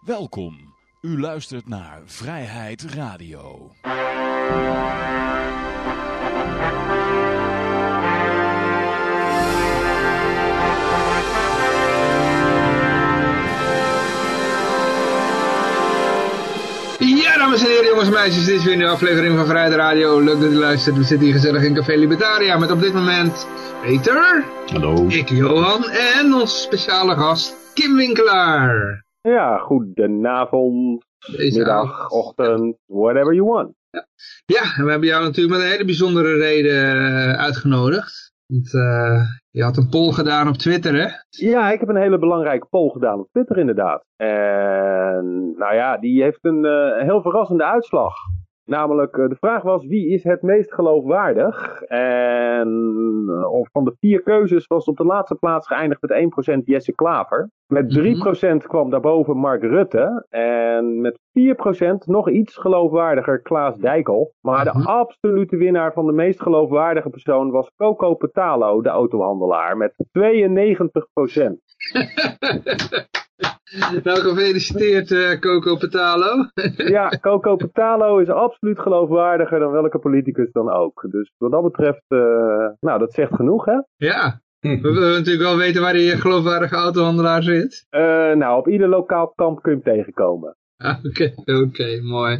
Welkom. U luistert naar Vrijheid Radio. Ja, dames en heren, jongens en meisjes, dit is weer een nieuwe aflevering van Vrijheid Radio. Leuk dat u luistert. We zitten hier gezellig in Café Libertaria met op dit moment Peter, Hallo. ik Johan en onze speciale gast Kim Winkelaar. Ja, goedenavond, Deze middag, avond. ochtend, whatever you want. Ja, en we hebben jou natuurlijk met een hele bijzondere reden eh, uitgenodigd. Want eh, je had een poll gedaan op Twitter, hè? Ja, ik heb een hele belangrijke poll gedaan op Twitter inderdaad. En nou ja, die heeft een eh, heel verrassende uitslag. Namelijk, eh, de vraag was wie is het meest geloofwaardig? En eh, of van de vier keuzes was op de laatste plaats geëindigd met 1% Jesse Klaver. Met 3% kwam daarboven Mark Rutte. En met 4% nog iets geloofwaardiger Klaas Dijkhoff. Maar de Mhm. absolute winnaar van de meest geloofwaardige persoon was Coco Petalo, de autohandelaar. Met 92%. Nou, gefeliciteerd eh, Coco Petalo. Ja, Coco Petalo is absoluut geloofwaardiger dan welke politicus dan ook. Dus wat dat betreft, eh, nou dat zegt genoeg hè. ja, we willen natuurlijk wel weten waar die geloofwaardige autohandelaar zit. Eh, nou, op ieder lokaal kamp kun je hem tegenkomen. Ah, Oké, oké, mooi.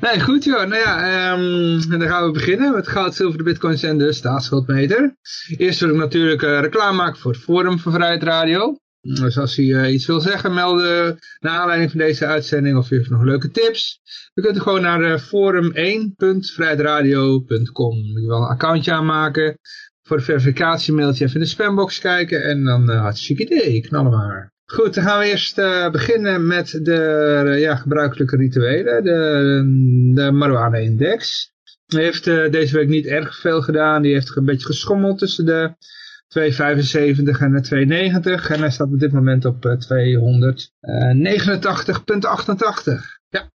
Nee, goed joh. Nou ja, en dan gaan we beginnen met goud, zilver, de bitcoins en de staatsschuldmeter. Eerst wil ik natuurlijk reclame maken voor het Forum van Vrijheid Radio. Dus als u eh, iets wil zeggen, melden naar aanleiding van deze uitzending of u heeft nog leuke tips. Dan kunt u gewoon naar forum1.vrijheidradio.com. Moet je wel een accountje aanmaken. Voor de verificatiemailtje even in de spambox kijken en dan uh, hartstikke idee, knallen maar. Goed, dan gaan we eerst beginnen met de ja, gebruikelijke rituelen. De, de marijuana-index. Heeft deze week niet erg veel gedaan. Die heeft een beetje geschommeld tussen de 2,75 en de 2,90. En hij staat op dit moment op uh, 289,88. Ja.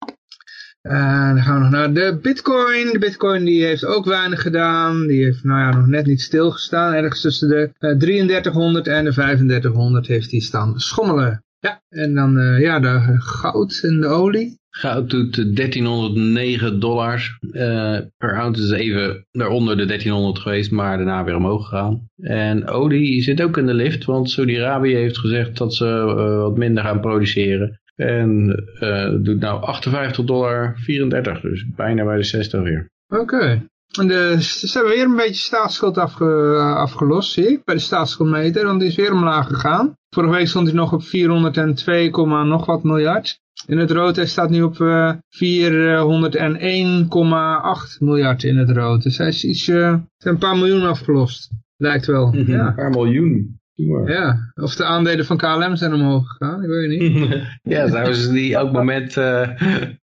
En dan gaan we nog naar de bitcoin. De bitcoin die heeft ook weinig gedaan. Die heeft nou ja, nog net niet stilgestaan. Ergens tussen de uh, 3300 en de 3500 heeft hij staan schommelen. Ja, en dan uh, ja, de goud en de olie. Goud doet 1309 dollars uh, per ounce. is even daaronder de 1300 geweest, maar daarna weer omhoog gegaan. En olie zit ook in de lift, want Saudi-Arabië heeft gezegd dat ze uh, wat minder gaan produceren. En uh, doet nou 58 dollar 34, dus bijna bij de 60 weer. Oké. En de, ze hebben weer een beetje staatsschuld afge, afgelost, zie ik, bij de staatsschuldmeter, want die is weer omlaag gegaan. Vorige week stond hij nog op 402, nog wat miljard. In het rood, hij staat nu op uh, 401,8 miljard in het rood. Dus hij is iets, uh, een paar miljoen afgelost, lijkt wel. Mm -hmm. ja. Een paar miljoen. Ja, of de aandelen van KLM zijn omhoog gegaan, ik weet niet. ja, zouden ze die elk moment uh,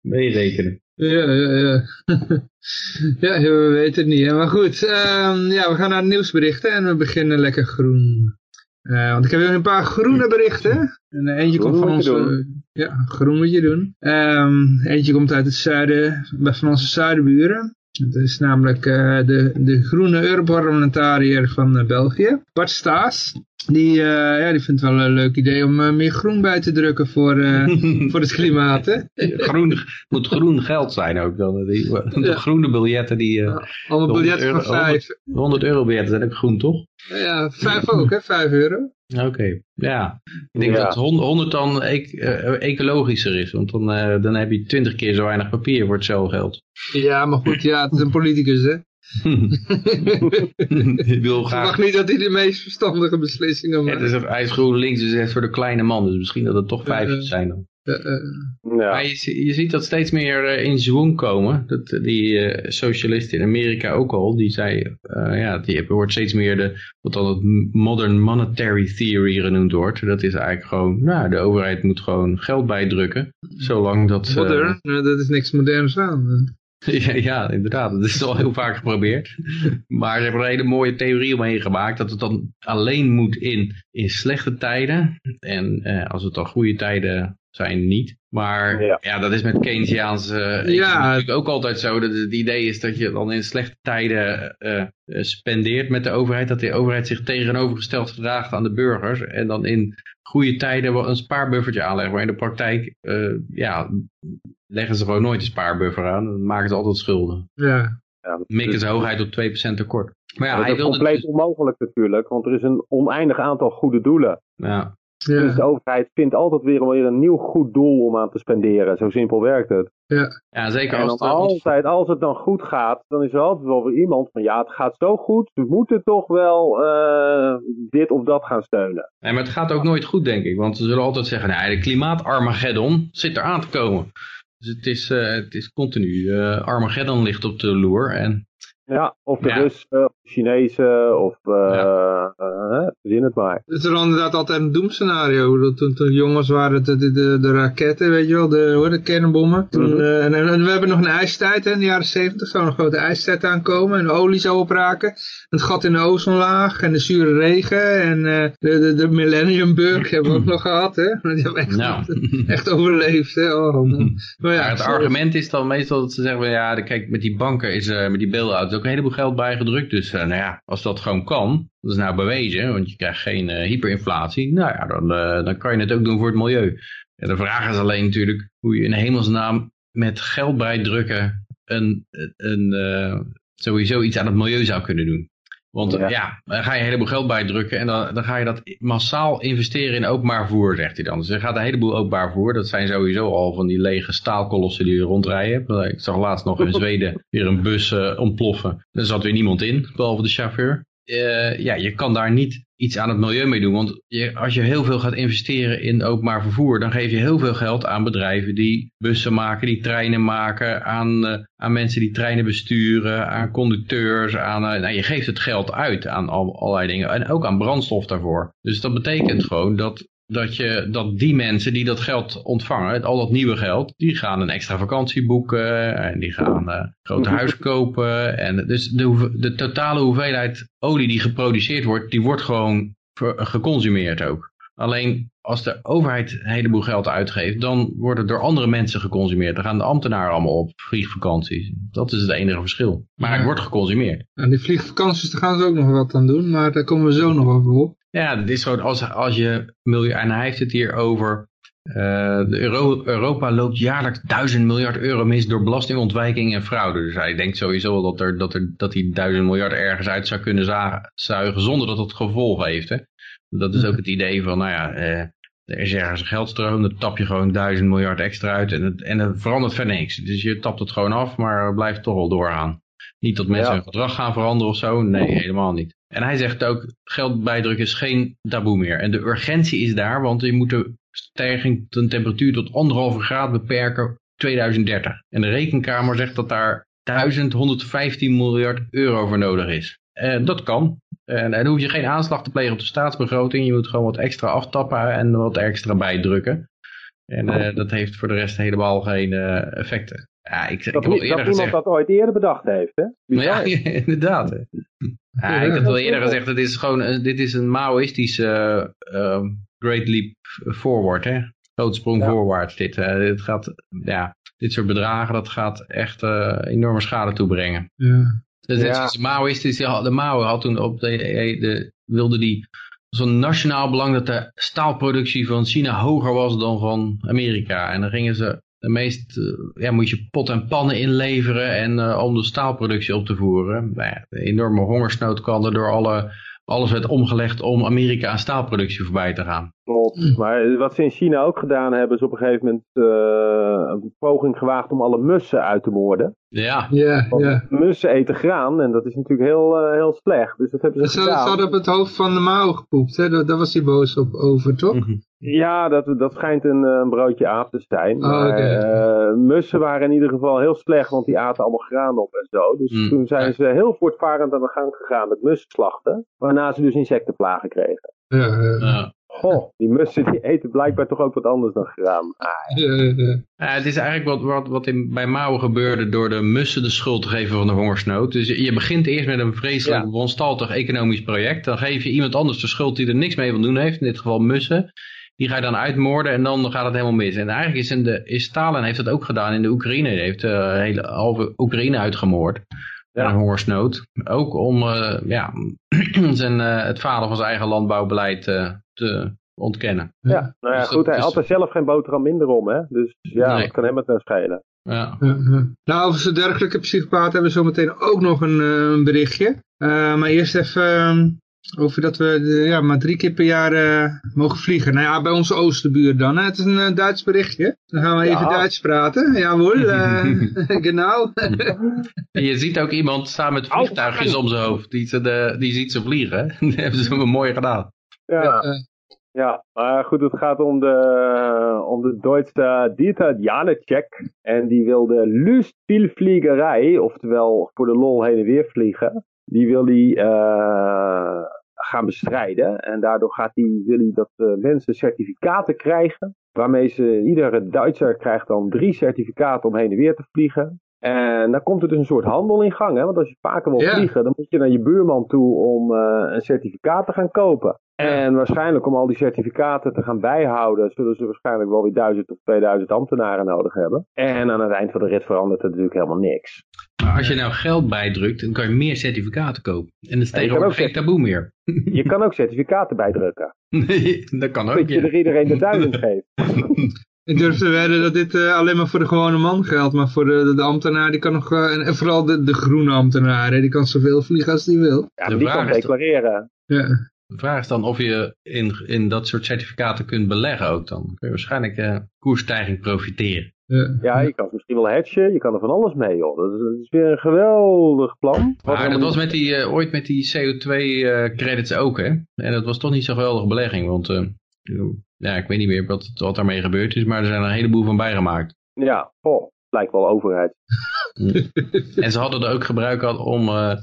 meerekenen. Ja, ja, ja. ja, we weten het niet. Hè? Maar goed, um, ja, we gaan naar nieuwsberichten en we beginnen lekker groen. Uh, want ik heb weer een paar groene berichten. En uh, eentje groen komt van onze... Doen. Ja, groen moet je doen. Um, eentje komt uit het zuiden, van onze zuidenburen. Het is namelijk uh, de, de groene Europarlementariër van uh, België, Bart Staes. Die, uh, ja, die vindt wel een leuk idee om meer groen bij te drukken voor, voor het klimaat. Hè? groen, moet groen geld zijn ook dan. Die, de groene biljetten die... Ja, allemaal biljetten euro, van 5. 100, 100 euro biljetten zijn ook groen, toch? Ja, 5 ook, hè? 5 euro. Oké, okay. ja. Ik denk ja. dat 100 dan e uh, ecologischer is, want dan, uh, dan heb je 20 keer zo weinig papier voor hetzelfde geld. Ja, maar goed, ja, het is een politicus, hè. ik wil graag... mag niet dat hij de meest verstandige beslissingen maakt. Ja, hij is gewoon links, dus echt voor de kleine man, dus misschien dat het toch uh, zijn dan. Uh, ja. Maar je, je, ziet dat steeds meer in zwang komen. Dat, die socialisten in Amerika ook al, die zei, ja, die wordt steeds meer de, wat dan het modern monetary theory genoemd wordt. Dat is eigenlijk gewoon, nou, de overheid moet gewoon geld bijdrukken. Zolang dat... Modern? Dat is niks moderns aan. Ja, ja, inderdaad. Dat is al heel vaak geprobeerd. Maar ze hebben er een hele mooie theorie omheen gemaakt. Dat het dan alleen moet in, in slechte tijden. En eh, als het dan goede tijden zijn, niet. Maar ja, Ja. dat is met Keynesiaanse economie Ja. natuurlijk ook altijd zo. Dat het idee is dat je dan in slechte tijden eh, eh, spendeert met de overheid. Dat de overheid zich tegenovergesteld gedraagt aan de burgers. En dan in goede tijden wel een spaarbuffertje aanleggen. Maar in de praktijk eh, ja, leggen ze gewoon nooit een spaarbuffer aan. Dan maken ze altijd schulden. Ja. Ja, Mikken ze hoogheid op 2% tekort. Maar ja, dat hij is compleet dus- onmogelijk natuurlijk, want er is een oneindig aantal goede doelen. ja. Dus Ja. de overheid vindt altijd weer weer een nieuw goed doel om aan te spenderen. Zo simpel werkt het. ja, zeker En als het, altijd, als het dan goed gaat, dan is er altijd wel weer iemand van ja, het gaat zo goed, we moeten toch wel eh, dit of dat gaan steunen. Nee, maar het gaat ook nooit goed, denk ik. Want ze zullen altijd zeggen, nee, de klimaatarmageddon zit er aan te komen. Dus het is, eh, het is continu. eh, Armageddon ligt op de loer. En Ja, of de Ja. De Chinezen, of uh, Ja. verzin het maar. Het is er inderdaad altijd een doemscenario. Toen, toen jongens waren de, de, de, de raketten, weet je wel, de, hoor, de kernbommen. Toen, Mhm. eh, en, en we hebben nog een ijstijd, hè, in de jaren zeventig zou een grote ijstijd aankomen. En de olie zou opraken. Het gat in de ozonlaag en de zure regen. En eh, de, de, de Millennium Bug hebben we ook nog gehad, hè. Die hebben echt, nou, echt overleefd, hè. Oh, maar ja, Maar het argument is dan meestal dat ze zeggen, ja, kijk, met die banken is, eh, met die bail-out is ook een heleboel geld bijgedrukt. Dus nou ja, als dat gewoon kan, dat is nou bewezen, want je krijgt geen eh, hyperinflatie. Nou ja, dan, eh, dan kan je het ook doen voor het milieu. En de vraag is alleen natuurlijk hoe je in hemelsnaam met geld bijdrukken een, een, eh, sowieso iets aan het milieu zou kunnen doen. Want Ja. ja, dan ga je een heleboel geld bijdrukken en dan, dan ga je dat massaal investeren in openbaar vervoer, zegt hij dan. Dus er gaat een heleboel openbaar vervoer. Dat zijn sowieso al van die lege staalkolossen die er rondrijden. Ik zag laatst nog in Zweden weer een bus eh, ontploffen. Er zat weer niemand in, behalve de chauffeur. Eh, ja, je kan daar niet iets aan het milieu mee doen. Want je, als je heel veel gaat investeren in openbaar vervoer, dan geef je heel veel geld aan bedrijven die bussen maken, die treinen maken, aan, eh, aan mensen die treinen besturen, aan conducteurs. Aan, eh, nou, je geeft het geld uit aan al, allerlei dingen en ook aan brandstof daarvoor. Dus dat betekent gewoon dat dat, je, dat die mensen die dat geld ontvangen, al dat nieuwe geld, die gaan een extra vakantie boeken en die gaan een grote huis kopen. En dus de, de totale hoeveelheid olie die geproduceerd wordt, die wordt gewoon geconsumeerd ook. Alleen als de overheid een heleboel geld uitgeeft, dan wordt het door andere mensen geconsumeerd. Dan gaan de ambtenaren allemaal op vliegvakanties. Dat is het enige verschil. Maar Ja. het wordt geconsumeerd. En die vliegvakanties, daar gaan ze ook nog wat aan doen. Maar daar komen we zo nog over op. Ja, het is gewoon als, als je milieu, en hij heeft het hier over, de Euro, Europa loopt jaarlijks duizend miljard euro mis door belastingontwijking en fraude. Dus hij denkt sowieso wel dat, er, dat, er, dat hij duizend miljard ergens uit zou kunnen zuigen zonder dat het gevolgen heeft. Hè? Dat is ook het idee van, nou ja, eh, er is ergens een geldstroom, dan tap je gewoon duizend miljard extra uit en het, en het verandert verder niks. Dus je tapt het gewoon af, maar blijft toch wel doorgaan. Niet dat mensen Ja. hun gedrag gaan veranderen of zo, nee, helemaal niet. En hij zegt ook, geld bijdrukken is geen taboe meer. En de urgentie is daar, want je moet de stijging ten temperatuur tot anderhalve graad beperken 2030. En de rekenkamer zegt dat daar 1115 miljard euro voor nodig is. En dat kan. En, dan hoef je geen aanslag te plegen op de staatsbegroting. Je moet gewoon wat extra aftappen en wat extra bijdrukken. En eh, dat heeft voor de rest helemaal geen eh, effecten. Ja, ik, ik Dat, heb al dat iemand gezegd... dat ooit eerder bedacht heeft, hè? Ja, Bizar. inderdaad. hè. Ja, ik heb wel eerder gezegd, dit is gewoon een, dit is een Maoïstische eh, ehm, Great Leap Forward, hè? Grote sprong Ja. voorwaarts. Dit, eh, dit gaat, ja, dit soort bedragen, dat gaat echt eh, enorme schade toebrengen. Ja. Dus dit Ja. is Maoïstisch, had- de Mao had toen op de, de wilde die zo'n nationaal belang dat de staalproductie van China hoger was dan van Amerika. En dan gingen ze de meest, eh, ja, moet je pot en pannen inleveren en eh, om de staalproductie op te voeren. De enorme hongersnood kwam er door alle, alles werd omgelegd om Amerika aan staalproductie voorbij te gaan. Klopt. Hm. Maar wat ze in China ook gedaan hebben, is op een gegeven moment eh, een poging gewaagd om alle mussen uit te moorden. Ja, Ja, Want ja. mussen eten graan en dat is natuurlijk heel, eh, heel slecht. Dus dat hebben ze Ze, ze gedaan. hadden op het hoofd van de Mao gepoept, hè? Daar, daar was hij boos op over, toch? Mhm. Ja, dat, dat schijnt een, eh, een broodje aap te zijn. Oh, maar eh, mussen waren in ieder geval heel slecht, want die aten allemaal graan op en zo. Dus Mm, toen zijn ja. ze heel voortvarend aan de gang gegaan met mussenslachten. Waarna ze dus insectenplagen kregen. Ja, ja. Goh, die mussen die eten blijkbaar toch ook wat anders dan graan. Ah, ja. Eh, eh, Ja, het is eigenlijk wat, wat, wat in, bij Mao gebeurde door de mussen de schuld te geven van de hongersnood. Dus je, je begint eerst met een vreselijk Ja. wanstaltig economisch project. Dan geef je iemand anders de schuld die er niks mee van doen heeft. In dit geval mussen. Die ga je dan uitmoorden en dan gaat het helemaal mis. En eigenlijk is, in de, is Stalin heeft dat ook gedaan in de Oekraïne. Hij heeft de hele halve Oekraïne uitgemoord. Ja. Een hongersnood. Ook om eh, ja, zijn, eh, het falen van zijn eigen landbouwbeleid eh, te ontkennen. ja, nou ja, Dus goed, dat hij is- had er zelf geen boterham minder om, hè. Dus ja, Nee. wat kan hem het nou schelen? Ja. Nou, over zo'n dergelijke psychopaat hebben we zometeen ook nog een, een berichtje. Eh, maar eerst even eh, over dat we eh, ja, maar drie keer per jaar eh, mogen vliegen. Nou ja, bij onze oosterbuur dan. Hè. Het is een eh, Duits berichtje. Dan gaan we even Ja. Duits praten. Jawohl, uh, genau. En je ziet ook iemand staan met vliegtuigjes om zijn hoofd. Die, ze de, die ziet ze vliegen. Dat hebben ze mooi gedaan. Ja, ja, maar goed, het gaat om de, om de Duitse Dieter Janecek. En die wil de Lustspielvliegerij, oftewel voor de lol heen en weer vliegen, die wil hij eh, gaan bestrijden. En daardoor gaat hij, wil hij dat eh, mensen certificaten krijgen. Waarmee ze, iedere Duitser krijgt dan drie certificaten om heen en weer te vliegen. En dan komt er dus een soort handel in gang. Hè? Want als je vaker wil vliegen, dan moet je naar je buurman toe om eh, een certificaat te gaan kopen. En waarschijnlijk om al die certificaten te gaan bijhouden, zullen ze waarschijnlijk wel weer 1000 of 2000 ambtenaren nodig hebben. En aan het eind van de rit verandert er natuurlijk helemaal niks. Maar als je nou geld bijdrukt, dan kan je meer certificaten kopen. En dat is tegenwoordig ook geen taboe meer. Je kan ook certificaten bijdrukken. Nee, dat kan ook, Dat je ja. er iedereen de duizend geeft. Ik durf te wedden dat dit eh, alleen maar voor de gewone man geldt. Maar voor de, de, de ambtenaar, die kan nog... eh, en, en vooral de, de groene ambtenaar, hè, die kan zoveel vliegen als die wil. Ja, De die vraag kan is- declareren. Ja. De vraag is dan of je in, in dat soort certificaten kunt beleggen ook dan. kun je waarschijnlijk eh koersstijging profiteren. Ja. Je kan ze misschien wel hatchen, je kan er van alles mee, joh. Dat is, dat is weer een geweldig plan. Maar dat was met die, eh, ooit met die CO2-credits ook, hè. En dat was toch niet zo'n geweldige belegging, want... eh, ja, ik weet niet meer wat, wat daarmee gebeurd is, maar er zijn er een heleboel van bijgemaakt. Ja, oh, lijkt wel overheid. En ze hadden er ook gebruik aan om eh,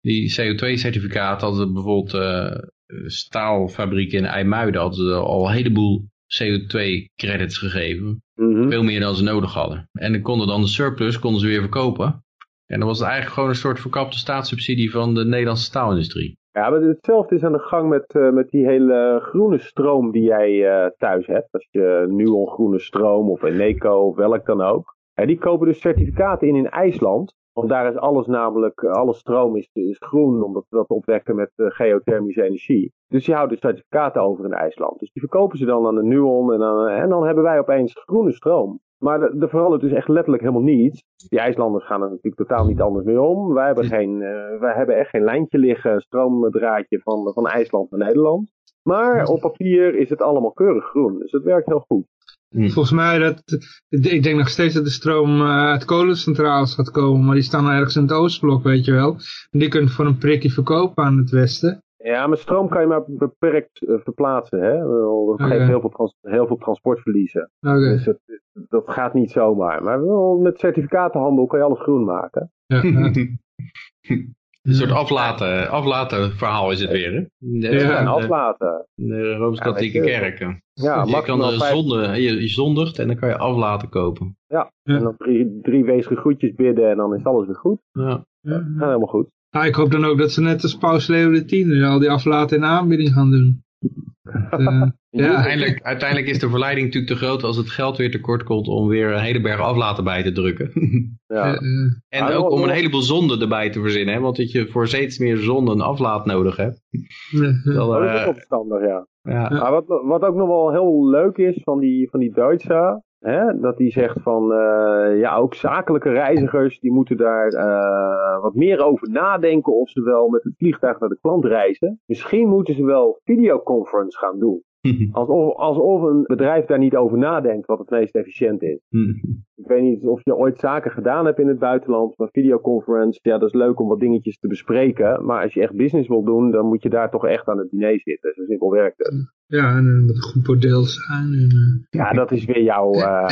die CO2-certificaten, hadden ze bijvoorbeeld eh, staalfabrieken in IJmuiden, hadden ze al een heleboel CO2-credits gegeven. Mhm. Veel meer dan ze nodig hadden. En dan konden dan de surplus konden ze weer verkopen. En dan was het eigenlijk gewoon een soort verkapte staatssubsidie van de Nederlandse staalindustrie. Ja, maar hetzelfde is aan de gang met, eh, met die hele groene stroom die jij eh, thuis hebt. Als je Nuon groene stroom of Eneco of welk dan ook. En die kopen dus certificaten in in IJsland. Want daar is alles namelijk, eh, alle stroom is, is groen, omdat we dat opwekken met eh, geothermische energie. Dus die houden certificaten over in IJsland. Dus die verkopen ze dan aan de Nuon en dan, en dan hebben wij opeens groene stroom. Maar er er verandert dus echt letterlijk helemaal niets. Die IJslanders gaan er natuurlijk totaal niet anders mee om. Wij hebben, geen, eh, wij hebben echt geen lijntje liggen, stroomdraadje van, van IJsland naar Nederland. Maar op papier is het allemaal keurig groen. Dus het werkt heel goed. Volgens mij, dat, ik denk nog steeds dat de stroom eh, uit kolencentrales gaat komen. Maar die staan ergens in het oostblok, weet je wel. En die kunnen voor een prikje verkopen aan het westen. Ja, maar stroom kan je maar beperkt eh, verplaatsen. Hè? Wel, Dat geeft heel veel, trans- heel veel transportverliezen. Dus dat, dat gaat niet zomaar. Maar wel met certificatenhandel kan je alles groen maken. Ja, ja. Een soort aflaten, aflaten verhaal is het weer, hè? De, Ja, en de, aflaten. de Rooms-Katholieke Ja, weet je. kerken. Ja, je kan de vijf- zonde, je, je zondigt en dan kan je aflaten kopen. En dan drie, drie weesige groetjes bidden en dan is alles weer goed. Ja. Ja, helemaal goed. Ah, ik hoop dan ook dat ze net als Paus Leo X al die aflaten in aanbieding gaan doen. Dat, eh, ja, Uiteindelijk, uiteindelijk is de verleiding natuurlijk te groot als het geld weer tekort komt om weer een hele berg aflaten bij te drukken. Ja. eh, eh, en Ah, ook om een heleboel zonden erbij te verzinnen, hè? want dat je voor steeds meer zonden een aflaat nodig hebt. Oh, dat is ook opstandig, ja. ja. Maar wat, wat ook nog wel heel leuk is van die, van die Duitse, hè, dat die zegt van, eh, ja, ook zakelijke reizigers, die moeten daar eh, wat meer over nadenken of ze wel met het vliegtuig naar de klant reizen. Misschien moeten ze wel videoconference gaan doen. Alsof, alsof een bedrijf daar niet over nadenkt wat het meest efficiënt is. Ik weet niet of je ooit zaken gedaan hebt in het buitenland, maar videoconference, ja, dat is leuk om wat dingetjes te bespreken. Maar als je echt business wil doen, dan moet je daar toch echt aan het diner zitten. Zo simpel werkt het. ja, en een goed bordeel zijn. En, eh. Ja, dat is weer jouw. eh,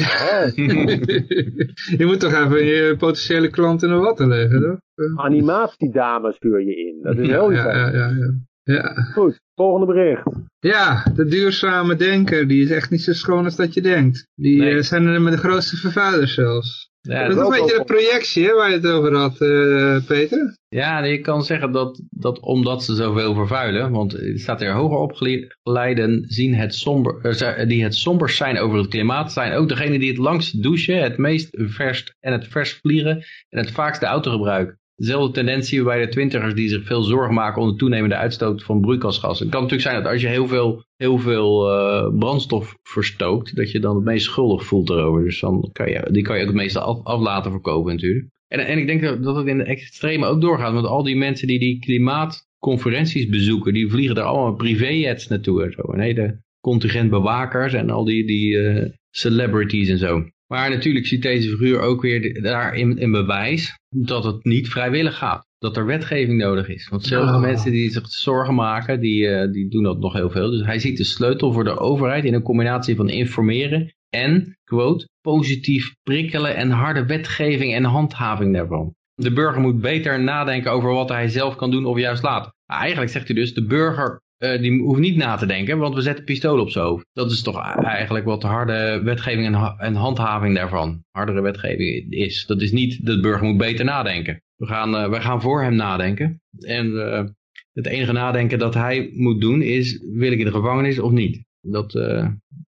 je moet toch even je potentiële klant in de watten leggen, toch? animatiedames huur je in. Dat is heel ja, ja, ja, ja. Ja. Goed, volgende bericht. Ja, de duurzame denker, die is echt niet zo schoon als dat je denkt. Die Nee. eh, zijn er met de grootste vervuilers zelfs. Ja, dat is een beetje de projectie hè, waar je het over had, eh, Peter. Ja, je kan zeggen dat, dat omdat ze zoveel vervuilen, want er staat er hoger opgeleiden zien het somber, eh, die het sombers zijn over het klimaat, zijn ook degenen die het langst douchen, het meest verst en het vers vliegen en het vaakst de auto gebruiken. Dezelfde tendentie zien we bij de twintigers die zich veel zorgen maken om de toenemende uitstoot van broeikasgassen. Het kan natuurlijk zijn dat als je heel veel, heel veel eh, brandstof verstookt, dat je dan het meest schuldig voelt erover. Dus dan kan je, die kan je ook het meeste af, laten verkopen natuurlijk. En, en ik denk dat het in de extreme ook doorgaat. Want al die mensen die die klimaatconferenties bezoeken, die vliegen er allemaal privéjets naartoe. En zo. Een hele contingent bewakers en al die, die eh, celebrities en zo. Maar natuurlijk ziet deze figuur ook weer daarin in bewijs dat het niet vrijwillig gaat. Dat er wetgeving nodig is. Want zelfs Oh. mensen die zich zorgen maken, die, eh, die doen dat nog heel veel. Dus hij ziet de sleutel voor de overheid in een combinatie van informeren en, quote, positief prikkelen en harde wetgeving en handhaving daarvan. De burger moet beter nadenken over wat hij zelf kan doen of juist laat. Eigenlijk zegt hij dus, de burger eh, die hoeft niet na te denken, want we zetten pistool op zijn hoofd. Dat is toch eigenlijk wat de harde wetgeving en, en handhaving daarvan, hardere wetgeving is. Dat is niet, de burger moet beter nadenken. We gaan, wij gaan voor hem nadenken. En eh, het enige nadenken dat hij moet doen is, wil ik in de gevangenis of niet? Dat,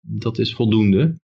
dat is voldoende.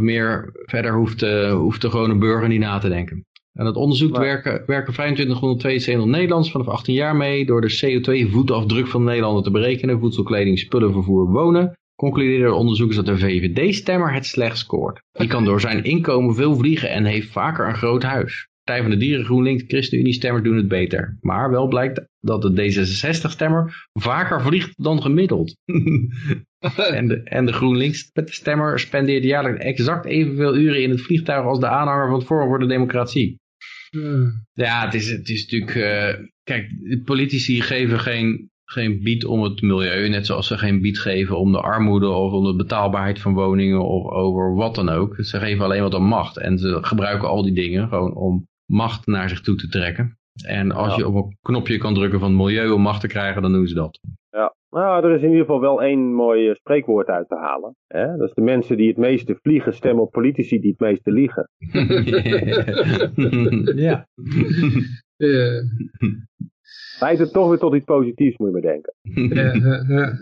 Meer verder hoeft, hoeft de gewone burger niet na te denken. Aan het onderzoek Maar- werken, werken 2572 Nederlands vanaf 18 jaar mee door de CO2-voetafdruk van Nederlander te berekenen, voedsel, kleding, spullen, vervoer, wonen. Concludeerde onderzoekers dat de VVD-stemmer het slecht scoort. Die kan door zijn inkomen veel vliegen en heeft vaker een groot huis. Partij van de Dieren, GroenLinks, ChristenUnie-stemmers doen het beter. Maar wel blijkt dat de D66-stemmer vaker vliegt dan gemiddeld. en, de, en de GroenLinks-stemmer spendeert jaarlijks exact evenveel uren in het vliegtuig als de aanhanger van het Forum voor de Democratie. Hmm. Ja, het is, het is natuurlijk... eh, kijk, de politici geven geen, geen bied om het milieu. Net zoals ze geen bied geven om de armoede of om de betaalbaarheid van woningen of over wat dan ook. Ze geven alleen wat om macht. En ze gebruiken al die dingen gewoon om macht naar zich toe te trekken. En als Ja. je op een knopje kan drukken van het milieu om macht te krijgen, dan doen ze dat. Ja, nou, er is in ieder geval wel één mooi eh, spreekwoord uit te halen. Hè? Dat is de mensen die het meeste vliegen stemmen op politici die het meeste liegen. ja. Ja, Leidt het toch weer tot iets positiefs, moet je maar denken. ja, ja, ja.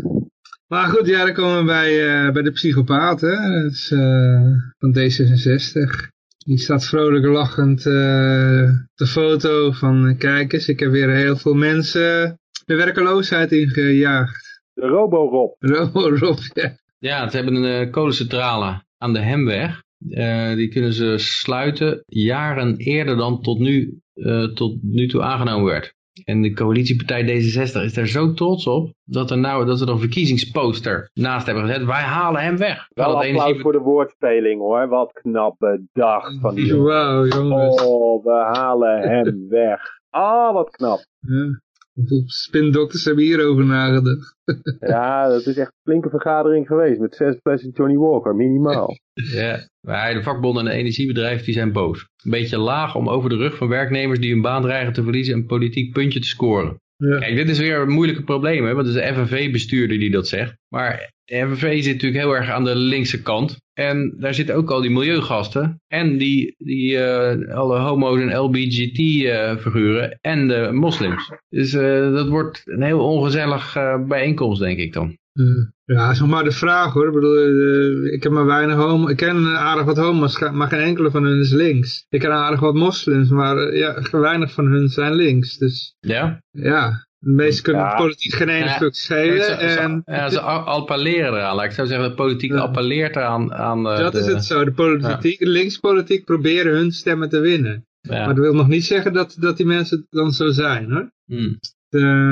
Maar goed, ja, dan komen we bij, eh, bij de psychopaat, hè. Dat is eh, van D66. Die staat vrolijk lachend eh, op de foto van, kijk eens, ik heb weer heel veel mensen de werkeloosheid ingejaagd. De Robo-Rob. Rob, Rob, ja. Ja, ze hebben een eh, kolencentrale aan de Hemweg. Eh, die kunnen ze sluiten jaren eerder dan tot nu, eh, tot nu toe aangenomen werd. En de coalitiepartij D66 is daar zo trots op dat, er nou, dat ze er een verkiezingsposter naast hebben gezet. Wij halen hem weg. Wel applaus energie- voor de woordspeling hoor. Wat knap bedacht van die jongen. Wauw, jongens. Oh, we halen hem weg. Ah, wat knap. Ja. Hoeveel spindokters hebben hierover nagedacht? Ja, dat is echt een flinke vergadering geweest. Met zes flessen Johnny Walker, minimaal. Ja, maar de vakbonden en de energiebedrijven die zijn boos. Een beetje laag om over de rug van werknemers die hun baan dreigen te verliezen een politiek puntje te scoren. Ja. Kijk, dit is weer een moeilijke probleem, hè? want het is de FNV-bestuurder die dat zegt. Maar de FNV zit natuurlijk heel erg aan de linkse kant. En daar zitten ook al die milieugasten. En die, die eh, alle homo's en LBGT-figuren. en de moslims. Dus eh, dat wordt een heel ongezellig eh, bijeenkomst, denk ik dan. Eh, Ja, zeg maar de vraag hoor. Ik bedoel, eh, ik heb maar weinig homo. Ik ken aardig wat homo's, maar geen enkele van hun is links. Ik ken aardig wat moslims, maar eh, ja, weinig van hun zijn links. Dus Ja? ja, de meesten kunnen Ja. politiek geen ene Ja. stuk schelen. Ze, ze- en ja, ze appelleren eraan. Ik zo zeggen, de politiek Ja. appelleert eraan. Aan, eh, dat de, is het zo. De politiek, de linkspolitiek proberen hun stemmen te winnen. Ja. Maar dat wil nog niet zeggen dat, dat die mensen dan zo zijn hoor. Hmm.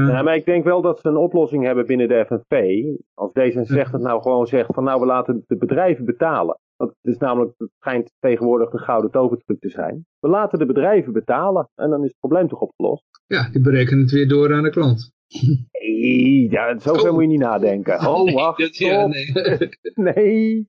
Ja, maar ik denk wel dat ze een oplossing hebben binnen de FNV. Als D66 nou gewoon zegt van nou we laten de bedrijven betalen. Want het is namelijk, het schijnt tegenwoordig een gouden tovertruc te zijn. We laten de bedrijven betalen en dan is het probleem toch opgelost. Ja, die berekenen het weer door aan de klant. Nee, ja, zover Oh. moet je niet nadenken. Oh, wacht, Dat- ja, stop. nee. Nee.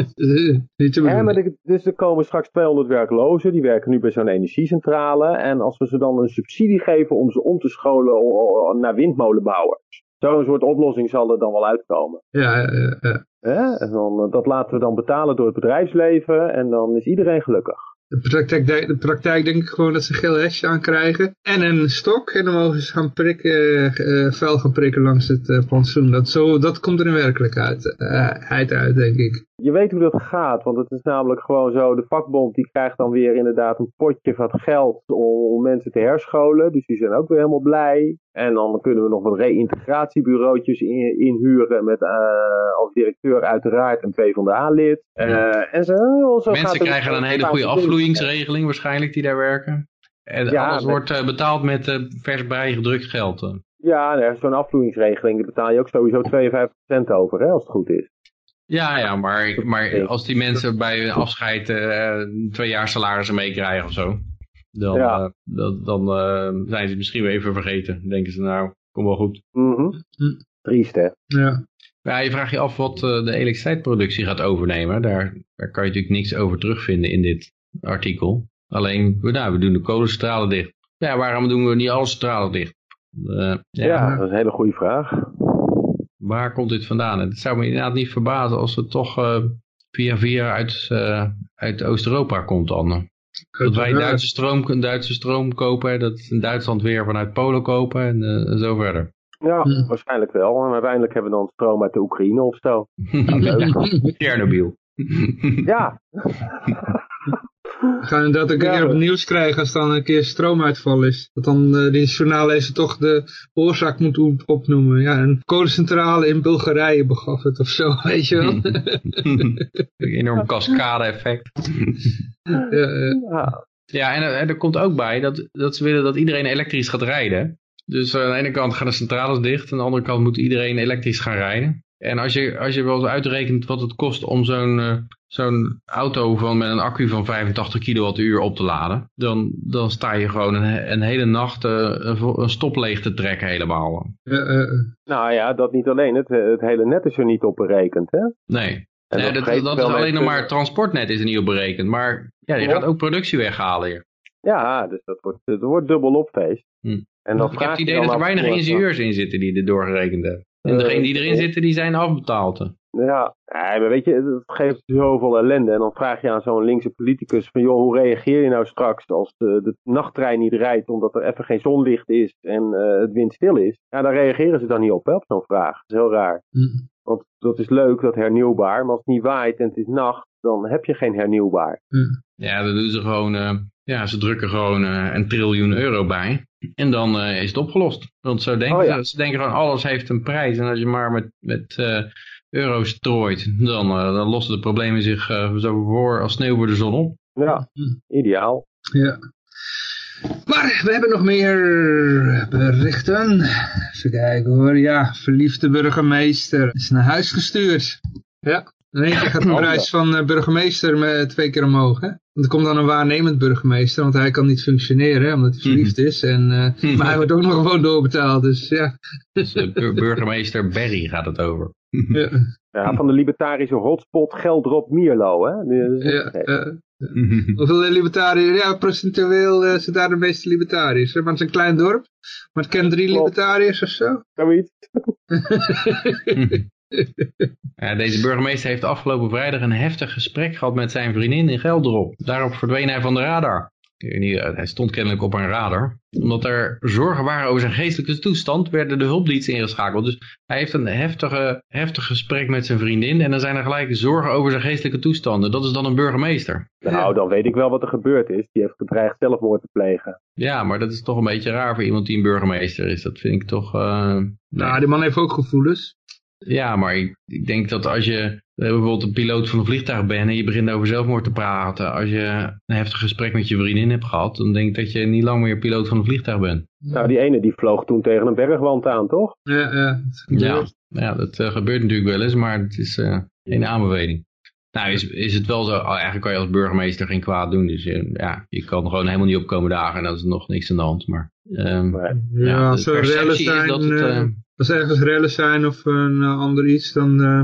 niet te Ja, maar de- dus er komen straks 200 werklozen, die werken nu bij zo'n energiecentrale. En als we ze dan een subsidie geven om ze om te scholen naar windmolenbouwers. Zo'n soort oplossing zal er dan wel uitkomen. Ja, ja, ja. Hè? En dan, eh, dat laten we dan betalen door het bedrijfsleven en dan is iedereen gelukkig. De praktijk, de, praktijk denk ik gewoon dat ze een geel hesje aankrijgen. En een stok. En dan mogen ze gaan prikken, eh, eh, vuil gaan prikken langs het eh, plantsoen. Dat, zo, dat komt er in werkelijkheid uit, denk ik. Je weet hoe dat gaat, want het is namelijk gewoon zo, de vakbond die krijgt dan weer inderdaad een potje van geld om, mensen te herscholen. Dus die zijn ook weer helemaal blij. En dan kunnen we nog wat reïntegratiebureautjes in, inhuren met eh, als directeur uiteraard een PvdA-lid. Eh en zo, zo gaat Mensen het- krijgen een hele goede afvloeingsregeling waarschijnlijk die daar werken. En Ja, alles met- wordt eh, betaald met eh, vers bijgedrukt geld. eh. Ja, zo'n afvloeingsregeling, daar betaal je ook sowieso 52% over, hè, als het goed is. Ja, ja, maar, maar als die mensen bij hun afscheid eh, twee jaar salarissen meekrijgen of zo, dan, Ja. eh, dat, dan eh, zijn ze het misschien weer even vergeten. Denken ze nou, kom wel goed. Mhm. Hm. Triest, hè? Ja. Ja, je vraagt je af wat de elektriciteitsproductie gaat overnemen. Daar, daar kan je natuurlijk niks over terugvinden in dit artikel. Alleen, we, nou, we doen de kolencentrale dicht. Ja, waarom doen we niet alle centrales dicht? Eh, Ja, ja, dat is een hele goede vraag. Waar komt dit vandaan? En het zou me inderdaad niet verbazen als het toch eh, via via uit, eh, uit Oost-Europa komt dan. Dat wij Duitse stroom, Duitse stroom kopen, dat in Duitsland weer vanuit Polen kopen en eh, zo verder. Ja, Hm. waarschijnlijk wel. En uiteindelijk hebben we dan stroom uit de Oekraïne of zo. Chernobyl. Ja, We gaan inderdaad ook een Ja, keer op dat- het nieuws krijgen als dan een keer stroomuitval is. Dat dan eh, die journaallezer toch de oorzaak moet op- opnoemen. Ja, een kolencentrale in Bulgarije begaf het of zo, weet je wel. Een enorm cascade effect. ja, eh, ja. Ja, en, er- en er komt ook bij dat, dat ze willen dat iedereen elektrisch gaat rijden. Dus eh, aan de ene kant gaan de centrales dicht, aan de andere kant moet iedereen elektrisch gaan rijden. En als je, als je wel eens uitrekent wat het kost om zo'n eh, zo'n auto van, met een accu van 85 kilowattuur op te laden, dan, dan sta je gewoon een, een hele nacht eh, een, vo- een stop leeg te trekken helemaal. eh, eh, Nou ja, dat niet alleen. Het, het hele net is er niet op berekend, hè? Nee, En nee dat, dat, is alleen nog maar het transportnet is er niet op berekend. Maar ja, je Ja. gaat ook productie weghalen hier. Ja, dus dat wordt, het wordt dubbel op feest. Hm. En dan Ik heb het idee dan dat er weinig ingenieurs in zitten die dit doorgerekend hebben. En Eh, degenen die erin eh. zitten, die zijn afbetaald. Ja, nee, maar weet je, het geeft zoveel ellende. En dan vraag je aan zo'n linkse politicus van, joh, hoe reageer je nou straks als de, de nachttrein niet rijdt omdat er even geen zonlicht is en eh, het windstil is? Ja, daar reageren ze dan niet op, hè, op zo'n vraag. Dat is heel raar. hm. Want dat is leuk, dat hernieuwbaar, maar als het niet waait en het is nacht, dan heb je geen hernieuwbaar. Ja, dan doen ze gewoon, eh, ja, ze drukken gewoon eh, een triljoen euro bij. En dan eh, is het opgelost. Want zo denken Oh, ja. ze, ze denken gewoon alles heeft een prijs. En als je maar met, met eh, euro's strooit, dan, eh, dan lossen de problemen zich eh, zo voor als sneeuw voor de zon op. Ja, Hm. ideaal. Ja. Maar we hebben nog meer berichten. Even kijken hoor. Ja, verliefde burgemeester is naar huis gestuurd. Ja. In één keer gaat de Oh, prijs van eh, burgemeester met twee keer omhoog. Hè? Want er komt dan een waarnemend burgemeester, want hij kan niet functioneren, hè, omdat hij verliefd is. En, eh, maar hij wordt ook nog gewoon doorbetaald, dus ja. Dus eh, bur- burgemeester Berry gaat het over. ja, Ja, van de libertarische hotspot Geldrop Mierlo, hè? Ja, eh, Hoeveel libertariërs? Ja, procentueel eh zijn daar de meeste libertariërs. hè, Maar het is een klein dorp. Maar het kent drie Klopt. libertariërs of zo. Zoiets. Ja, deze burgemeester heeft afgelopen vrijdag een heftig gesprek gehad met zijn vriendin in Geldrop. Daarop verdween hij van de radar. Eh, Hij stond kennelijk op een radar. Omdat er zorgen waren over zijn geestelijke toestand, werden de hulpdiensten ingeschakeld. Dus hij heeft een heftige, heftig gesprek met zijn vriendin. En dan zijn er gelijk zorgen over zijn geestelijke toestanden. Dat is dan een burgemeester. Nou, dan weet ik wel wat er gebeurd is. Die heeft gedreigd zelfmoord te plegen. Ja, maar dat is toch een beetje raar voor iemand die een burgemeester is. Dat vind ik toch... eh, nee. Nou, die man heeft ook gevoelens. Ja, maar ik, ik denk dat als je eh, bijvoorbeeld een piloot van een vliegtuig bent en je begint over zelfmoord te praten, als je een heftig gesprek met je vriendin hebt gehad, dan denk ik dat je niet lang meer piloot van een vliegtuig bent. Nou, die ene die vloog toen tegen een bergwand aan, toch? Ja, ja. Ja, ja dat eh, gebeurt natuurlijk wel eens, maar het is eh, geen aanbeveling. Nou, is, is het wel zo, oh, eigenlijk kan je als burgemeester geen kwaad doen, dus je, ja, je kan gewoon helemaal niet opkomen dagen en dan is er nog niks aan de hand. Maar ehm, Maar, Ja, ja, de er perceptie is zijn, dat het... eh, eh, als er ergens rellen zijn of een eh, ander iets, dan, eh,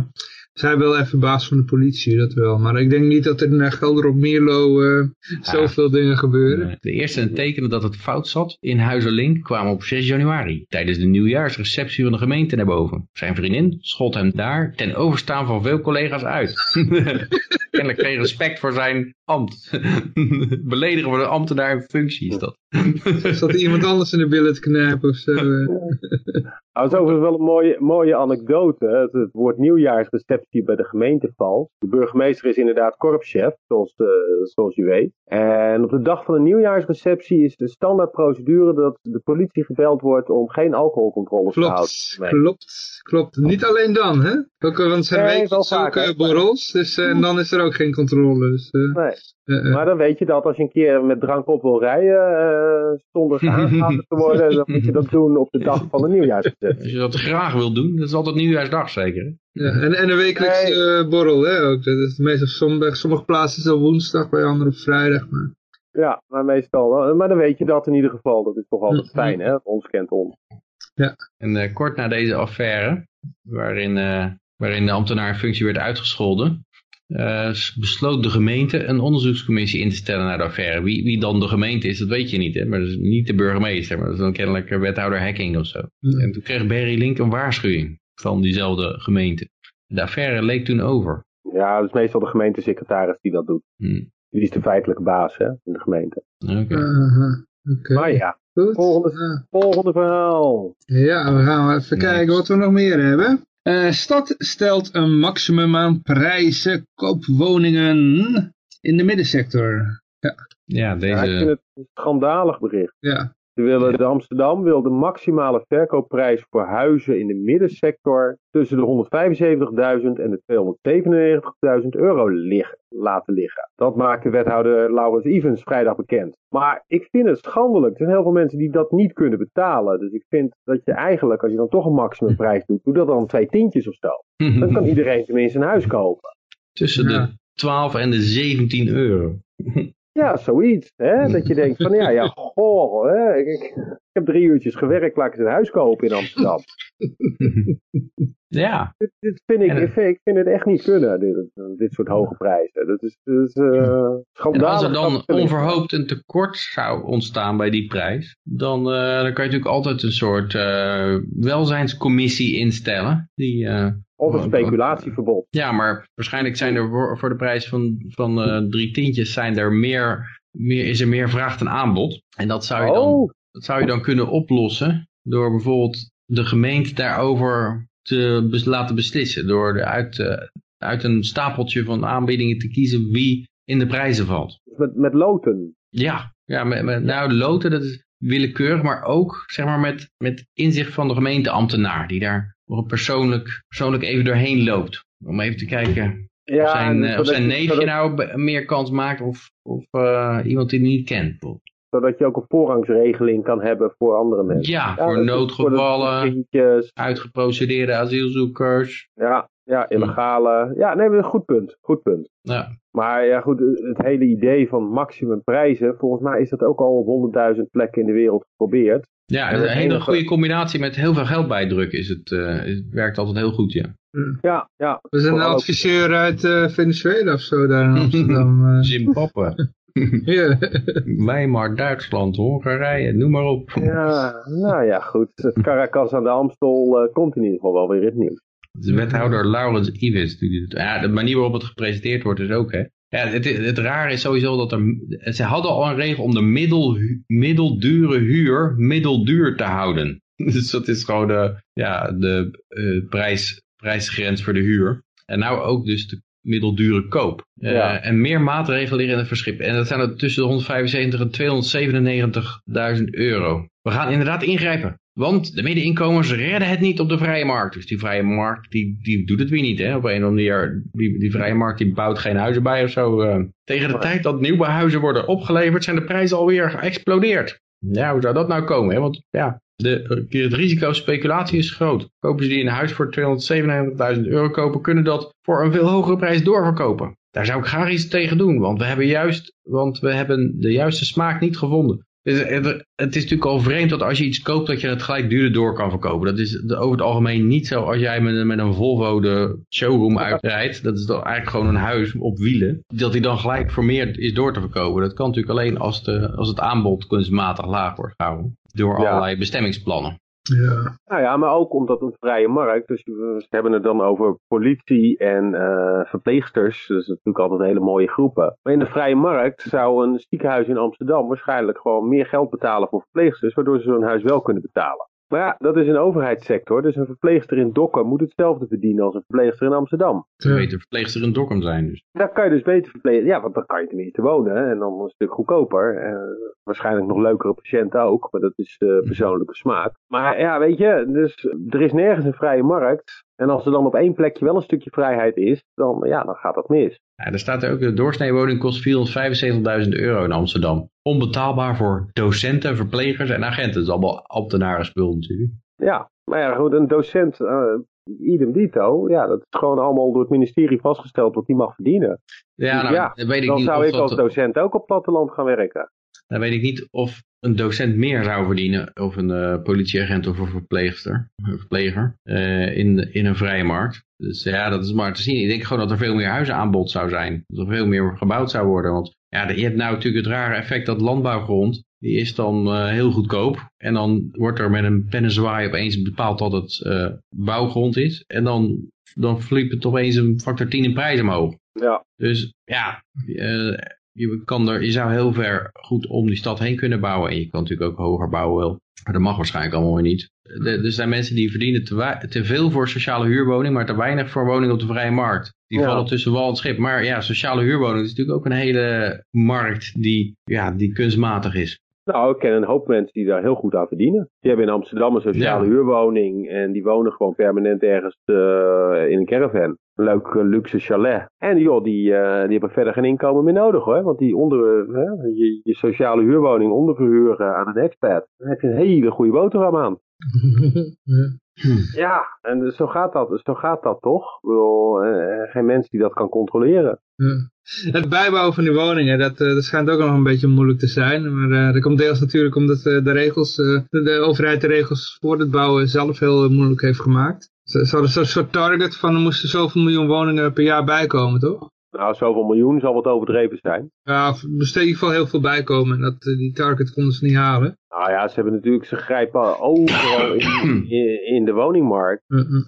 zij wel even baas van de politie, dat wel. Maar ik denk niet dat er in Gelder op Mierlo uh, zoveel dingen gebeuren. De eerste tekenen dat het fout zat in Huizerlink kwamen op 6 januari. Tijdens de nieuwjaarsreceptie van de gemeente naar boven. Zijn vriendin schot hem daar ten overstaan van veel collega's uit. Kennelijk geen respect voor zijn ambt. Beledigen voor de ambtenaar in functie is dat. Zat iemand anders in de billen te knijpen of zo? Nou, het is overigens wel een mooie, mooie anekdote. Het, het woord nieuwjaarsreceptie bij de gemeente valt. De burgemeester is inderdaad korpschef, zoals, uh, zoals je weet. En op de dag van de nieuwjaarsreceptie is de standaardprocedure dat de politie gebeld wordt om geen alcoholcontroles klopt, te houden. Klopt, klopt. Niet alleen dan, hè? Ook, want zijn Nee, uh, borrels, dus uh, dan is er ook geen controle. Dus, uh, Nee. Maar dan weet je dat als je een keer met drank op wil rijden, uh, zonder aangehouden te worden, dan moet je dat doen op de dag van de nieuwjaarsreceptie. Als je dat graag wil doen, dat is altijd nieuwjaarsdag zeker. Ja, en, en een wekelijks Nee. borrel, hè? Ook. Dat is meestal sommige, sommige plaatsen is dat woensdag, bij andere op vrijdag. Maar... Ja, maar meestal wel. Maar dan weet je dat in ieder geval. Dat is toch altijd Mhm. fijn, hè? Ons kent ons. En uh, kort na deze affaire, waarin, uh, waarin de ambtenaar in functie werd uitgescholden, uh, besloot de gemeente een onderzoekscommissie in te stellen naar de affaire. Wie, wie dan de gemeente is, dat weet je niet. Hè? Maar dat is niet de burgemeester, maar dat is dan kennelijk wethouder hacking of zo. En toen kreeg Barry Link een waarschuwing van diezelfde gemeente. De affaire leek toen over. Ja, dat is meestal de gemeentesecretaris die dat doet. Hmm. Die is de feitelijke baas, hè? In de gemeente. Oké. Okay. Uh, okay. Maar ja, Goed. volgende, volgende verhaal. Ja, we gaan even Nice. kijken wat we nog meer hebben. Eh, stad stelt een maximum aan prijzen koopwoningen in de middensector. Ja, Ja, ik vind deze... het een schandalig bericht. Ja, Ze willen, de Amsterdam wil de maximale verkoopprijs voor huizen in de middensector tussen de 175.000 en de 297.000 euro liggen, laten liggen. Dat maakte wethouder Laurens Evans vrijdag bekend. Maar ik vind het schandelijk. Er zijn heel veel mensen die dat niet kunnen betalen. Dus ik vind dat je eigenlijk, als je dan toch een maximumprijs doet, doe dat dan twee tientjes of zo. Dan kan iedereen tenminste een huis kopen. Tussen Ja. de 12 en de 17 euro. Ja, zoiets. Hè? Dat je denkt van ja, ja, goh, hè? Ik, ik, heb drie uurtjes gewerkt, laat ik eens een huis kopen in Amsterdam. ja, Dit, dit vind ik, ik, vind, ik vind het echt niet kunnen, dit, dit soort hoge prijzen. Dat is, dat is eh en als er dan onverhoopt een tekort zou ontstaan bij die prijs, dan, eh, dan kan je natuurlijk altijd een soort eh, welzijnscommissie instellen. Die, eh, Of een speculatieverbod. ja, maar waarschijnlijk zijn er voor, de prijs van, van eh, drie tientjes zijn er meer, meer, is er meer vraag dan aanbod. En dat zou je dan Oh, Dat zou je dan kunnen oplossen door bijvoorbeeld de gemeente daarover te bes- laten beslissen. Door de uit, eh, uit een stapeltje van aanbiedingen te kiezen wie in de prijzen valt. met, met loten. Ja, ja met, met, nou loten dat is willekeurig, maar ook zeg maar met, met inzicht van de gemeenteambtenaar. Die daar persoonlijk, persoonlijk even doorheen loopt. Om even te kijken Ja, of zijn, eh, of zijn neefje nou meer kans maakt of, of eh, iemand die hij niet kent. Zodat je ook een voorrangsregeling kan hebben voor andere mensen. Ja, Ja, voor is noodgevallen. Voor de vriendjes. uitgeprocedeerde asielzoekers. Ja, ja, illegale. Ja, nee, een goed punt. Goed punt. Ja, Maar ja, goed, het hele idee van maximumprijzen, volgens mij is dat ook al op 100.000 plekken in de wereld geprobeerd. ja En een hele goede combinatie met heel veel geld bijdrukken is het, eh, het werkt altijd heel goed, ja. Ja, ja. we zijn een adviseur uit eh, Venezuela of zo daar in Amsterdam. eh. Zimbabwe, ja. Weimar, Duitsland, Hongarije, noem maar op. Ja, nou ja, goed. Het Caracas aan de Amstel eh, komt in ieder geval wel weer in het nieuws. De wethouder Laurens Iwis. die doet het. Ja, de manier waarop het gepresenteerd wordt is ook, hè. Ja, het, het, het rare is sowieso dat er... Ze hadden al een regel om de middel, middeldure huur middelduur te houden. Dus dat is gewoon de, ja, de eh, prijs, prijsgrens voor de huur. En nou ook dus de middeldure koop. Eh. En meer maatregelen liggen in het verschip. En dat zijn er tussen de 175 en 297.000 euro. We gaan inderdaad ingrijpen. Want de middeninkomens redden het niet op de vrije markt. Dus die vrije markt, die, die doet het weer niet. Hè? Op een of andere manier, die, die vrije markt die bouwt geen huizen bij of zo. eh. Tegen de tijd dat nieuwbouwhuizen worden opgeleverd, zijn de prijzen alweer geëxplodeerd. Ja, hoe zou dat nou komen? Hè? Want ja, de, het risico speculatie is groot. Kopen ze die een huis voor 297.000 euro kopen, kunnen dat voor een veel hogere prijs doorverkopen. Daar zou ik graag iets tegen doen, want we hebben juist, want we hebben de juiste smaak niet gevonden. Dus het, het is natuurlijk al vreemd dat als je iets koopt dat je het gelijk duurder door kan verkopen. Dat is over het algemeen niet zo als jij met, met een Volvo de showroom uitrijdt. Dat is dan eigenlijk gewoon een huis op wielen. Dat die dan gelijk voor meer is door te verkopen. Dat kan natuurlijk alleen als, de, als het aanbod kunstmatig laag wordt gehouden. Door Ja. allerlei bestemmingsplannen. Ja. Nou ja, maar ook omdat een vrije markt, dus we hebben het dan over politie en eh, verpleegsters, dus natuurlijk altijd hele mooie groepen. Maar in de vrije markt zou een ziekenhuis in Amsterdam waarschijnlijk gewoon meer geld betalen voor verpleegsters, waardoor ze zo'n huis wel kunnen betalen. Maar ja, dat is een overheidssector, dus een verpleegster in Dokkum moet hetzelfde verdienen als een verpleegster in Amsterdam. Ze weten verpleegster in Dokkum zijn dus. Daar kan je dus beter verplegen. Ja, want dan kan je tenminste wonen en dan een stuk goedkoper. Eh, waarschijnlijk nog leukere patiënten ook, maar dat is eh, persoonlijke smaak. Maar ja, weet je, dus er is nergens een vrije markt. En als er dan op één plekje wel een stukje vrijheid is, dan, ja, dan gaat dat mis. Ja, er staat er ook, de doorsneewoning kost 475.000 euro in Amsterdam. Onbetaalbaar voor docenten, verplegers en agenten. Dat is allemaal ambtenarenspul natuurlijk. Ja, maar ja, goed, een docent, eh idem dito, ja, dat is gewoon allemaal door het ministerie vastgesteld wat die mag verdienen. Ja, nou, Ja, dan weet ik Dan niet zou of ik als docent ook op platteland gaan werken. Dan weet ik niet of een docent meer zou verdienen, of een eh, politieagent of een verpleegster, een verpleger, eh, in, in een vrije markt. Dus ja, dat is maar te zien. Ik denk gewoon dat er veel meer huizenaanbod zou zijn. Dat er veel meer gebouwd zou worden. Want ja, je hebt nou natuurlijk het rare effect dat landbouwgrond, die is dan eh, heel goedkoop. En dan wordt er met een pen en zwaai opeens bepaald dat het bouwgrond is. En dan, dan vliegt het opeens een factor 10 in prijs omhoog. Ja, Dus ja, je, kan er, je zou heel ver goed om die stad heen kunnen bouwen. En je kan natuurlijk ook hoger bouwen wel. Maar dat mag waarschijnlijk allemaal weer niet. Er er zijn mensen die verdienen te, veel voor sociale huurwoning, maar te weinig voor woning op de vrije markt. Die Ja. vallen tussen wal en schip. Maar ja, sociale huurwoning is natuurlijk ook een hele markt die, ja, die kunstmatig is. Nou, ik ken een hoop mensen die daar heel goed aan verdienen. Die hebben in Amsterdam een sociale Ja. huurwoning en die wonen gewoon permanent ergens eh, in een caravan. Een leuk eh, luxe chalet. En joh, die, eh, die hebben verder geen inkomen meer nodig hoor. Want die onder, je, je sociale huurwoning onderverhuren aan een expat, dan heb je een hele goede boterham aan. ja. En zo gaat dat, zo gaat dat toch? Ik bedoel, geen mens die dat kan controleren. Ja. Het bijbouwen van die woningen, dat, eh, dat schijnt ook nog een beetje moeilijk te zijn. Maar eh, dat komt deels natuurlijk omdat eh, de regels, de, overheid de regels voor het bouwen zelf heel moeilijk heeft gemaakt. Ze, ze hadden zo'n soort target van er moesten zoveel miljoen woningen per jaar bijkomen, toch? Nou, zoveel miljoen zal wat overdreven zijn. Ja, er moest in ieder geval heel veel bijkomen en dat, eh, die target konden ze niet halen. Nou ja, ze hebben natuurlijk, ze grijpen overal in, de woningmarkt.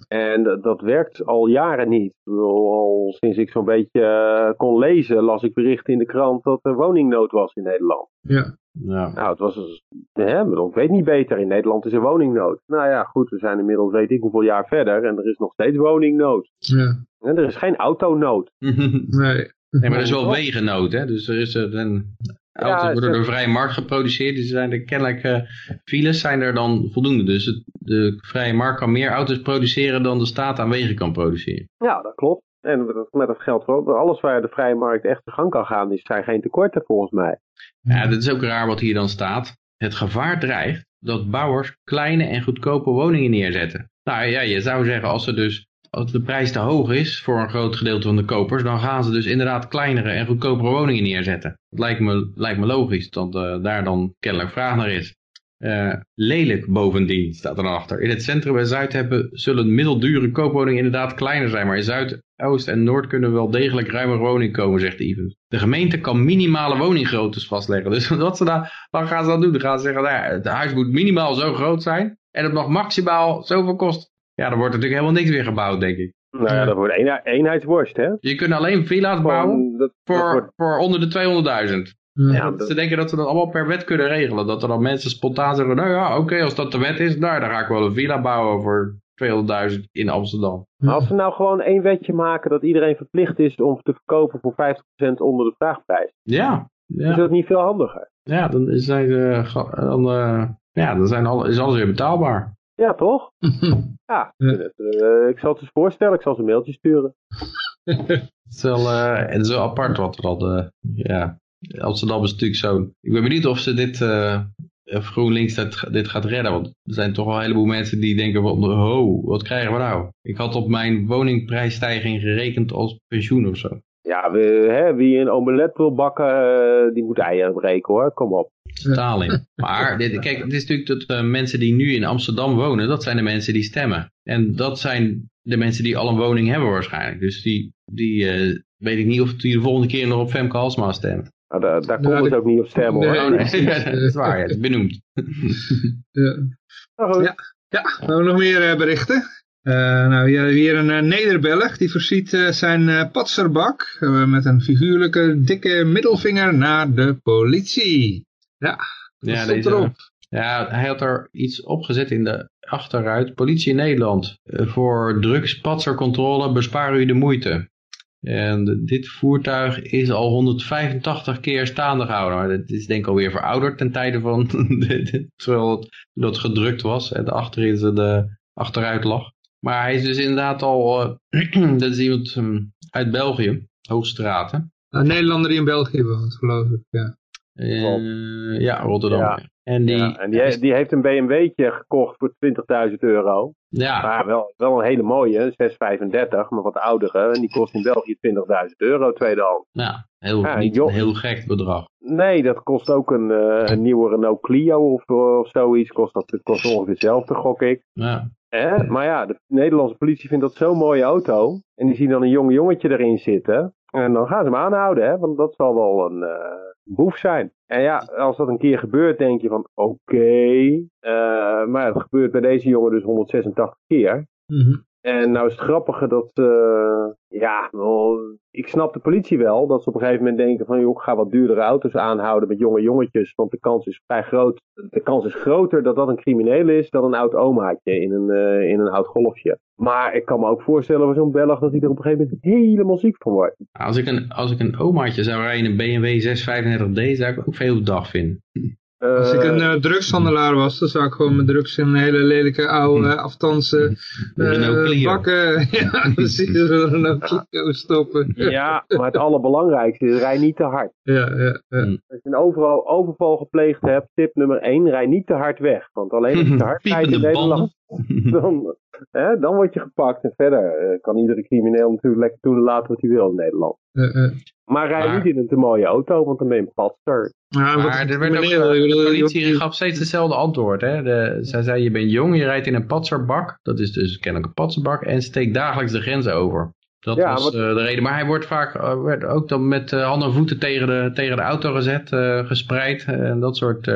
En dat, dat werkt al jaren niet. Al sinds ik zo'n beetje eh, kon lezen, las ik berichten in de krant dat er woningnood was in Nederland. Ja. Ja. Nou, het was, dus- hè, ik weet niet beter. In Nederland is er woningnood. Nou ja, goed, we zijn inmiddels weet ik hoeveel jaar verder en er is nog steeds woningnood. Ja, En er is geen autonood. nee. Nee, maar er is wel wegennood, hè? Dus er is er een auto's Ja, worden ze- door vrije markt geproduceerd. Dus zijn er kennelijk eh, files zijn er dan voldoende. Dus het, de vrije markt kan meer auto's produceren dan de staat aan wegen kan produceren. Ja, dat klopt. En met dat- met dat geld voor alles waar de vrije markt echt de gang kan gaan, is, zijn geen tekorten volgens mij. Ja, dat is ook raar wat hier dan staat. Het gevaar dreigt dat bouwers kleine en goedkope woningen neerzetten. Nou ja, je zou zeggen als er dus als de prijs te hoog is voor een groot gedeelte van de kopers, dan gaan ze dus inderdaad kleinere en goedkopere woningen neerzetten. Dat lijkt me, lijkt me logisch, dat eh, daar dan kennelijk vraag naar is. Eh, lelijk bovendien, staat er dan achter. In het centrum en zuid hebben, zullen middeldure koopwoningen inderdaad kleiner zijn, maar in zuid, oost en noord kunnen wel degelijk ruimere woningen komen, zegt Evans. De gemeente kan minimale woninggroottes vastleggen. Dus wat ze dan, wat gaan ze dan doen? Dan gaan ze zeggen, nou het huis moet minimaal zo groot zijn en het mag maximaal zoveel kosten. Ja, dan wordt er natuurlijk helemaal niks meer gebouwd, denk ik. Nou ja, dat wordt een, eenheidsworst, hè? Je kunt alleen villa's bouwen Gewoon, dat, dat voor, wordt- voor onder de 200.000. Ja. ja, dat- Ze denken dat ze dat allemaal per wet kunnen regelen. Dat er dan mensen spontaan zeggen, nou ja, oké, als dat de wet is, nou, dan ga ik wel een villa bouwen voor 200.000 in Amsterdam. Maar als we nou gewoon één wetje maken dat iedereen verplicht is om te verkopen voor 50% onder de vraagprijs, Ja, is dat niet veel handiger? ja dan, zijn, ze ga- dan, eh, ja, dan zijn alle, is alles weer betaalbaar. Ja, toch? Ja, eh, ik zal het eens voorstellen, ik zal ze een mailtje sturen. Het is wel, eh, het is wel apart wat er al, eh, ja, Amsterdam is natuurlijk zo. Ik ben benieuwd of ze dit, eh, of GroenLinks dit, dit gaat redden. Want er zijn toch wel een heleboel mensen die denken van, ho, wat krijgen we nou? Ik had op mijn woningprijsstijging gerekend als pensioen of zo. Ja, we, hè, wie een omelet wil bakken, die moet eieren breken hoor, kom op. Stalin. Maar dit, kijk, het is natuurlijk dat uh, mensen die nu in Amsterdam wonen, dat zijn de mensen die stemmen. En dat zijn de mensen die al een woning hebben waarschijnlijk. Dus die, die uh, weet ik niet of die de volgende keer nog op Femke Halsma stemt. Nou, daar, daar komt het ook niet op stemmen hoor. Nee, nee, ja, dat is waar, ja, dat is benoemd. ja. ja. ja, we hebben nog meer uh, berichten. Uh, nou, hier, hier een uh, Nederbelg, die voorziet uh, zijn patserbak met een figuurlijke dikke middelvinger naar de politie. Ja, ja, deze, erop. ja, hij had er iets opgezet in de achteruit. Politie in Nederland, voor drugspatsercontrole bespaar u de moeite. En dit voertuig is al 185 keer staande gehouden. Maar dat is denk ik alweer verouderd ten tijde van, terwijl het, dat gedrukt was. En achterin de achteruit lag. Maar hij is dus inderdaad al, uh, dat is iemand um, uit België, Hoogstraten. Een Nederlander die in België woont, geloof ik, ja. Uh, ja, Rotterdam. Ja. En, die, ja, en die, die, heeft een BMW'tje gekocht voor 20.000 euro. Ja. Maar wel, wel een hele mooie, 635, maar wat oudere. En die kost in België 20.000 euro tweedehands. Ja, heel, ja, niet een heel gek bedrag. Nee, dat kost ook een, uh, een nieuwe Renault Clio of, of zoiets. Kost dat kost ongeveer hetzelfde, gok ik. Ja. Eh? Maar ja, de Nederlandse politie vindt dat zo'n mooie auto. En die zien dan een jong jongetje erin zitten. En dan gaan ze hem aanhouden, hè? want dat zal wel een uh, boef zijn. En ja, als dat een keer gebeurt, denk je van oké. Uh, maar het gebeurt bij deze jongen dus 186 keer. -hmm. En nou is het grappige dat, uh, ja, ik snap de politie wel. Dat ze op een gegeven moment denken van, joh, ik ga wat duurdere auto's aanhouden met jonge jongetjes. Want de kans is vrij groot. De kans is groter dat dat een crimineel is dan een oud omaatje in een, uh, in een oud golfje. Maar ik kan me ook voorstellen voor zo'n Belg dat hij er op een gegeven moment helemaal ziek van wordt. Als ik een, als ik een omaatje zou rijden in een BMW 635D, zou ik ook veel op dag vinden. Als ik een uh, drugshandelaar was, dan zou ik gewoon mijn drugs in een hele lelijke oude uh, aftansen uh, bakken. ja, precies, een Renault Clio stoppen. ja, maar het allerbelangrijkste is, rij niet te hard. Ja, ja, ja. Als je een overal overval gepleegd hebt, tip nummer 1, rij niet te hard weg. Want alleen als je te hard rijdt in Nederland, dan, hè, dan word je gepakt. En verder kan iedere crimineel natuurlijk lekker doen laten wat hij wil in Nederland. Maar rij Maar- niet in een te mooie auto, want dan ben je een patster. Ja, Maar er werd ook, eh, de je- politie gaf steeds hetzelfde antwoord. Hè? De, zij zei, je bent jong, je rijdt in een patserbak. Dat is dus kennelijk een patserbak. En steekt dagelijks de grens over. Dat Ja, was wat- eh, de reden. Maar hij wordt vaak eh, werd ook dan met eh, handen en voeten tegen de, tegen de auto gezet, gespreid. En dat soort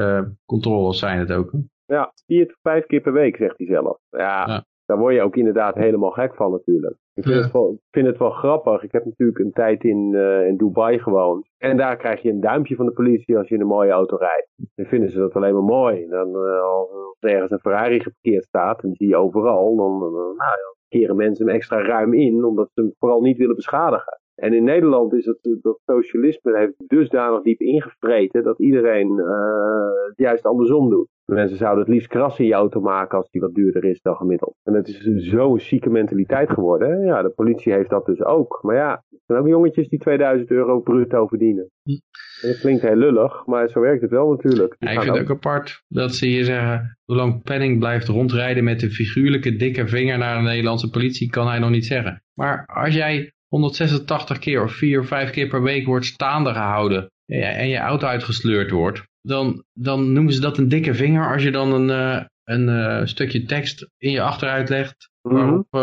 controles zijn het ook. Ja, vier tot vijf keer per week, zegt hij zelf. Ja, Ja. daar word je ook inderdaad helemaal gek van natuurlijk. Ik vind, Ja. het, wel, vind het wel grappig. Ik heb natuurlijk een tijd in, in Dubai gewoond. En daar krijg je een duimpje van de politie als je in een mooie auto rijdt. Dan vinden ze dat alleen maar mooi. Dan, als er ergens een Ferrari geparkeerd staat, en die zie je overal, dan, dan, nou, keren mensen hem extra ruim in, omdat ze hem vooral niet willen beschadigen. En in Nederland is het, dat socialisme heeft dusdanig diep ingevreten dat iedereen eh, het juist andersom doet. Mensen zouden het liefst krassen in je auto maken als die wat duurder is dan gemiddeld. En het is zo'n chique mentaliteit geworden. Hè? Ja, de politie heeft dat dus ook. Maar ja, er zijn ook jongetjes die 2000 euro bruto verdienen. En dat klinkt heel lullig, maar zo werkt het wel natuurlijk. Ja, ik vind het ook apart dat ze hier zeggen, zolang Penning blijft rondrijden met een figuurlijke dikke vinger naar de Nederlandse politie, kan hij nog niet zeggen. Maar als jij 186 keer of 4 of 5 keer per week wordt staande gehouden en je auto uitgesleurd wordt, dan, dan noemen ze dat een dikke vinger als je dan een, eh, een eh, stukje tekst in je achteruit legt Mhm. waarop, eh,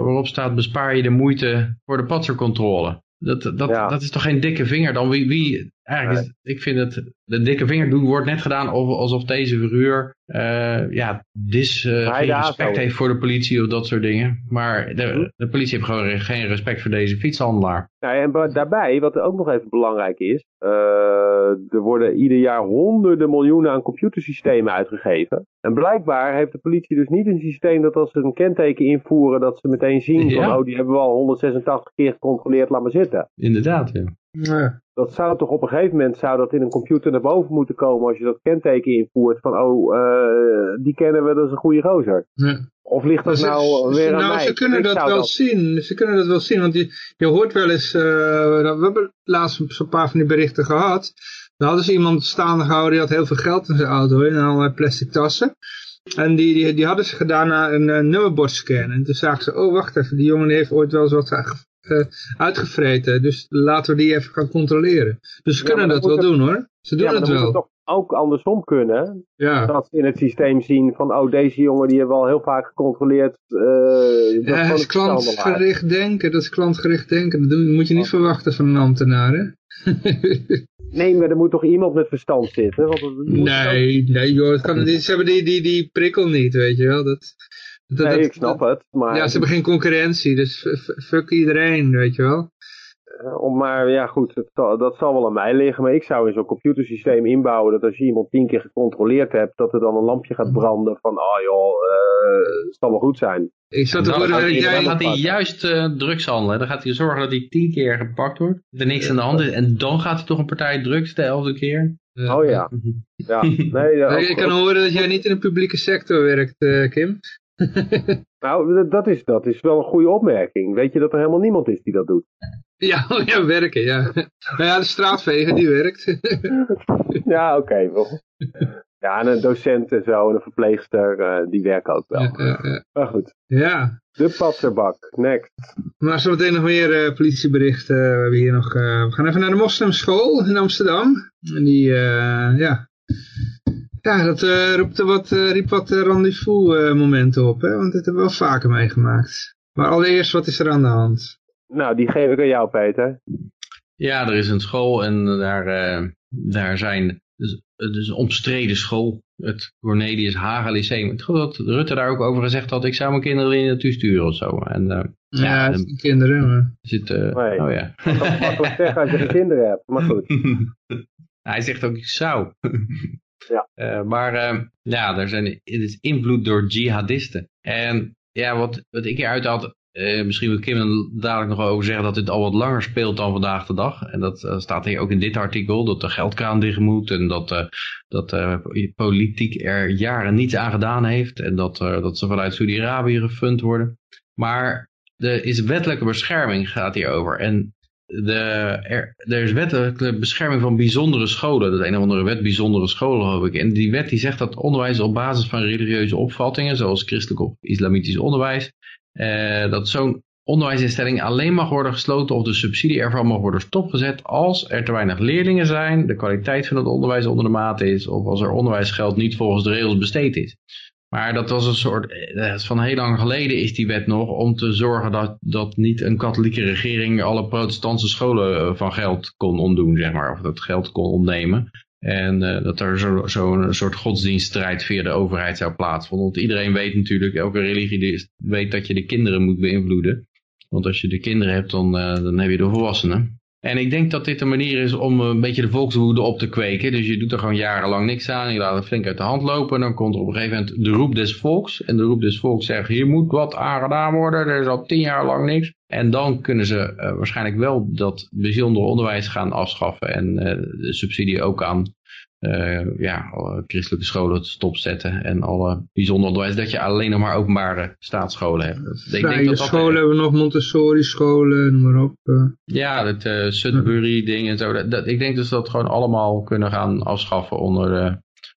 waarop staat bespaar je de moeite voor de patsercontrole. Dat, dat, Ja. dat is toch geen dikke vinger dan? Wie, wie, eigenlijk is, ik vind het, de dikke vinger doen wordt net gedaan of, alsof deze figuur eh, ja, dis, eh, Hij geen respect heeft voor de politie of dat soort dingen. Maar de, de politie heeft gewoon geen respect voor deze fietshandelaar. Nou, en daarbij, wat ook nog even belangrijk is, eh, er worden ieder jaar honderden miljoenen aan computersystemen uitgegeven. En blijkbaar heeft de politie dus niet een systeem dat als ze een kenteken invoeren, dat ze meteen zien van, Ja. oh, die hebben we al 186 keer gecontroleerd, laat maar zitten. Inderdaad, ja. Ja. Dat zou toch op een gegeven moment, zou dat in een computer naar boven moeten komen als je dat kenteken invoert van, oh, eh, die kennen we, dat is een goede gozer. Ja. Of ligt dat Ze- nou ze- weer aan nou, mij? ze kunnen Ik dat wel zien. Ze kunnen dat wel zien, want je, je hoort wel eens, eh, nou, we hebben laatst zo'n paar van die berichten gehad. Dan hadden ze iemand staande gehouden, die had heel veel geld in zijn auto, in allerlei plastic tassen. En die, die, die hadden ze gedaan naar een, eh, nummerbordscan. En toen zagen ze, oh wacht even, die jongen heeft ooit wel eens wat eh, uitgevreten. Dus laten we die even gaan controleren. Dus ze Ja, kunnen dat wel doen hoor. Ze doen Ja, het wel. er toch, ook andersom kunnen. Ja. Dat ze in het systeem zien van, oh, deze jongen die hebben we al heel vaak gecontroleerd. eh, dat is Ja, klantgericht denken. Dat is klantgericht denken. Dat moet je niet verwachten van een ambtenaar, hè? Nee, maar er moet toch iemand met verstand zitten? Want het nee, nee joh. Het kan, ze hebben die, die, die prikkel niet, weet je wel. Dat, dat, Nee, dat- ik snap het. Maar, Ja, ze hebben geen concurrentie, dus fuck iedereen, weet je wel. eh, om, maar ja, goed, het zal- dat zal wel aan mij liggen. Maar ik zou in zo'n computersysteem inbouwen dat als je iemand tien keer gecontroleerd hebt, dat er dan een lampje gaat branden van, ah joh, eh, het zal wel goed zijn. Ik zat te Dan horen gaat, dat hij, dan jij... gaat hij juist eh, drugs handelen. Dan gaat hij zorgen dat hij tien keer gepakt wordt. Dat er niks aan de hand is. En dan gaat hij toch een partij drugs de elfde keer. Oh ja, ja. Nee, ja, Ik ook- kan horen dat jij niet in de publieke sector werkt, eh, Kim. Nou, dat is, dat is wel een goede opmerking. Weet je dat er helemaal niemand is die dat doet? Ja, oh ja, werken, ja. Nou ja, de straatveger, die werkt. Ja, oké. Ja, en een docent en zo, en een verpleegster, eh, die werken ook wel. Ja. Maar goed, ja. de patserbak, next. Maar zometeen nog meer eh, politieberichten. We, hebben hier nog, eh, we gaan even naar de moslimschool in Amsterdam. En die, eh, ja... Ja, dat eh, roept er wat, eh, riep wat eh, rendezvous eh, momenten op, hè? Want dat hebben we wel vaker meegemaakt. Maar allereerst, wat is er aan de hand? Nou, die geef ik aan jou, Peter. Ja, er is een school en daar, eh, daar zijn... Dus, het is een omstreden school. Het Cornelius Haga Lyceum. Ik geloof dat Rutte daar ook over gezegd had. Ik zou mijn kinderen er naartoe sturen of zo. En eh, Ja, Ja, kinderen. Maar... zit... eh, Nee. Oh ja. Dat kan makkelijk zeggen als je geen kinderen hebt. Maar goed. Hij zegt ook ik zou. Ja. Eh, maar eh, ja, er zijn, het is invloed door jihadisten. En ja, wat, wat ik hieruit had, eh, misschien wil Kim er dadelijk nog over zeggen dat dit al wat langer speelt dan vandaag de dag. En dat eh, staat hier ook in dit artikel, dat de geldkraan dicht moet en dat, eh, dat politiek er jaren niets aan gedaan heeft. En dat, dat ze vanuit Saudi-Arabië gefund worden. Maar er is wettelijke bescherming gaat hierover. En de, er, er is wettelijke bescherming van bijzondere scholen. Dat een of andere wet bijzondere scholen, geloof ik. En die wet die zegt dat onderwijs op basis van religieuze opvattingen, zoals christelijk of islamitisch onderwijs, eh, dat zo'n onderwijsinstelling alleen mag worden gesloten of de subsidie ervan mag worden stopgezet als er te weinig leerlingen zijn, de kwaliteit van het onderwijs onder de maat is, of als er onderwijsgeld niet volgens de regels besteed is. Maar dat was een soort, eh, van heel lang geleden is die wet nog, om te zorgen dat, dat niet een katholieke regering alle protestantse scholen eh, van geld kon ontdoen, zeg maar. Of dat geld kon ontnemen. En eh, dat er zo'n zo soort godsdienststrijd via de overheid zou plaatsvinden. Want iedereen weet natuurlijk, elke religie weet dat je de kinderen moet beïnvloeden. Want als je de kinderen hebt, dan, dan heb je de volwassenen. En ik denk dat dit een manier is om een beetje de volkswoede op te kweken. Dus je doet er gewoon jarenlang niks aan. Je laat het flink uit de hand lopen. Dan komt er op een gegeven moment de roep des volks. En de roep des volks zegt, hier moet wat aan gedaan worden. Er is al tien jaar lang niks. En dan kunnen ze eh, waarschijnlijk wel dat bijzondere onderwijs gaan afschaffen. En eh, de subsidie ook aan eh, ja, alle christelijke scholen stopzetten. En alle bijzonder onderwijs. Dat je alleen nog maar openbare staatsscholen hebt. Ik denk Vrije dat dat- scholen hebben we nog, Montessori scholen, noem maar op. eh. ja, het eh Sudbury ding en zo. Dat, dat- ik denk dus dat we dat gewoon allemaal kunnen gaan afschaffen onder, eh,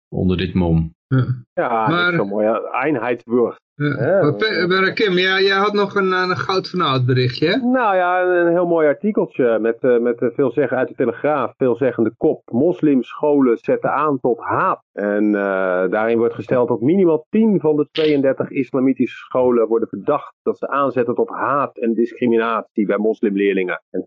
onder dit mom. ja. Ja, Maar- dat is zo mooi. Ja, Einheidsburg. Ja. Ja. Pe- maar Kim, ja, jij had nog een, een goud van oud berichtje, hè? Nou ja, een heel mooi artikeltje met, eh, met eh, veel zeggen uit de Telegraaf, veelzeggende kop. Moslimscholen zetten aan tot haat. En eh, daarin wordt gesteld dat minimaal 10 van de 32 islamitische scholen worden verdacht dat ze aanzetten tot haat en discriminatie bij moslimleerlingen. En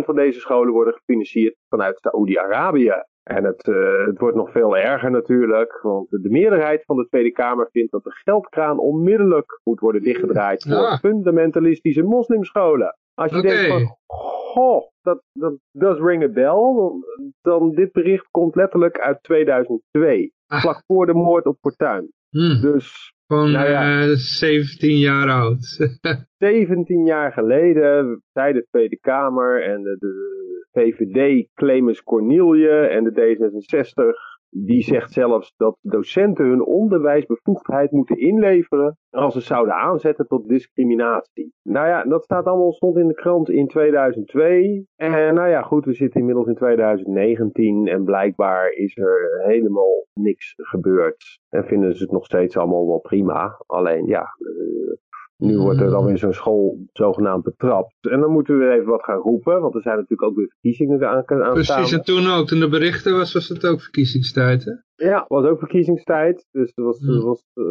20% van deze scholen worden gefinancierd vanuit Saoedi-Arabië. En het, eh, het wordt nog veel erger natuurlijk, want de meerderheid van de Tweede Kamer vindt dat de geldkraan onmiddellijk moet worden dichtgedraaid voor fundamentalistische moslimscholen. Als je denkt van, goh, dat, dat does ring a bell, dan, dan dit bericht komt letterlijk uit 2002. Ah. Vlak voor de moord op Fortuyn. Hm. Dus Nou ja. eh, 17 jaar oud. 17 jaar geleden zei de Tweede Kamer en de, de VVD Clemens Cornelie en de D66 die zegt zelfs dat docenten hun onderwijsbevoegdheid moeten inleveren als ze zouden aanzetten tot discriminatie. Nou ja, dat staat allemaal stond in de krant in 2002. En nou ja, goed, we zitten inmiddels in 2019 en blijkbaar is er helemaal niks gebeurd. En vinden ze het nog steeds allemaal wel prima. Alleen ja, eh, Nu wordt er dan weer zo'n school zogenaamd betrapt. En dan moeten we weer even wat gaan roepen, want er zijn natuurlijk ook weer verkiezingen aan, aan Precies, en toen ook, toen de berichten was, was het ook verkiezingstijd, hè? Ja, was ook verkiezingstijd. Dus dat was, Hmm. was eh,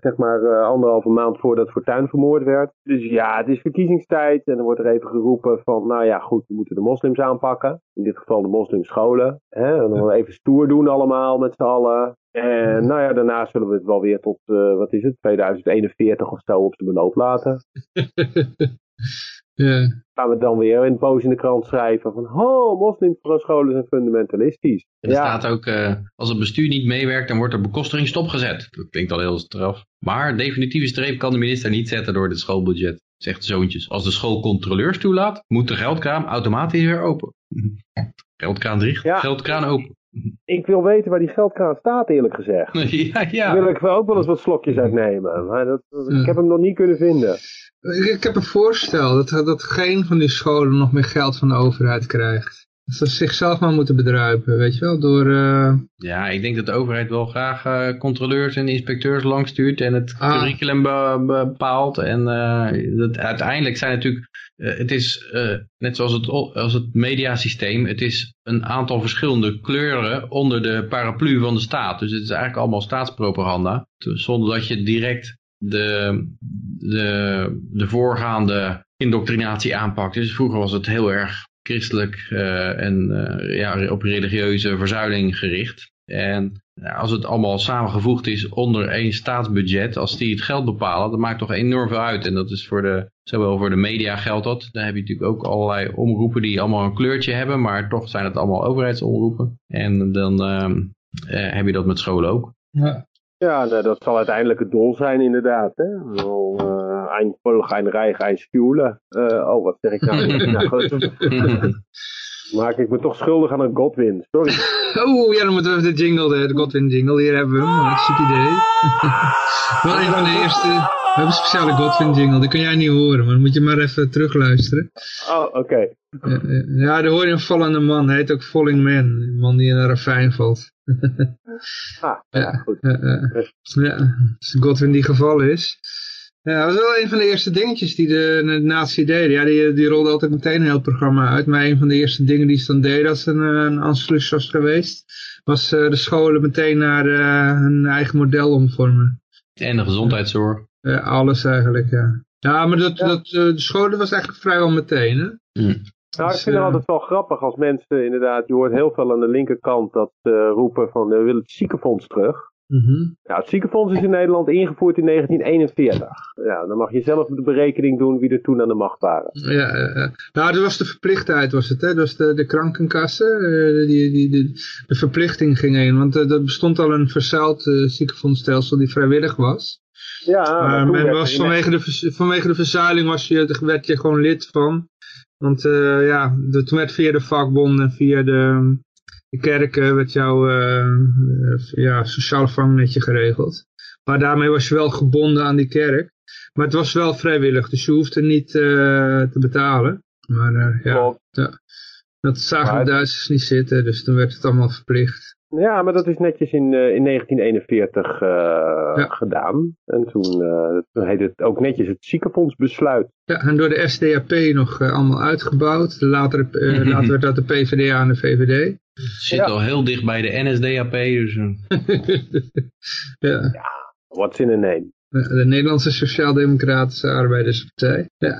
zeg maar eh, anderhalve maand voordat Fortuyn vermoord werd. Dus ja, het is verkiezingstijd en dan wordt er even geroepen van, nou ja, goed, we moeten de moslims aanpakken. In dit geval de moslimscholen. Hè? En dan even stoer doen allemaal met z'n allen. En nou ja, daarna zullen we het wel weer tot, eh, wat is het, 2041 of zo op de beloop laten. ja. Gaan we dan weer in boos in de krant schrijven van, oh, moslimscholen zijn fundamentalistisch. En er Ja. staat ook, eh, als het bestuur niet meewerkt, dan wordt de bekostiging stopgezet. Dat klinkt al heel straf. Maar definitieve streep kan de minister niet zetten door het schoolbudget. Zegt de zoontjes. Als de school controleurs toelaat, moet de geldkraan automatisch weer open. Geldkraan dicht, Ja. geldkraan open. Ik wil weten waar die geldkraan staat, eerlijk gezegd. ja, Daar ja. wil ik wel ook wel eens wat slokjes uitnemen. Maar dat, ik heb hem nog niet kunnen vinden. Ik, ik heb een voorstel dat, dat geen van die scholen nog meer geld van de overheid krijgt. Ze zichzelf maar moeten bedruipen, weet je wel, door... eh, Ja, ik denk dat de overheid wel graag eh, controleurs en inspecteurs langstuurt en het Ah. curriculum be- bepaalt. En eh, dat, uiteindelijk zijn natuurlijk, het is net zoals het, als het mediasysteem, het is een aantal verschillende kleuren onder de paraplu van de staat. Dus het is eigenlijk allemaal staatspropaganda, zonder dat je direct de, de, de voorgaande indoctrinatie aanpakt. Dus vroeger was het heel erg christelijk eh, en eh, ja, op religieuze verzuiling gericht. En als het allemaal samengevoegd is onder één staatsbudget, als die het geld bepalen, dat maakt toch enorm veel uit. En dat is voor de, zowel voor de media geldt dat. Daar heb je natuurlijk ook allerlei omroepen die allemaal een kleurtje hebben, maar toch zijn het allemaal overheidsomroepen. En dan ehm, eh, heb je dat met scholen ook. ja. Ja, dat zal uiteindelijk het doel zijn inderdaad. Hè? Ein Volk, ein Reich, ein Stuhle. Eh, oh, wat zeg ik nou? nou goed, maak ik me toch schuldig aan een Godwin. Sorry. Oh, ja, dan moeten we even de jingle, de, de Godwin jingle, hier hebben we hem, hartstikke idee. Wel een van de eerste, we hebben een speciale Godwin jingle, die kun jij niet horen, maar dan moet je maar even terugluisteren. Oh, oké. Ja, daar hoor je een vallende man, hij heet ook Falling Man, een man die in een ravijn valt. Ah, ja, goed. Ja, ja. ja, als Godwin die gevallen is. Ja, dat was wel een van de eerste dingetjes die de, de nazi deden. Ja, die, die rolde altijd meteen een heel programma uit. Maar een van de eerste dingen die ze dan deden als een, eh, een Anschluss was geweest, was eh, de scholen meteen naar eh, hun eigen model omvormen. En de gezondheidszorg. Ja, alles eigenlijk, ja. Ja, maar dat, dat, eh, de scholen was eigenlijk vrijwel meteen, hè? Hm. Nou, ik Dus, vind het altijd wel grappig als mensen inderdaad, je hoort heel veel aan de linkerkant dat roepen van we willen het ziekenfonds terug. Mhm. Ja, het ziekenfonds is in Nederland ingevoerd in 1941. Ja, dan mag je zelf de berekening doen wie er toen aan de macht waren. Ja, nou, dat was de verplichtheid, was het, hè? Dat was de, de krankenkassen, eh, die, die, die, de verplichting ging heen. Want eh, er bestond al een verzuild eh, ziekenfondsstelsel die vrijwillig was. Ja, maar men was in- vanwege de, vanwege de verzuiling was je, werd je gewoon lid van. Want ja, de, toen werd via de vakbonden en via de, de kerken werd jouw eh, eh, ja, sociale vangnetje geregeld. Maar daarmee was je wel gebonden aan die kerk. Maar het was wel vrijwillig, dus je hoefde niet eh, te betalen. Maar eh, ja, Klopt. dat zagen de Duitsers niet zitten, dus toen werd het allemaal verplicht. Ja, maar dat is netjes in, eh, in 1941 eh, Ja. gedaan. En toen, eh, toen heette het ook netjes het ziekenfondsbesluit. Ja, en door de SDAP nog eh, allemaal uitgebouwd. Later, eh, later werd dat de PvdA en de VVD. Zit Ja. al heel dicht bij de NSDAP. Dus, eh, ja. What's in a name? De Nederlandse Sociaal-Democratische Arbeiderspartij. Ja.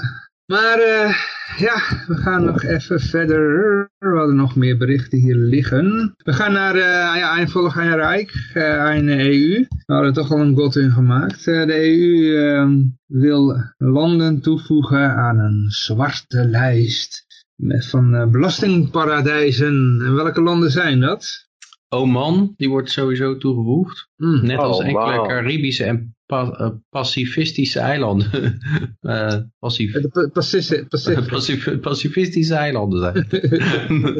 Maar eh, ja, we gaan nog even verder. We hadden nog meer berichten hier liggen. We gaan naar eh ja, Eindvolg en Rijk, eh een EU. We hadden toch al een Godwin gemaakt. Eh, de EU eh, wil landen toevoegen aan een zwarte lijst met van eh, belastingparadijzen. En welke landen zijn dat? Oman, die wordt sowieso toegevoegd. Hmm. Net als Oh, enkele wauw. Caribische en pa- eh, pacifistische eilanden. Eh, pacif De Pa- Pacific. Pacific. pacif- pacifistische eilanden zijn.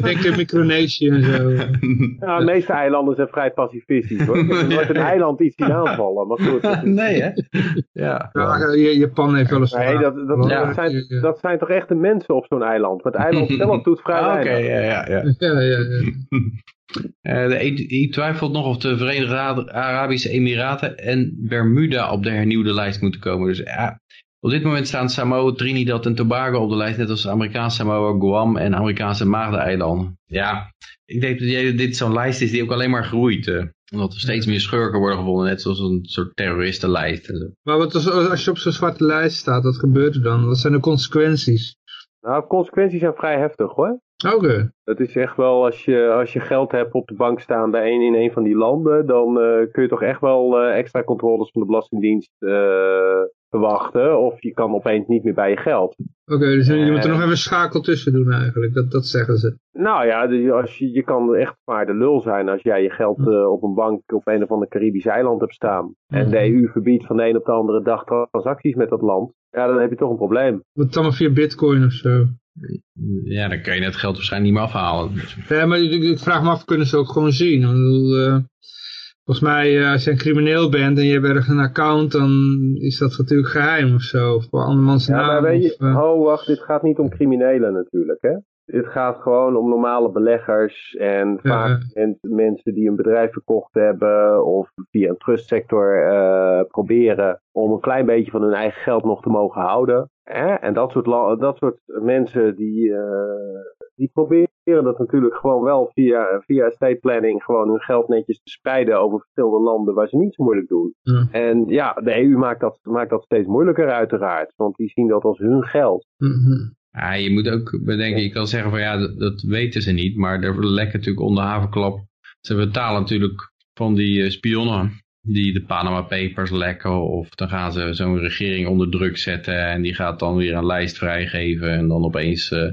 Denk aan Micronesië en zo. Ja, de meeste eilanden zijn vrij pacifistisch hoor. Er wordt een eiland iets zien aanvallen, maar goed. nee hè? Ja. Ja, eh, Japan heeft wel eens... Nee, dat, dat, Ja. dat, zijn, dat zijn toch echt de mensen op zo'n eiland. Maar het eiland zelf doet vrij Ah, Oké, weinig. ja, ja, ja. Ja, ja, ja. Uh, de EU twijfelt nog of de Verenigde Arabische Emiraten en Bermuda op de hernieuwde lijst moeten komen. Dus ja, op dit moment staan Samoa, Trinidad en Tobago op de lijst, net als Amerikaanse Samoa, Guam en Amerikaanse Maagdeneilanden. Ja, ik denk dat dit zo'n lijst is die ook alleen maar groeit. Uh, omdat er steeds meer schurken worden gevonden, net zoals een soort terroristenlijst. Maar wat als, als je op zo'n zwarte lijst staat, wat gebeurt er dan? Wat zijn de consequenties? Nou, consequenties zijn vrij heftig hoor. Oké. Okay. Het is echt wel, als je, als je geld hebt op de bank staan bij een in een van die landen, dan uh, kun je toch echt wel uh, extra controles van de Belastingdienst uh, verwachten. Of je kan opeens niet meer bij je geld. Oké, okay, dus je moet er nog even schakel tussen doen eigenlijk, dat, dat zeggen ze. Nou ja, als je, je kan echt maar de lul zijn als jij je geld uh, op een bank op een of ander Caribisch eiland hebt staan. En de EU verbiedt van de een op de andere dag transacties met dat land. Ja, dan heb je toch een probleem. Wat dan maar via bitcoin of zo. Ja, dan kan je het geld waarschijnlijk niet meer afhalen. Ja, maar ik, ik vraag me af, kunnen ze ook gewoon zien? Ik bedoel, uh, volgens mij, uh, als je een crimineel bent en je hebt ergens een account, dan is dat natuurlijk geheim of zo. Of voor andermans ja, maar weet je, of, uh... oh wacht, dit gaat niet om criminelen natuurlijk, hè? Dit gaat gewoon om normale beleggers en vaak mensen die een bedrijf verkocht hebben of via een trustsector uh, proberen om een klein beetje van hun eigen geld nog te mogen houden. Hè? En dat soort, dat soort mensen die, uh, die proberen dat natuurlijk gewoon wel via, via estate planning gewoon hun geld netjes te spreiden over verschillende landen waar ze niet zo moeilijk doen. Ja. En ja, de EU maakt dat, maakt dat steeds moeilijker uiteraard, want die zien dat als hun geld. Mm -hmm. Ja, je moet ook bedenken, je kan zeggen van ja, dat, dat weten ze niet, maar er lekken natuurlijk onder havenklap. Ze betalen natuurlijk van die uh, spionnen die de Panama Papers lekken of dan gaan ze zo'n regering onder druk zetten en die gaat dan weer een lijst vrijgeven en dan opeens uh,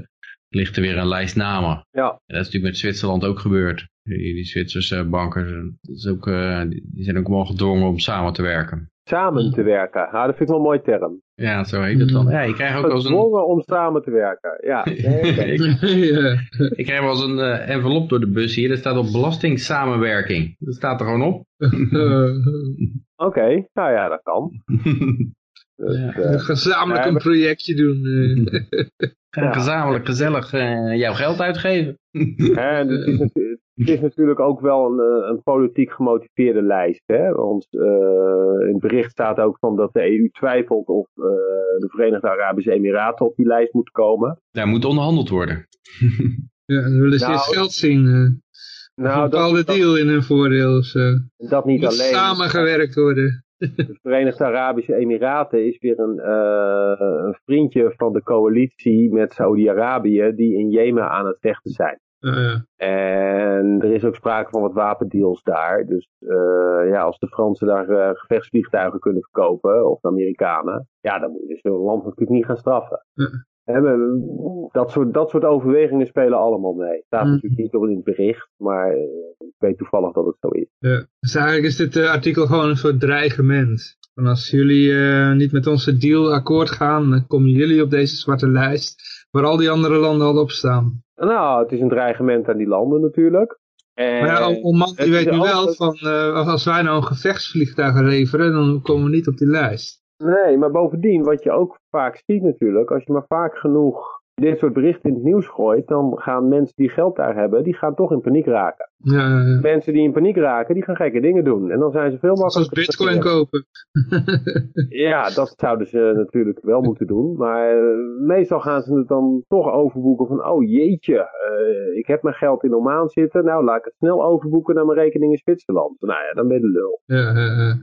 ligt er weer een lijst namen. Ja. En dat is natuurlijk met Zwitserland ook gebeurd. Die, die Zwitserse banken, dat is ook, uh, die zijn ook wel gedwongen om samen te werken. Samen te werken, ja, dat vind ik wel een mooi term. Ja, zo heet het dan. Ja, je krijgt ook als een... Om samen te werken, ja. ik, ik krijg wel eens een uh, envelop door de bus hier, dat staat op belasting-samenwerking. Dat staat er gewoon op. Oké, okay. nou ja, dat kan. Dus, ja. uh, gezamenlijk een projectje doen. ja. Gezamenlijk gezellig uh, jouw geld uitgeven. En het, is het is natuurlijk ook wel een, een politiek gemotiveerde lijst. Hè? Want uh, in het bericht staat ook van dat de EU twijfelt of uh, de Verenigde Arabische Emiraten op die lijst moet komen. Daar moet onderhandeld worden. ja, dan willen ze nou, eerst geld zien. Uh, nou, een bepaalde dat, deal in hun voordeel. Dus, dat niet alleen. samengewerkt worden. De Verenigde Arabische Emiraten is weer een, uh, een vriendje van de coalitie met Saudi-Arabië die in Jemen aan het vechten zijn. En er is ook sprake van wat wapendeals daar. Dus uh, ja, als de Fransen daar uh, gevechtsvliegtuigen kunnen verkopen, of de Amerikanen, ja, dan moet je dus zo'n land natuurlijk niet gaan straffen. dat, soort, dat soort overwegingen spelen allemaal mee. Het staat natuurlijk niet door in het bericht, maar ik weet toevallig dat het zo is. Ja. Dus eigenlijk is dit artikel gewoon een soort dreigement. En als jullie niet met onze deal akkoord gaan, dan komen jullie op deze zwarte lijst, waar al die andere landen al op staan. Nou, het is een dreigement aan die landen natuurlijk. En maar ja, man, die weet nu wel van, uh, als wij nou een gevechtsvliegtuig leveren, dan komen we niet op die lijst. Nee, maar bovendien, wat je ook vaak ziet natuurlijk, als je maar vaak genoeg dit soort berichten in het nieuws gooit, dan gaan mensen die geld daar hebben, die gaan toch in paniek raken. Ja. Mensen die in paniek raken, die gaan gekke dingen doen. En dan zijn ze veel makkelijker... Zoals bitcoin kopen. ja, dat zouden ze natuurlijk wel moeten doen. Maar uh, meestal gaan ze het dan toch overboeken van, oh jeetje, uh, ik heb mijn geld in Oman zitten. Nou, laat ik het snel overboeken naar mijn rekening in Zwitserland. Nou ja, dan ben je de lul. Ja,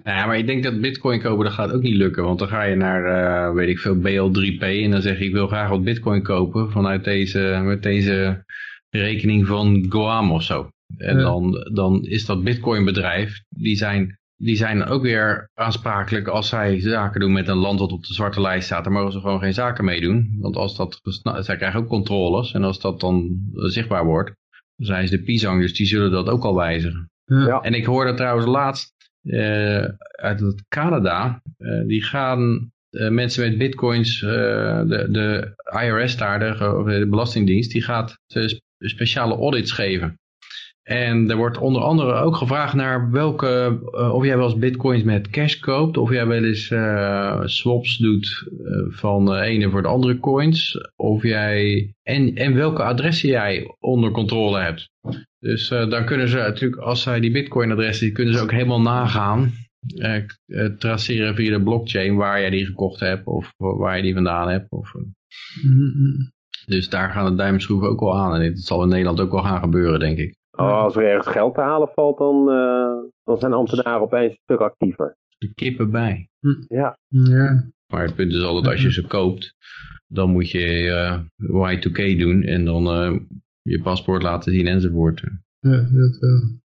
ja, maar ik denk dat bitcoin kopen, dat gaat ook niet lukken. Want dan ga je naar, uh, weet ik veel, BL3P en dan zeg je, ik wil graag wat bitcoin kopen vanuit deze, met deze rekening van Guam of zo. En ja. dan, dan is dat bitcoin bedrijf, die zijn, die zijn ook weer aansprakelijk als zij zaken doen met een land dat op de zwarte lijst staat. Daar mogen ze gewoon geen zaken mee doen. Want als dat, zij krijgen ook controles en als dat dan zichtbaar wordt, dan zijn ze de pisang, die zullen dat ook al wijzigen. Ja. En ik hoorde trouwens laatst uh, uit Canada, uh, die gaan uh, mensen met bitcoins, de, de IRS daar, de, de Belastingdienst, die gaat speciale audits geven. En er wordt onder andere ook gevraagd naar welke, uh, of jij wel eens bitcoins met cash koopt, of jij wel eens uh, swaps doet uh, van de ene voor de andere coins, of jij, en, en welke adressen jij onder controle hebt. Dus dan kunnen ze natuurlijk, als zij die bitcoin-adressen, die kunnen ze ook helemaal nagaan. Traceren via de blockchain waar jij die gekocht hebt of waar je die vandaan hebt. Of, mm -hmm. Dus daar gaan de duimschroeven ook wel aan. En dat zal in Nederland ook wel gaan gebeuren, denk ik. Oh, als er ergens geld te halen valt, dan, dan zijn ambtenaren opeens een stuk actiever. De kippen bij. Ja. ja. Maar het punt is altijd, als je ze koopt, dan moet je Y2K doen en dan je paspoort laten zien enzovoort. Ja, dat wel.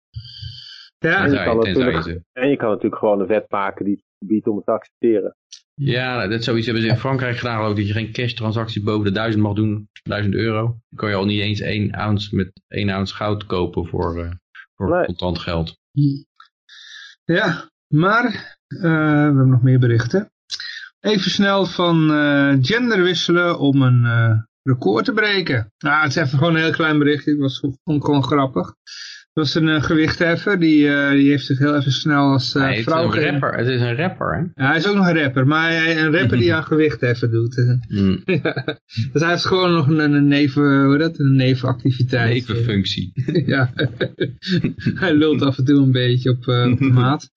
Ja, en je, kan natuurlijk, en je kan natuurlijk gewoon een wet maken die het biedt om het te accepteren. Ja, dat zoiets hebben ze in Frankrijk gedaan ook, dat je geen cash transactie boven de 1000 mag doen, 1000 euro. Dan kan je al niet eens 1 ounce met 1 ounce goud kopen voor, uh, voor nee. contant geld. Ja, maar uh, we hebben nog meer berichten. Even snel van uh, gender wisselen om een record te breken. Nou, het is even gewoon een heel klein bericht. Het was gewoon grappig. Het was een uh, gewichtheffer, die, uh, die heeft zich heel even snel als uh, nee, vrouw... Het is een rapper, het is een rapper, hè? Ja, hij is ook nog een rapper, maar hij, een rapper die aan gewichtheffen doet. Mm. ja. Dus hij heeft gewoon nog een, een neven, hoe dat, een nevenactiviteit. Nevenfunctie. ja, hij lult af en toe een beetje op, op de maat.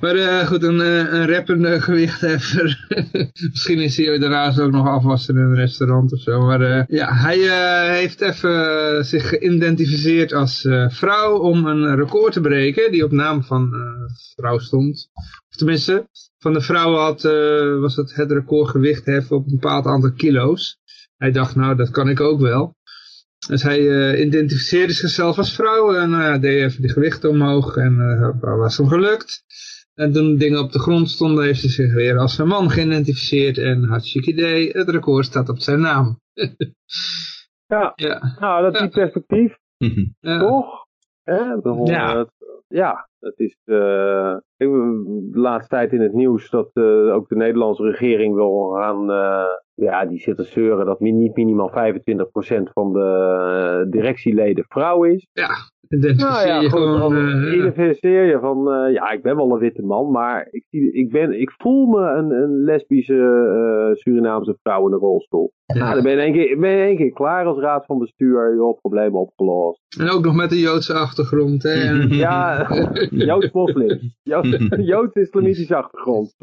Maar uh, goed, een, een rappende gewichtheffer. Misschien is hij daarnaast ook nog afwasser in een restaurant of zo. Maar uh, ja, hij uh, heeft even zich geïdentificeerd als vrouw om een record te breken. Die op naam van vrouw stond. Of tenminste, van de vrouw had, was het het record gewicht heffen op een bepaald aantal kilo's. Hij dacht, nou dat kan ik ook wel. Dus hij identificeerde zichzelf als vrouw en deed even de gewichten omhoog en was hem gelukt. En toen dingen op de grond stonden, heeft hij zich weer als een man geïdentificeerd. En hartstikke idee, het record staat op zijn naam. ja. ja, nou dat is ja. perspectief. ja. Toch? Eh, ja. Het, ja, het is uh, de laatste tijd in het nieuws dat uh, ook de Nederlandse regering wil gaan, uh, ja, die zitten zeuren dat niet minimaal 25% van de directieleden vrouw is. Ja, identificeer nou ja, je gewoon... Uh, identificeer je van, uh, ja, ik ben wel een witte man, maar ik, ik, ben, ik voel me een, een lesbische uh, Surinaamse vrouw in een rolstoel. Ja. Nou, dan ben je, in één keer, ben je één keer klaar als raad van bestuur, joh, probleem opgelost. En ook nog met een Joodse achtergrond, hè? ja, Joods moslim. Joods-islamitische achtergrond.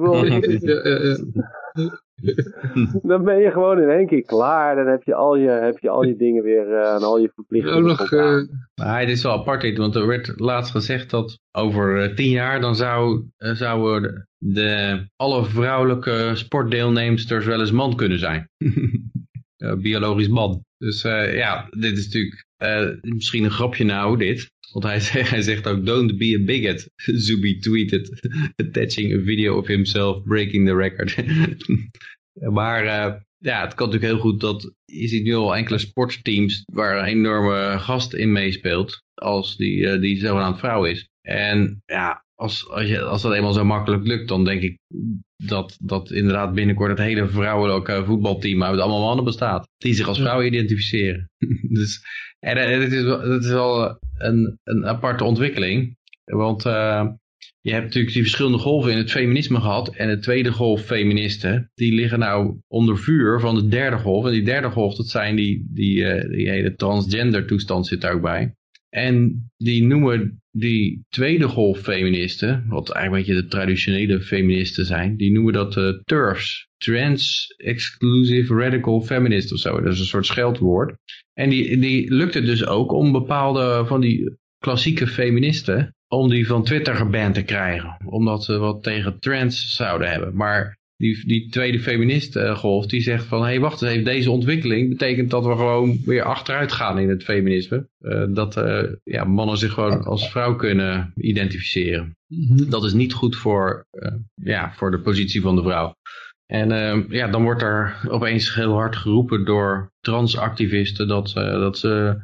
dan ben je gewoon in één keer klaar. Dan heb je al je, heb je, al je dingen weer uh, en al je verplichtingen. Ook nog, uh... Maar dit is wel apart, want er werd laatst gezegd dat over uh, tien jaar dan zou, zouden de, alle vrouwelijke sportdeelnemsters wel eens man kunnen zijn. biologisch man. Dus ja, dit is natuurlijk misschien een grapje nou, dit. Want hij zegt, hij zegt ook, don't be a bigot. Zubi tweeted, attaching a video of himself breaking the record. maar uh, ja, het kan natuurlijk heel goed dat, je ziet nu al enkele sportteams waar een enorme gast in meespeelt, als die, uh, die zogenaamd vrouw is. En ja, als, als, je, als dat eenmaal zo makkelijk lukt, dan denk ik dat, dat inderdaad binnenkort het hele vrouwelijke voetbalteam uit allemaal mannen bestaat. Die zich als vrouw identificeren. dus, en het is, het is wel een, een aparte ontwikkeling. Want uh, je hebt natuurlijk die verschillende golven in het feminisme gehad. En de tweede golf feministen, die liggen nou onder vuur van de derde golf. En die derde golf, dat zijn die, die, uh, die hele transgender toestand zit daar ook bij. En die noemen die tweede golf feministen, wat eigenlijk een beetje de traditionele feministen zijn, die noemen dat uh, TERFs. Trans Exclusive Radical Feminist of zo. Dat is een soort scheldwoord. En die, die lukt het dus ook om bepaalde van die klassieke feministen, om die van Twitter geband te krijgen. Omdat ze wat tegen trans zouden hebben. Maar die, die tweede feministgolf die zegt van, hé hey, wacht eens even, deze ontwikkeling betekent dat we gewoon weer achteruit gaan in het feminisme. Uh, dat uh, ja, mannen zich gewoon als vrouw kunnen identificeren. Mm -hmm. Dat is niet goed voor, ja, voor de positie van de vrouw. En ja, dan wordt er opeens heel hard geroepen door transactivisten dat, dat ze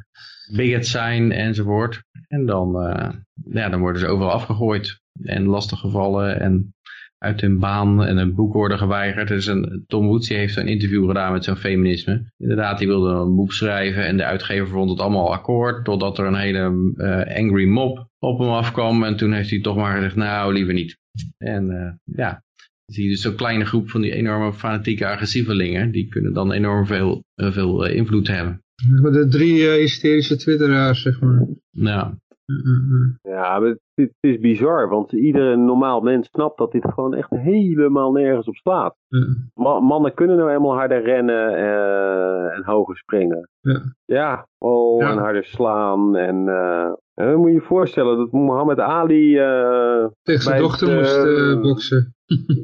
bigot zijn enzovoort. En dan, ja, dan worden ze overal afgegooid en lastiggevallen en uit hun baan en een boek worden geweigerd. Dus een, Tom Woods heeft een interview gedaan met zo'n feminisme. Inderdaad, die wilde een boek schrijven en de uitgever vond het allemaal akkoord. Totdat er een hele uh, angry mob op hem afkwam. En toen heeft hij toch maar gezegd, nou liever niet. En uh, ja, zie je dus zo'n kleine groep van die enorme fanatieke agressievelingen. Die kunnen dan enorm veel, uh, veel invloed hebben. De drie hysterische twitteraars, zeg maar. Ja. Ja, maar het, is bizar, want iedere normaal mens snapt dat dit gewoon echt helemaal nergens op slaat. Ja. mannen kunnen nou helemaal harder rennen uh, en hoger springen. Ja, ja oh, Ja. en harder slaan. En uh, dan moet je je voorstellen dat Muhammad Ali... Uh, Tegen zijn dochter moest eh, uh, boksen.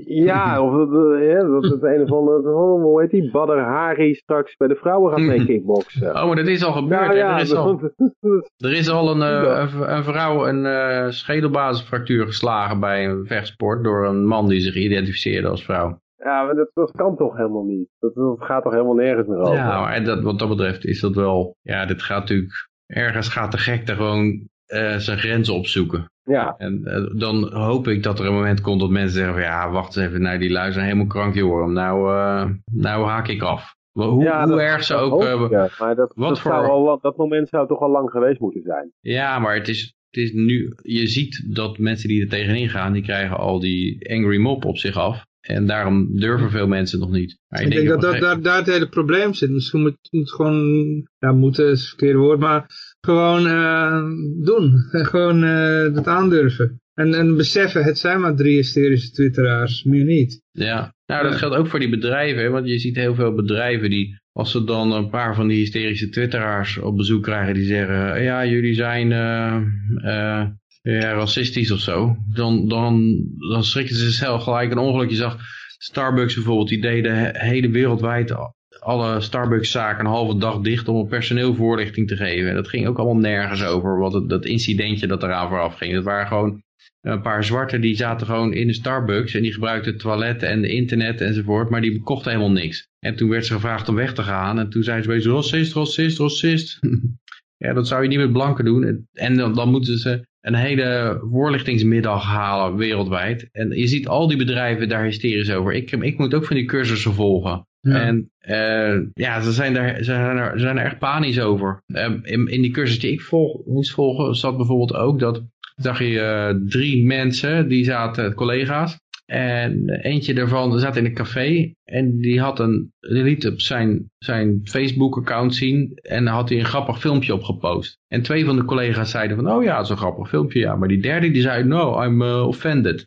Ja, of dat, ja, dat het een of andere, oh, hoe heet die, Badr Hari straks bij de vrouwen gaat mee kickboksen. Oh, maar dat is al gebeurd. Nou ja, er, is al, er is al een, eh, een, een vrouw een eh schedelbasisfractuur geslagen bij een vechtsport door een man die zich identificeerde als vrouw. ja, maar dat, dat kan toch helemaal niet. Dat, dat gaat toch helemaal nergens meer over. Ja, maar dat, wat dat betreft is dat wel... Ja, dit gaat natuurlijk... Ergens gaat de gek er gewoon eh, zijn grenzen opzoeken. Ja, En eh, dan hoop ik dat er een moment komt dat mensen zeggen van... Ja, wacht eens even, nou die lui zijn helemaal krank joh. Nou, eh, nou haak ik af. Hoe, ja, hoe dat- erg ze ook... hoop ja. Maar dat, wat dat, voor- al, dat moment zou toch al lang geweest moeten zijn. Ja, maar het is, het is nu, je ziet dat mensen die er tegenin gaan, die krijgen al die angry mob op zich af. En daarom durven veel mensen nog niet. Maar Ik denk dat, dat daar, daar het hele probleem zit. Misschien moet, moet gewoon, ja, moeten is het verkeerde woord, maar gewoon eh, doen. En gewoon eh dat aandurven. En, en beseffen, het zijn maar drie hysterische twitteraars, meer niet. Ja, nou dat geldt ook voor die bedrijven. Want je ziet heel veel bedrijven die, als ze dan een paar van die hysterische twitteraars op bezoek krijgen, die zeggen, ja jullie zijn eh, eh, ja, racistisch of zo. Dan, dan, dan schrikken ze zelf gelijk een ongeluk. Je zag Starbucks bijvoorbeeld, die deden he- hele wereldwijd alle Starbucks zaken een halve dag dicht om een personeel voorlichting te geven. En dat ging ook allemaal nergens over, wat het, dat incidentje dat eraan vooraf ging. Dat waren gewoon een paar zwarten die zaten gewoon in de Starbucks en die gebruikten het toilet en internet enzovoort, maar die kochten helemaal niks. En toen werd ze gevraagd om weg te gaan en toen zeiden ze bezig, racist, racist, racist. ja, dat zou je niet met blanken doen. En dan, dan moeten ze een hele voorlichtingsmiddag halen wereldwijd. En je ziet al die bedrijven daar hysterisch over. Ik, ik moet ook van die cursussen volgen. En eh, ja, ze zijn, daar, ze, zijn er, ze zijn er echt panisch over. Ehm, in, in die cursus die ik volg, moest volgen, zat bijvoorbeeld ook dat zag je eh, drie mensen, die zaten collega's. En eentje daarvan zat in een café en die, had een, liet op zijn, zijn Facebook-account zien en daar had hij een grappig filmpje op gepost. En twee van de collega's zeiden van, oh ja, een grappig filmpje, ja. Maar die derde die zei, no, I'm uh, offended.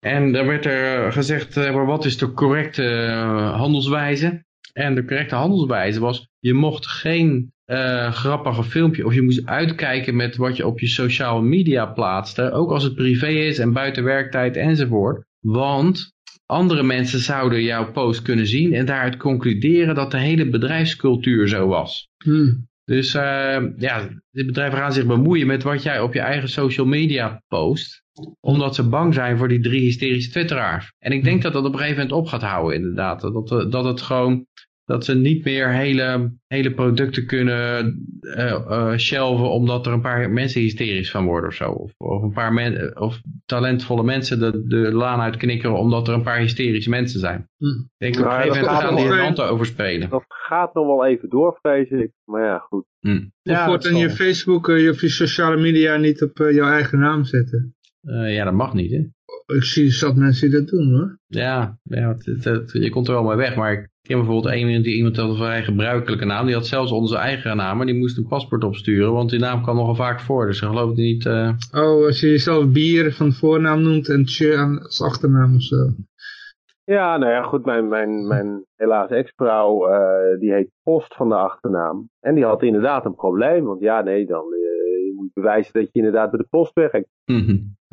En daar werd er gezegd, eh, maar wat is de correcte eh, handelswijze? En de correcte handelswijze was, je mocht geen eh, grappige filmpje, of je moest uitkijken met wat je op je social media plaatste, ook als het privé is en buiten werktijd enzovoort. Want andere mensen zouden jouw post kunnen zien en daaruit concluderen dat de hele bedrijfscultuur zo was. Hm. Dus eh, ja, dit bedrijven gaan zich bemoeien met wat jij op je eigen social media post. Omdat ze bang zijn voor die drie hysterische twitteraars. En ik denk dat dat op een gegeven moment op gaat houden inderdaad. Dat, dat, het gewoon, dat ze niet meer hele, hele producten kunnen eh eh, shelven omdat er een paar mensen hysterisch van worden of zo. Of, of een paar men, of talentvolle mensen de, de laan uitknikkeren omdat er een paar hysterische mensen zijn. Hm. Ik denk op een gegeven dat moment gaan die handen overspelen. Dat gaat nog wel even door, vrees ik. Maar ja, goed. Hm. Of Ja, je. Facebook, eh, je sociale media niet op jouw eigen naam zetten. Eh, ja, dat mag niet hè. Ik zie zat mensen die dat doen hoor. Ja, ja het, het- het- je komt er wel mee weg. Maar ik ken bijvoorbeeld een, die iemand had een vrij gebruikelijke naam. Die had zelfs onze eigen naam, maar die moest een paspoort opsturen. Want die naam kwam nogal vaak voor. Dus ze geloofde niet... eh, Oh, als je jezelf bier van voornaam noemt en tje als achternaam of zo. Ja, nou ja, goed. Mijn, mijn, mijn helaas ex-vrouw, eh, die heet Post van de achternaam. En die had inderdaad een probleem. Want ja, nee, dan eh, je moet bewijzen dat je inderdaad bij de post werkt.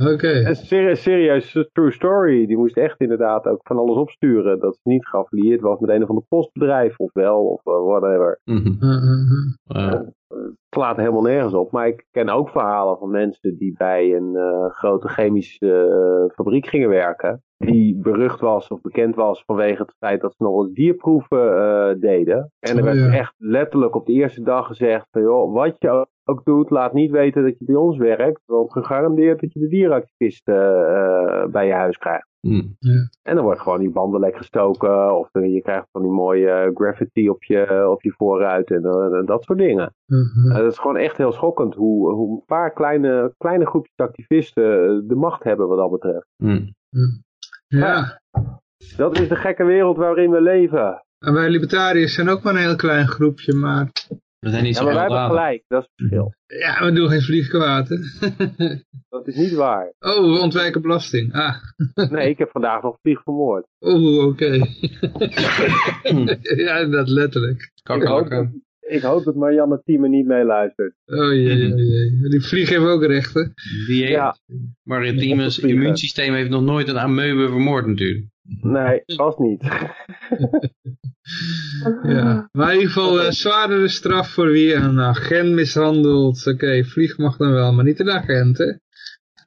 Oké. En ser serieus, true story. Die moest echt inderdaad ook van alles opsturen. Dat ze niet geaffilieerd was met een of ander postbedrijf. Of wel, of eh, whatever. mhm. Uh, uh, uh. Eh, Het slaat helemaal nergens op. Maar ik ken ook verhalen van mensen die bij een eh, grote chemische eh, fabriek gingen werken. Die berucht was of bekend was vanwege het feit dat ze nog eens dierproeven eh, deden. En er Oh, werd ja. echt letterlijk op de eerste dag gezegd van joh, wat je ook- doet, laat niet weten dat je bij ons werkt. Want gegarandeerd dat je de dierenactivisten eh, bij je huis krijgt. hm. En dan wordt gewoon die banden lek gestoken. Of je krijgt van die mooie graffiti op je, op je voorruit en dat soort dingen. uh. Het is gewoon echt heel schokkend hoe, hoe een paar kleine, kleine groepjes activisten eh, de macht hebben wat dat betreft. Hm. Ja. Dat is de gekke wereld waarin we leven. En wij libertariërs zijn ook maar een heel klein groepje, maar We zijn niet Ja, zo maar wij hebben gelijk, dat is het verschil. Ja, we doen geen vliegkwaad, hè. Dat is niet waar. Oh, we ontwijken belasting. Ah, Nee, ik heb vandaag nog vlieg vermoord. oeh, oké. ja, dat letterlijk. Ik Kakkerlakken. Ik hoop dat Marianne Thieme niet meeluistert. Oh jee, jee, jee. Die vlieg heeft ook rechten. Die heeft, Ja. Maritieme's Vliegen. immuunsysteem heeft nog nooit een amoebe vermoord natuurlijk. Nee, vast niet. Ja. Maar in ieder geval eh, zwaardere straf voor wie een agent mishandelt. Oké, vlieg mag dan wel, maar niet een agent, hè.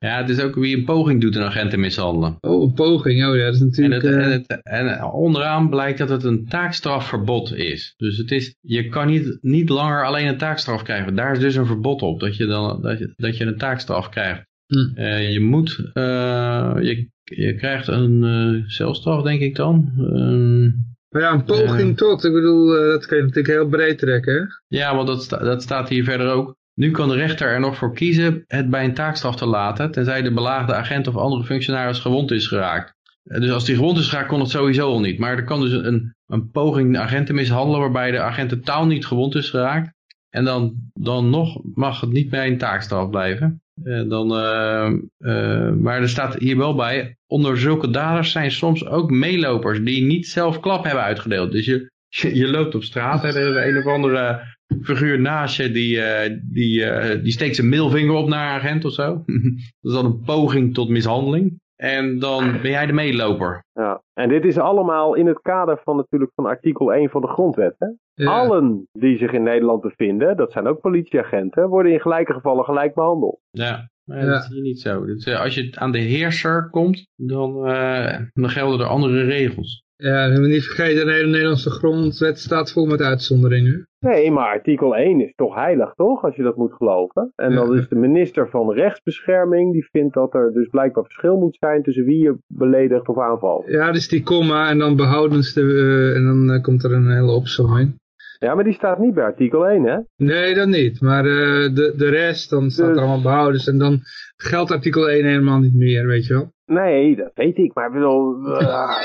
Ja, het is ook wie een poging doet een agent te mishandelen. Oh, een poging. Oh ja, dat is En, natuurlijk... het, eh, en, het, en onderaan blijkt dat het een taakstrafverbod is. Dus het is, je kan niet, niet langer alleen een taakstraf krijgen. Daar is dus een verbod op, dat je, dan, dat je, dat je een taakstraf krijgt. Hm. Eh, je moet, eh, je, je krijgt een eh celstraf denk ik dan. Een- maar ja, een poging tot. Ik bedoel, dat kan je natuurlijk heel breed trekken, hè. ja, want dat, dat staat hier verder ook. Nu kan de rechter er nog voor kiezen het bij een taakstraf te laten, tenzij de belaagde agent of andere functionaris gewond is geraakt. Eh, Dus als die gewond is geraakt, kon het sowieso al niet. Maar er kan dus een, een poging de agent te mishandelen waarbij de agent totaal niet gewond is geraakt. En dan, dan nog mag het niet bij een taakstraf blijven. Eh, dan, eh, maar er staat hier wel bij, onder zulke daders zijn soms ook meelopers die niet zelf klap hebben uitgedeeld. Dus je, je, je loopt op straat en er is een of andere figuur naast je die, eh, die, eh, die steekt zijn middelvinger op naar een agent of zo. dat is dan een poging tot mishandeling. En dan ben jij de meeloper. Ja. En dit is allemaal in het kader van natuurlijk van artikel 1 van de grondwet. Hè? Ja. Allen die zich in Nederland bevinden, dat zijn ook politieagenten, worden in gelijke gevallen gelijk behandeld. Ja, maar Ja. dat zie je niet zo. Dus, als je aan de heerser komt, dan, eh, dan gelden er andere regels. Ja, we niet vergeten, de hele Nederlandse grondwet staat vol met uitzonderingen. Nee, maar artikel 1 is toch heilig, toch? Als je dat moet geloven. En Ja. dan is de minister van Rechtsbescherming, die vindt dat er dus blijkbaar verschil moet zijn tussen wie je beledigt of aanvalt. Ja, dus die komma en dan behoudens de, eh, en dan eh, komt er een hele opzomming. Ja, maar die staat niet bij artikel 1, hè? Nee, dat niet. Maar eh, de, de rest, dan staat Dus- er allemaal behoudens. En dan geldt artikel 1 helemaal niet meer, weet je wel. Nee, dat weet ik, maar ik bedoel... eh,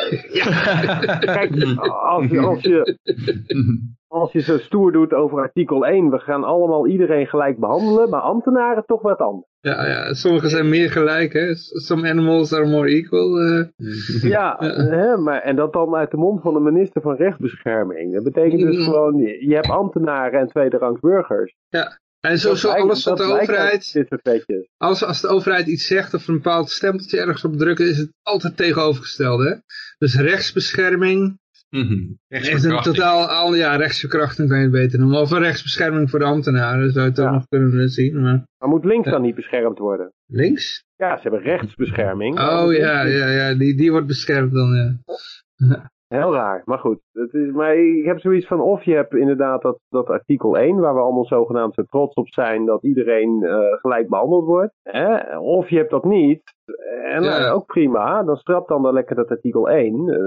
kijk, als je, als, je, als je zo stoer doet over artikel 1, we gaan allemaal iedereen gelijk behandelen, maar ambtenaren toch wat anders. Ja, ja, sommige zijn meer gelijk, hè. Some animals are more equal. eh. Ja, hè, maar, en dat dan uit de mond van de minister van Rechtsbescherming. Dat betekent dus Mm. gewoon, je hebt ambtenaren en tweede rangs burgers. En zo, zo alles wat de overheid, als, als de overheid iets zegt of een bepaald stempeltje ergens op drukken, is het altijd tegenovergesteld, hè. Dus rechtsbescherming Mhm. is een totaal, al, ja, rechtsverkrachting kan je het beter noemen. Of een rechtsbescherming voor de ambtenaren, zou je het ook Ja. nog kunnen zien. Maar Maar moet links dan niet beschermd worden? links? Ja, ze hebben rechtsbescherming. Oh ja, ja, ja, die, die wordt beschermd dan, ja. Heel raar, maar goed. Het is, maar ik heb zoiets van, of je hebt inderdaad dat, dat artikel 1, waar we allemaal zogenaamd zo trots op zijn, dat iedereen eh, gelijk behandeld wordt. Hè? Of je hebt dat niet. En nou, Ja. ook prima, dan strap dan dan lekker dat artikel 1. eh,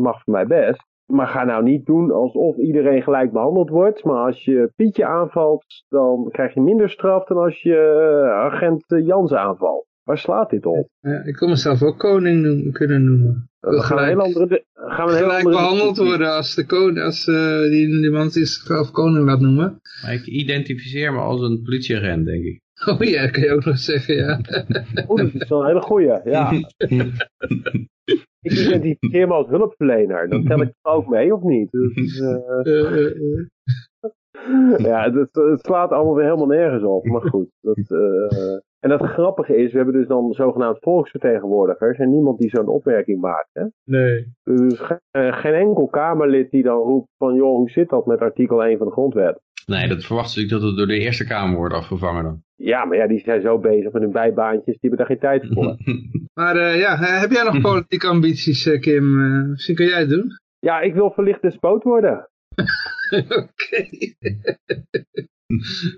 mag voor mij best. Maar ga nou niet doen alsof iedereen gelijk behandeld wordt. Maar als je Pietje aanvalt, dan krijg je minder straf dan als je eh, agent eh, Jans aanvalt. Waar slaat dit op? ja ik kon mezelf ook koning noem- kunnen noemen. Dan gaan we een heel andere, gaan we een heel Gelijk andere behandeld worden als, de koning, als eh, die, die man die zichzelf koning laat noemen. Maar ik identificeer me als een politieagent, denk ik. Oh ja, dat kan je ook nog zeggen, ja. Oeh, dat is wel een hele goeie, ja. Ik identificeer me als hulpverlener. Dan tel ik er ook mee, of niet? Dus, eh, Eh, eh, eh. ja, het, het, het slaat allemaal weer helemaal nergens op. Maar goed. Dat, eh, en het grappige is, we hebben dus dan zogenaamd volksvertegenwoordigers. En niemand die zo'n opmerking maakt. Hè? nee. Dus ge- eh, geen enkel Kamerlid die dan roept van... joh, hoe zit dat met artikel 1 van de grondwet? Nee, dat verwacht ik dat het door de Eerste Kamer wordt afgevangen dan. Ja, maar ja, die zijn zo bezig met hun bijbaantjes. Die hebben daar geen tijd voor. Maar eh, ja, heb jij nog politieke ambities, eh, Kim? Misschien kan jij het doen? Ja, ik wil verlicht despoot worden. Oké.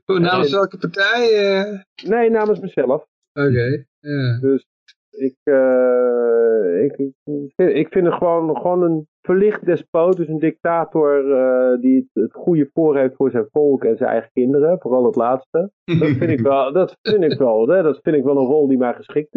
Oh, namens welke partij? eh? Nee, namens mezelf. Oké, ja. Dus ik, eh, ik, ik, vind- ik vind het gewoon, gewoon een verlicht despoot, dus een dictator eh, die het, het goede voor heeft voor zijn volk en zijn eigen kinderen, vooral het laatste. Dat vind ik wel, dat vind ik wel, hè, dat vind ik wel een rol die mij geschikt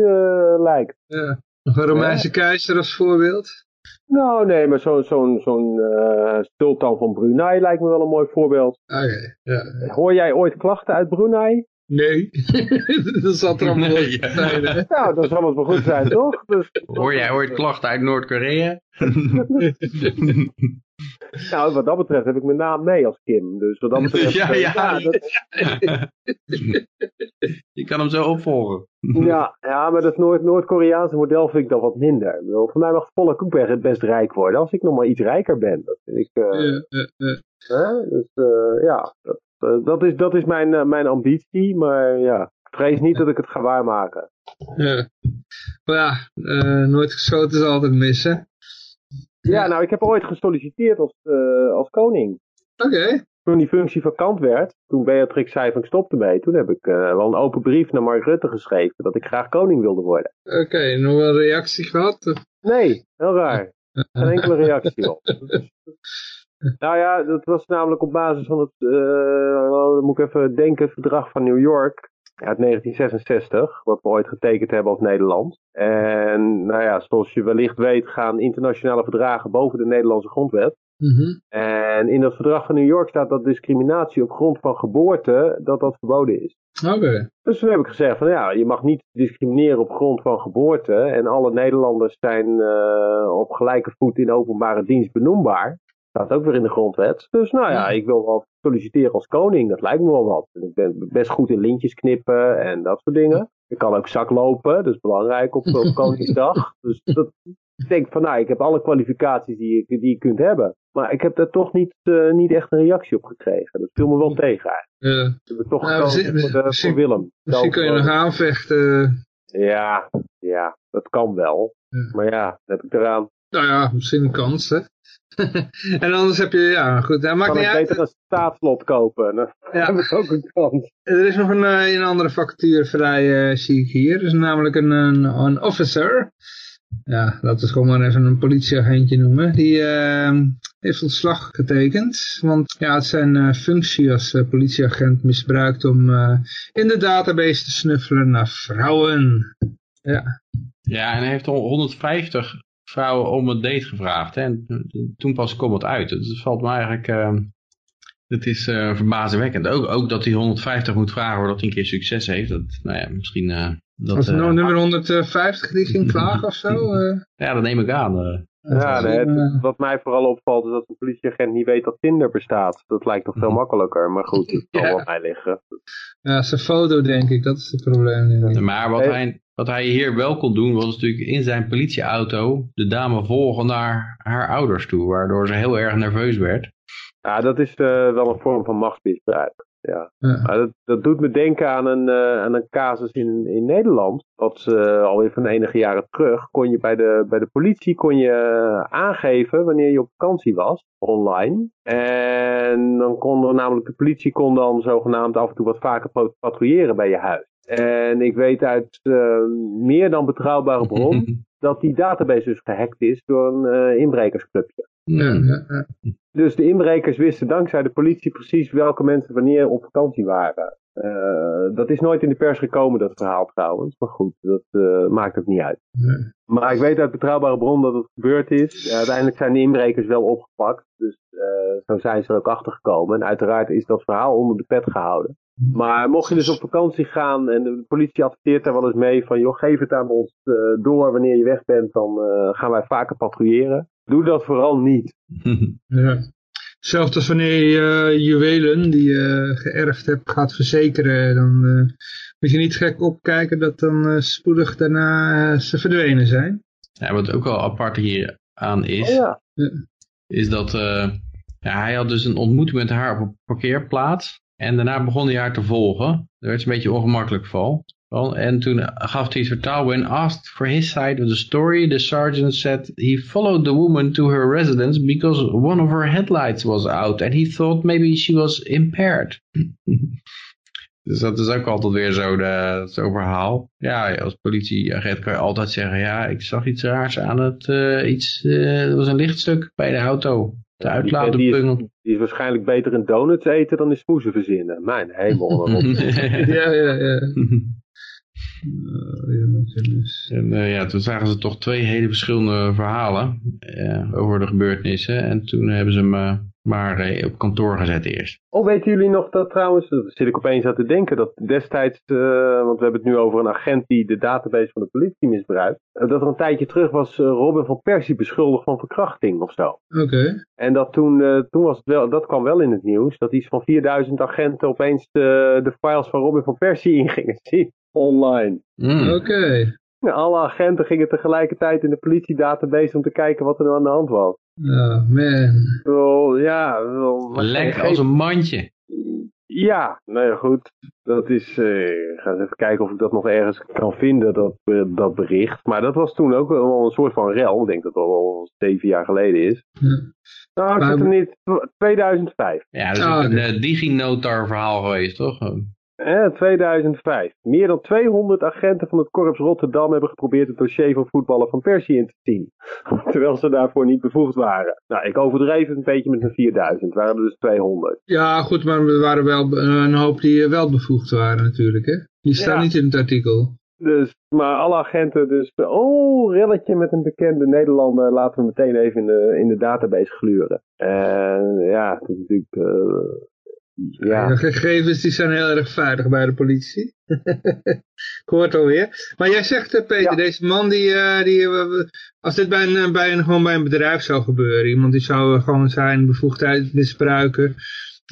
lijkt. ja. Nog een Romeinse keizer als voorbeeld? Nou, nee, maar zo'n zo'n zo'n eh, sultan van Brunei lijkt me wel een mooi voorbeeld. Oké, ja. Hoor jij ooit klachten uit Brunei? Nee, dat zat er allemaal Nee, in. ja. Nee, nee. Nou, dan zal het wel goed zijn, toch? Dus, Hoor jij ooit klachten uit Noord-Korea? nou, wat dat betreft heb ik mijn naam mee als Kim. Dus wat dat betreft... Ja, eh, ja. dat- Je kan hem zo opvolgen. Ja, ja, maar dat Noord- Noord-Koreaanse model vind ik dan wat minder. Ik bedoel, voor mij mag Volk ook best- best rijk worden, als ik nog maar iets rijker ben. Dat vind ik, eh, Ja, ja, ja. hè? Dus eh, ja, dat, dat is, dat is mijn, mijn ambitie, maar ja, ik vrees niet dat ik het ga waarmaken. Ja. Maar ja, nooit geschoten is altijd missen. Ja, nou, ik heb ooit gesolliciteerd als, eh, als koning. Oké. Toen die functie vakant werd, toen Beatrix zei van ik stop ermee, toen heb ik eh, wel een open brief naar Mark Rutte geschreven dat ik graag koning wilde worden. Oké, nog wel een reactie gehad? Of- Nee, heel raar. Geen enkele reactie op. Nou ja, dat was namelijk op basis van het, eh, dan moet ik even denken, het verdrag van New York uit 1966, wat we ooit getekend hebben als Nederland. En nou ja, zoals je wellicht weet gaan internationale verdragen boven de Nederlandse grondwet. Mhm. En in dat verdrag van New York staat dat discriminatie op grond van geboorte, dat dat verboden is. Oké. Dus toen heb ik gezegd van ja, je mag niet discrimineren op grond van geboorte. En alle Nederlanders zijn eh, op gelijke voet in openbare dienst benoembaar. Staat ook weer in de grondwet. Dus nou ja, ik wil wel solliciteren als koning. Dat lijkt me wel wat. Ik ben best goed in lintjes knippen en dat soort dingen. Ik kan ook zak lopen, dat is belangrijk op, op Koningsdag. Dus dat, ik denk van nou, ik heb alle kwalificaties die, ik- die je kunt hebben. Maar ik heb daar toch niet, eh, niet echt een reactie op gekregen. Dat viel me wel tegen eigenlijk. Ja. Het toch Nou, misschien- voor, de- misschien- voor Willem. Misschien kun je Zelf, nog eh, aanvechten. ja, ja, dat kan wel. Ja. Maar ja, dat heb ik eraan. Nou ja, misschien een kans, hè. en anders heb je, ja, goed. Dat maakt Kan niet uit. beter een staatslot kopen? Dan Ja. heb ik ook een kans. Er is nog een, eh, een andere vacature vrij, eh, zie ik hier. Dat is namelijk een, een, een officer. Ja, laten we het gewoon maar even een politieagentje noemen. Die eh, heeft ontslag getekend. Want ja, het zijn eh, functie als politieagent misbruikt om eh, in de database te snuffelen naar vrouwen. Ja, Ja, en hij heeft al 150 vrouwen om een date gevraagd. Hè? En toen pas kwam het uit. Dus het valt me eigenlijk... eh, het is eh, verbazingwekkend. Ook, ook dat hij 150 moet vragen voordat hij een keer succes heeft. Dat, nou ja, misschien... eh, dat, was het eh, nummer 150 die ging klagen of zo? eh? ja, dat neem ik aan. Ja, nee, het- Eh, wat mij vooral opvalt is dat een politieagent niet weet dat Tinder bestaat. Dat lijkt toch veel Mhm. makkelijker. Maar goed, het zal Ja. wel mij liggen. ja, zijn foto denk ik, dat is het probleem. Maar wat Hey. hij, wat hij hier wel kon doen, was natuurlijk in zijn politieauto de dame volgen naar haar ouders toe. Waardoor ze heel erg nerveus werd. Ja, dat is eh, wel een vorm van machtsmisbruik. Ja. Ja. Maar dat, dat doet me denken aan een, eh, aan een casus in, in Nederland. Dat eh, alweer van enige jaren terug. Kon je bij de, bij de politie kon je eh, aangeven wanneer je op vakantie was. Online. En dan kon er namelijk de politie kon dan zogenaamd af en toe wat vaker pat- patrouilleren bij je huis. En ik weet uit meer dan betrouwbare bron dat die database dus gehackt is door een inbrekersclubje. Ja, ja, ja. Dus de inbrekers wisten dankzij de politie precies welke mensen wanneer op vakantie waren. Eh, dat is nooit in de pers gekomen, dat verhaal trouwens. Maar goed, dat eh, maakt ook niet uit. Nee. Maar ik weet uit betrouwbare bron dat het gebeurd is. Uiteindelijk zijn de inbrekers wel opgepakt. Dus eh, zo zijn ze er ook achter gekomen. En uiteraard is dat verhaal onder de pet gehouden. Maar mocht je dus op vakantie gaan en de politie adverteert daar wel eens mee van... joh, geef het aan ons door wanneer je weg bent, dan gaan wij vaker patrouilleren. Doe dat vooral niet. Ja. Hetzelfde als wanneer je eh, juwelen die je geërfd hebt gaat verzekeren, dan eh, moet je niet gek opkijken dat dan eh, spoedig daarna ze verdwenen zijn. Ja, wat ook wel apart hier aan is, Oh ja. is dat eh, ja, hij had dus een ontmoeting met haar op een parkeerplaats. En daarna begon hij haar te volgen. Daar werd ze een beetje ongemakkelijk van. En toen gaf hij het vertaal. When asked for his side of the story, the sergeant said he followed the woman to her residence because one of her headlights was out and he thought maybe she was impaired. dus dat is ook altijd weer zo de- zo'n verhaal. Ja, als politieagent kan je altijd zeggen, ja, ik zag iets raars aan het, eh, iets, eh, er was een lichtstuk bij de auto. De Die, uitlaat die, die is waarschijnlijk beter in donuts eten dan in smoesen verzinnen. Mijn hemel. Ja, ja, ja. Ja, natuurlijk. En eh, ja, toen zagen ze toch twee hele verschillende verhalen eh, over de gebeurtenissen. En toen hebben ze hem eh, maar eh, op kantoor gezet eerst. Oh, weten jullie nog dat trouwens, daar zit ik opeens aan te denken, dat destijds, eh, want we hebben het nu over een agent die de database van de politie misbruikt, eh, dat er een tijdje terug was eh, Robin van Persie beschuldigd van verkrachting of zo. Oké. En dat toen, eh, toen was het wel, dat kwam wel in het nieuws, dat iets van 4000 agenten opeens de, de files van Robin van Persie in gingen zien, online. Mm. Oké. Alle agenten gingen tegelijkertijd in de politiedatabase om te kijken wat er nou aan de hand was. Ja, man. Wel, ja, wel, maar Lek geen- als een mandje. Ja, nou ja, goed. Dat is, eh, ik ga eens even kijken of ik dat nog ergens kan vinden, dat, eh, dat bericht. Maar dat was toen ook wel een soort van rel. Ik denk dat het al zeven jaar geleden is. Ja. Nou, ik zit er niet. 2005. Ja, dat is ook een eh, DigiNotar verhaal geweest, toch? Eh, 2005. Meer dan 200 agenten van het Korps Rotterdam hebben geprobeerd het dossier van voetballer van Persie in te zien. Terwijl ze daarvoor niet bevoegd waren. Nou, ik overdreef het een beetje met een 4000. Het waren er dus 200. Ja, goed, maar er waren wel een hoop die eh, wel bevoegd waren natuurlijk, hè? Die staan Ja. niet in het artikel. Dus, maar alle agenten dus, oh, relletje met een bekende Nederlander, laten we meteen even in de, in de database gluren. En ja, het is natuurlijk, eh, ja. De gegevens die zijn heel erg veilig bij de politie. ik hoor het alweer. Maar jij zegt, eh, Peter, Ja. deze man die, eh, die eh, als dit bij een, bij een, gewoon bij een bedrijf zou gebeuren, iemand die zou gewoon zijn bevoegdheid misbruiken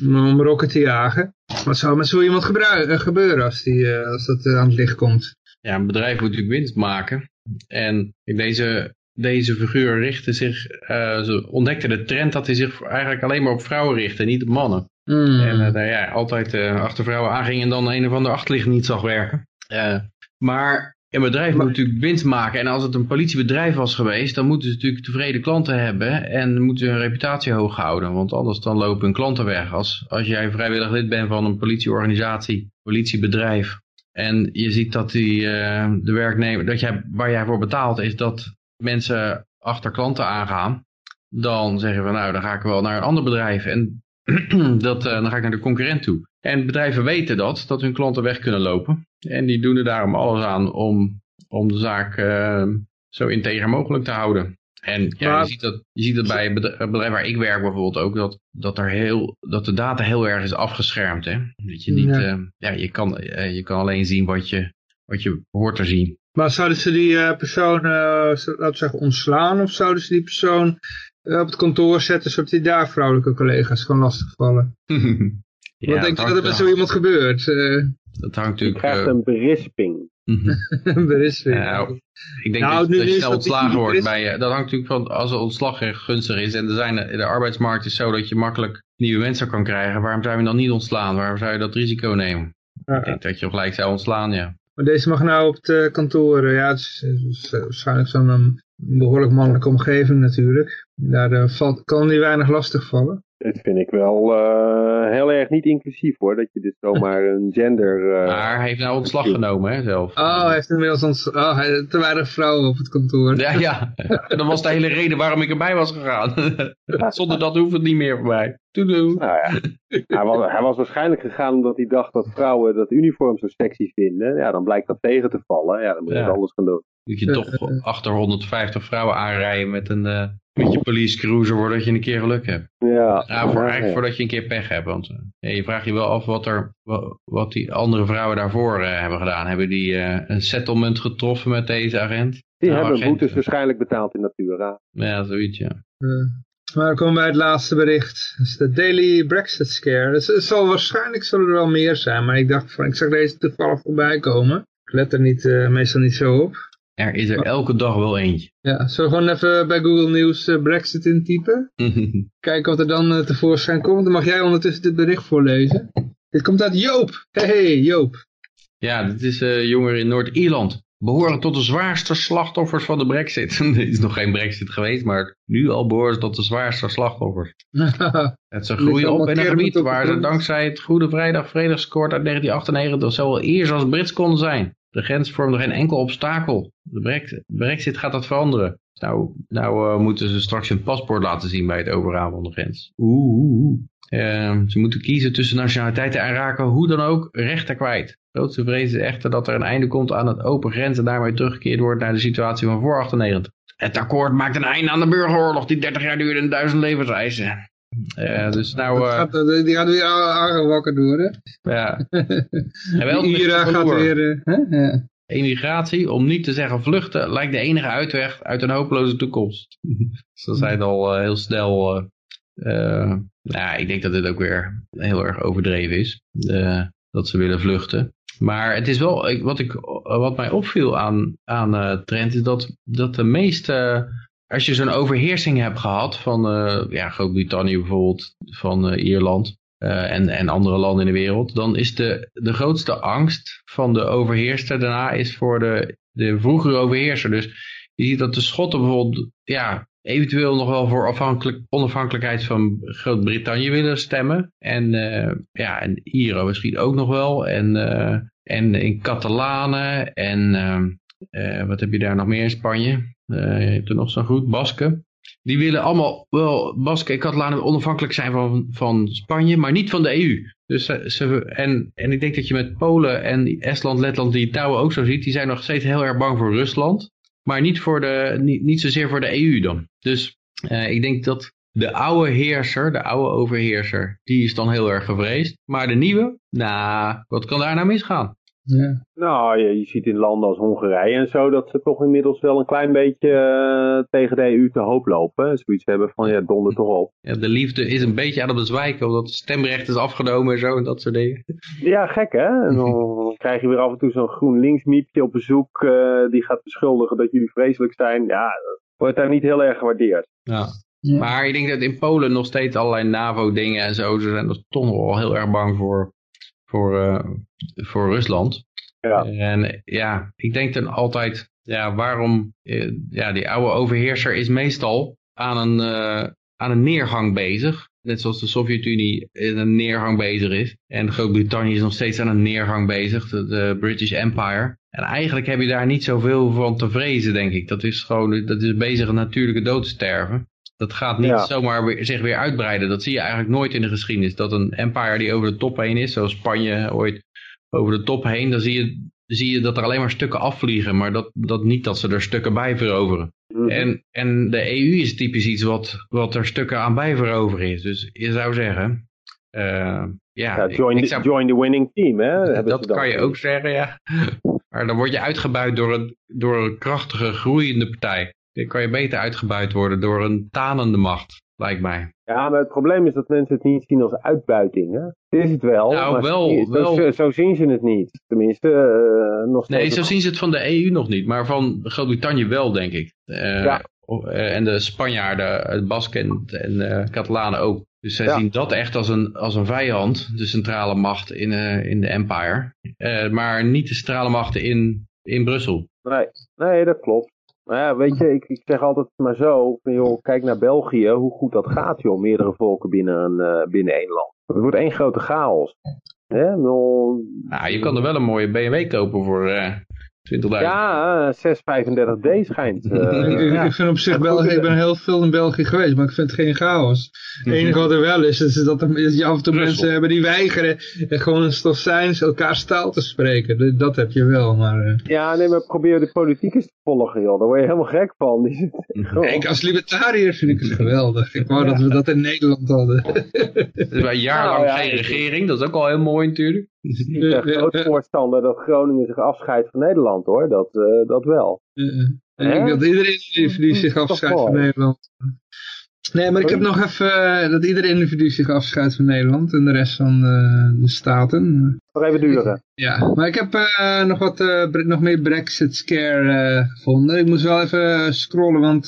om, rokken te jagen. Wat zou met zo iemand gebeuren als, die, eh, als dat aan het licht komt? Ja, een bedrijf moet natuurlijk winst maken. En deze, deze figuur richtte zich, eh, ze ontdekte de trend dat hij zich eigenlijk alleen maar op vrouwen richtte, niet op mannen. Hmm. En eh, nou ja, altijd eh, achter vrouwen aanging en dan een of ander achterlicht niet zag werken. Eh, maar een bedrijf moet natuurlijk winst maken. En als het een politiebedrijf was geweest, dan moeten ze natuurlijk tevreden klanten hebben. En moeten hun reputatie hoog houden. Want anders dan lopen hun klanten weg. Als, als jij vrijwillig lid bent van een politieorganisatie, politiebedrijf. En je ziet dat die, eh, de werknemer, dat jij, waar jij voor betaalt, is dat mensen achter klanten aangaan. Dan zeggen we, nou, dan ga ik wel naar een ander bedrijf. En dat, eh, dan ga ik naar de concurrent toe. En bedrijven weten dat, dat hun klanten weg kunnen lopen. En die doen er daarom alles aan om, om de zaak eh, zo integer mogelijk te houden. En ja, Maar- je, ziet dat, je ziet dat bij het bedrijf, het bedrijf waar ik werk bijvoorbeeld ook, dat, dat, er heel, dat de data heel erg is afgeschermd. Hè? Dat je niet, Ja. ja. ja, je, kan, eh, je kan alleen zien wat je, wat je hoort te zien. Maar zouden ze die eh, persoon, eh, laten we zeggen, ontslaan? Of zouden ze die persoon eh, op het kantoor zetten, zodat die daar vrouwelijke collega's kan lastigvallen? Ja, Wat denk je dat er met zo iemand gebeurt? Eh, Dat hangt Je natuurlijk... krijgt eh, een berisping. berisping. Nou, Ik denk Nou, dat, nu dat je is snel ontslagen wordt bij je. Dat hangt natuurlijk van als het ontslag erg gunstig is. En er zijn, de arbeidsmarkt is zo dat je makkelijk nieuwe mensen kan krijgen. Waarom zou je dan niet ontslaan? Waarom zou je dat risico nemen? Ik denk dat je gelijk zou ontslaan, ja. Maar deze mag nou op het eh, kantoor, eh, ja, het is, het is, eh, waarschijnlijk zo'n um, behoorlijk mannelijke omgeving natuurlijk. Daar eh, valt, kan die weinig lastig vallen. Dit vind ik wel eh, heel erg niet inclusief hoor, dat je dit zomaar een gender... eh, Maar hij heeft nou ontslag genomen, hè, zelf. Oh, hij heeft inmiddels ons, oh, hij, te weinig vrouwen op het kantoor. Ja, ja. Dat was de hele reden waarom ik erbij was gegaan. Zonder dat hoeft het niet meer voor mij. Toedoe. Nou ja, hij was, hij was waarschijnlijk gegaan omdat hij dacht dat vrouwen dat uniform zo sexy vinden. Ja, dan blijkt dat tegen te vallen. Ja, dan moet je Ja. het anders gaan doen. Dat je toch achter 150 vrouwen aanrijden met, een, eh, met je police cruiser voordat je een keer geluk hebt. Ja, Ja, voor, eigenlijk ja. voordat je een keer pech hebt. Want eh, je vraagt je wel af wat, er, wat, die andere vrouwen daarvoor eh, hebben gedaan. Hebben die eh, een settlement getroffen met deze agent? Die Nou, hebben agent, boetes waarschijnlijk betaald in Natura. Ja, zoiets, ja. Eh, maar dan komen we bij het laatste bericht. Dat is de Daily Brexit Scare. Dus het zal waarschijnlijk zullen er wel meer zijn, maar ik dacht van, ik zag deze toevallig voorbij komen. Ik let er niet, eh, meestal niet zo op. Er is er elke dag wel eentje. Ja, zullen we gewoon even bij Google News eh, Brexit intypen? Kijken wat er dan eh, tevoorschijn komt. Dan mag jij ondertussen dit bericht voorlezen. Dit komt uit Joop. Hey Joop. ja, dit is eh jongeren in Noord-Ierland. Behoren tot de zwaarste slachtoffers van de brexit. er is nog geen brexit geweest, maar nu al behoren ze tot de zwaarste slachtoffers. Het ze groeien op in een gebied waar ze dankzij het Goede Vrijdag Vredesakkoord uit 1998 zowel Iers als Brits konden zijn. De grens vormde geen enkel obstakel. De Brexit, Brexit gaat dat veranderen. Nou, nou eh, moeten ze straks hun paspoort laten zien bij het overgaan van de grens. Oeh. Ehm, ze moeten kiezen tussen nationaliteiten en raken hoe dan ook rechten kwijt. Grootste vrees is echter dat er een einde komt aan het open grens en daarmee teruggekeerd wordt naar de situatie van voor 98. Het akkoord maakt een einde aan de burgeroorlog die 30 jaar duurde en duizend levens eisen. Uh, dus nou... Uh, gaat, eh, die gaat weer aangewakkerd worden. ja. En wel IRA gaat weer... eh, hè? Ja. Emigratie, om niet te zeggen vluchten, lijkt de enige uitweg uit een hopeloze toekomst. Ze zijn al eh, heel snel... eh eh, nou, ik denk dat dit ook weer heel erg overdreven is. eh, dat ze willen vluchten. Maar het is wel, ik, wat, ik, wat mij opviel aan, aan eh Trent, is dat, dat de meeste, als je zo'n overheersing hebt gehad van eh, ja, Groot-Brittannië bijvoorbeeld, van eh, Ierland eh, en, en andere landen in de wereld, dan is de, de grootste angst van de overheerster daarna is voor de, de vroegere overheerser. Dus je ziet dat de Schotten bijvoorbeeld, ja, eventueel nog wel voor afhankelijk, onafhankelijkheid van Groot-Brittannië willen stemmen. En ja, en Ieren misschien ook nog wel. En, en in Catalanen en ehm, eh, wat heb je daar nog meer in Spanje? Eh, je hebt er nog zo'n goed, Basken. Die willen allemaal wel, Basken en Catalanen onafhankelijk zijn van, van Spanje, maar niet van de EU. Dus ze, ze- en, en ik denk dat je met Polen en Estland, Letland, die touwen ook zo ziet, die zijn nog steeds heel erg bang voor Rusland. Maar niet, voor de, niet, niet zozeer voor de EU dan. Dus eh, ik denk dat de oude heerser, de oude overheerser, die is dan heel erg gevreesd. Maar de nieuwe, nou, wat kan daar nou misgaan? Ja. Nou, je, je ziet in landen als Hongarije en zo dat ze toch inmiddels wel een klein beetje eh, tegen de EU te hoop lopen. Zoiets hebben van, ja, donder toch op. Ja, de liefde is een beetje aan het bezwijken, omdat het stemrecht is afgenomen en zo en dat soort dingen. Ja, gek hè? En dan krijg je weer af en toe zo'n GroenLinks miepje op bezoek eh, die gaat beschuldigen dat jullie vreselijk zijn. Ja, dat wordt daar niet heel erg gewaardeerd. Ja. Ja. Maar ik denk dat in Polen nog steeds allerlei NAVO-dingen en zo, ze zijn er toch nog wel heel erg bang voor, voor, eh, voor Rusland. Ja. En ja, ik denk dan altijd, ja, waarom, eh, ja, die oude overheerser is meestal aan een, eh, aan een neergang bezig. Net zoals de Sovjet-Unie in een neergang bezig is. En Groot-Brittannië is nog steeds aan een neergang bezig, de, de British Empire. En eigenlijk heb je daar niet zoveel van te vrezen, denk ik. Dat is gewoon, dat is bezig een natuurlijke dood te sterven. Dat gaat niet Ja. zomaar weer, zich weer uitbreiden. Dat zie je eigenlijk nooit in de geschiedenis. Dat een empire die over de top heen is, zoals Spanje ooit over de top heen, dan zie je, zie je dat er alleen maar stukken afvliegen. Maar dat, dat niet dat ze er stukken bij veroveren. Mhm. En, en de EU is typisch iets wat, wat er stukken aan bij veroveren is. Dus je zou zeggen, eh, ja, join, ik the, zou- join the winning team, hè? dat kan je ook zeggen, ja. Maar dan word je uitgebuit door een, door een krachtige, groeiende partij. Dan kan je beter uitgebuit worden door een tanende macht, lijkt mij. Ja, maar het probleem is dat mensen het niet zien als uitbuiting, hè? Het is het wel, Nou, maar wel- zo, wel. Zo, zo zien ze het niet. Tenminste, eh, nog steeds. Nee, zo zien ze het van de EU nog niet, maar van Groot-Brittannië wel, denk ik. Eh, Ja. eh, en de Spanjaarden, de Basken en, eh, Catalanen ook. Dus zij Ja. zien dat echt als een, als een vijand, de centrale macht in, in de empire. Maar niet de centrale machten in, in Brussel. Nee, nee, dat klopt. Ja, weet je, ik, ik zeg altijd maar zo, joh, kijk naar België, hoe goed dat gaat, joh, meerdere volken binnen, een, eh, binnen één land. Het wordt één grote chaos. Hè? Nou, je kan er wel een mooie BMW kopen voor eh 20.000. Ja, eh, 635D schijnt. eh, ik, ik- ja. ik vind op zich België, ik ben heel veel in België geweest, maar ik vind het geen chaos. Het enige wat er wel is, is dat, er, is je af en toe Brussel. mensen hebben die weigeren en gewoon een stoffijns elkaar taal te spreken. Dat, heb je wel, maar eh, ja, nee, maar probeer de politiek eens te volgen, joh. Daar word je helemaal gek van. Die zit gewoon- ik als libertariër vind ik het geweldig. Ik wou dat we dat in Nederland hadden. Dus bij een jaar Nou, ja, geen ik- regering, dat is ook al heel mooi natuurlijk. Ik ben groot voorstander dat Groningen zich afscheidt van Nederland, hoor. Dat, eh, dat wel. Eh, eh. Ik denk dat iedereen individu zich Toch afscheidt van. Nederland. Nee, maar ik heb nog even eh, dat ieder individu zich afscheidt van Nederland en de rest van eh, de staten. Nog even duren. Ja, maar ik heb eh, nog wat nog meer Brexit scare gevonden. Ik moest wel even scrollen, want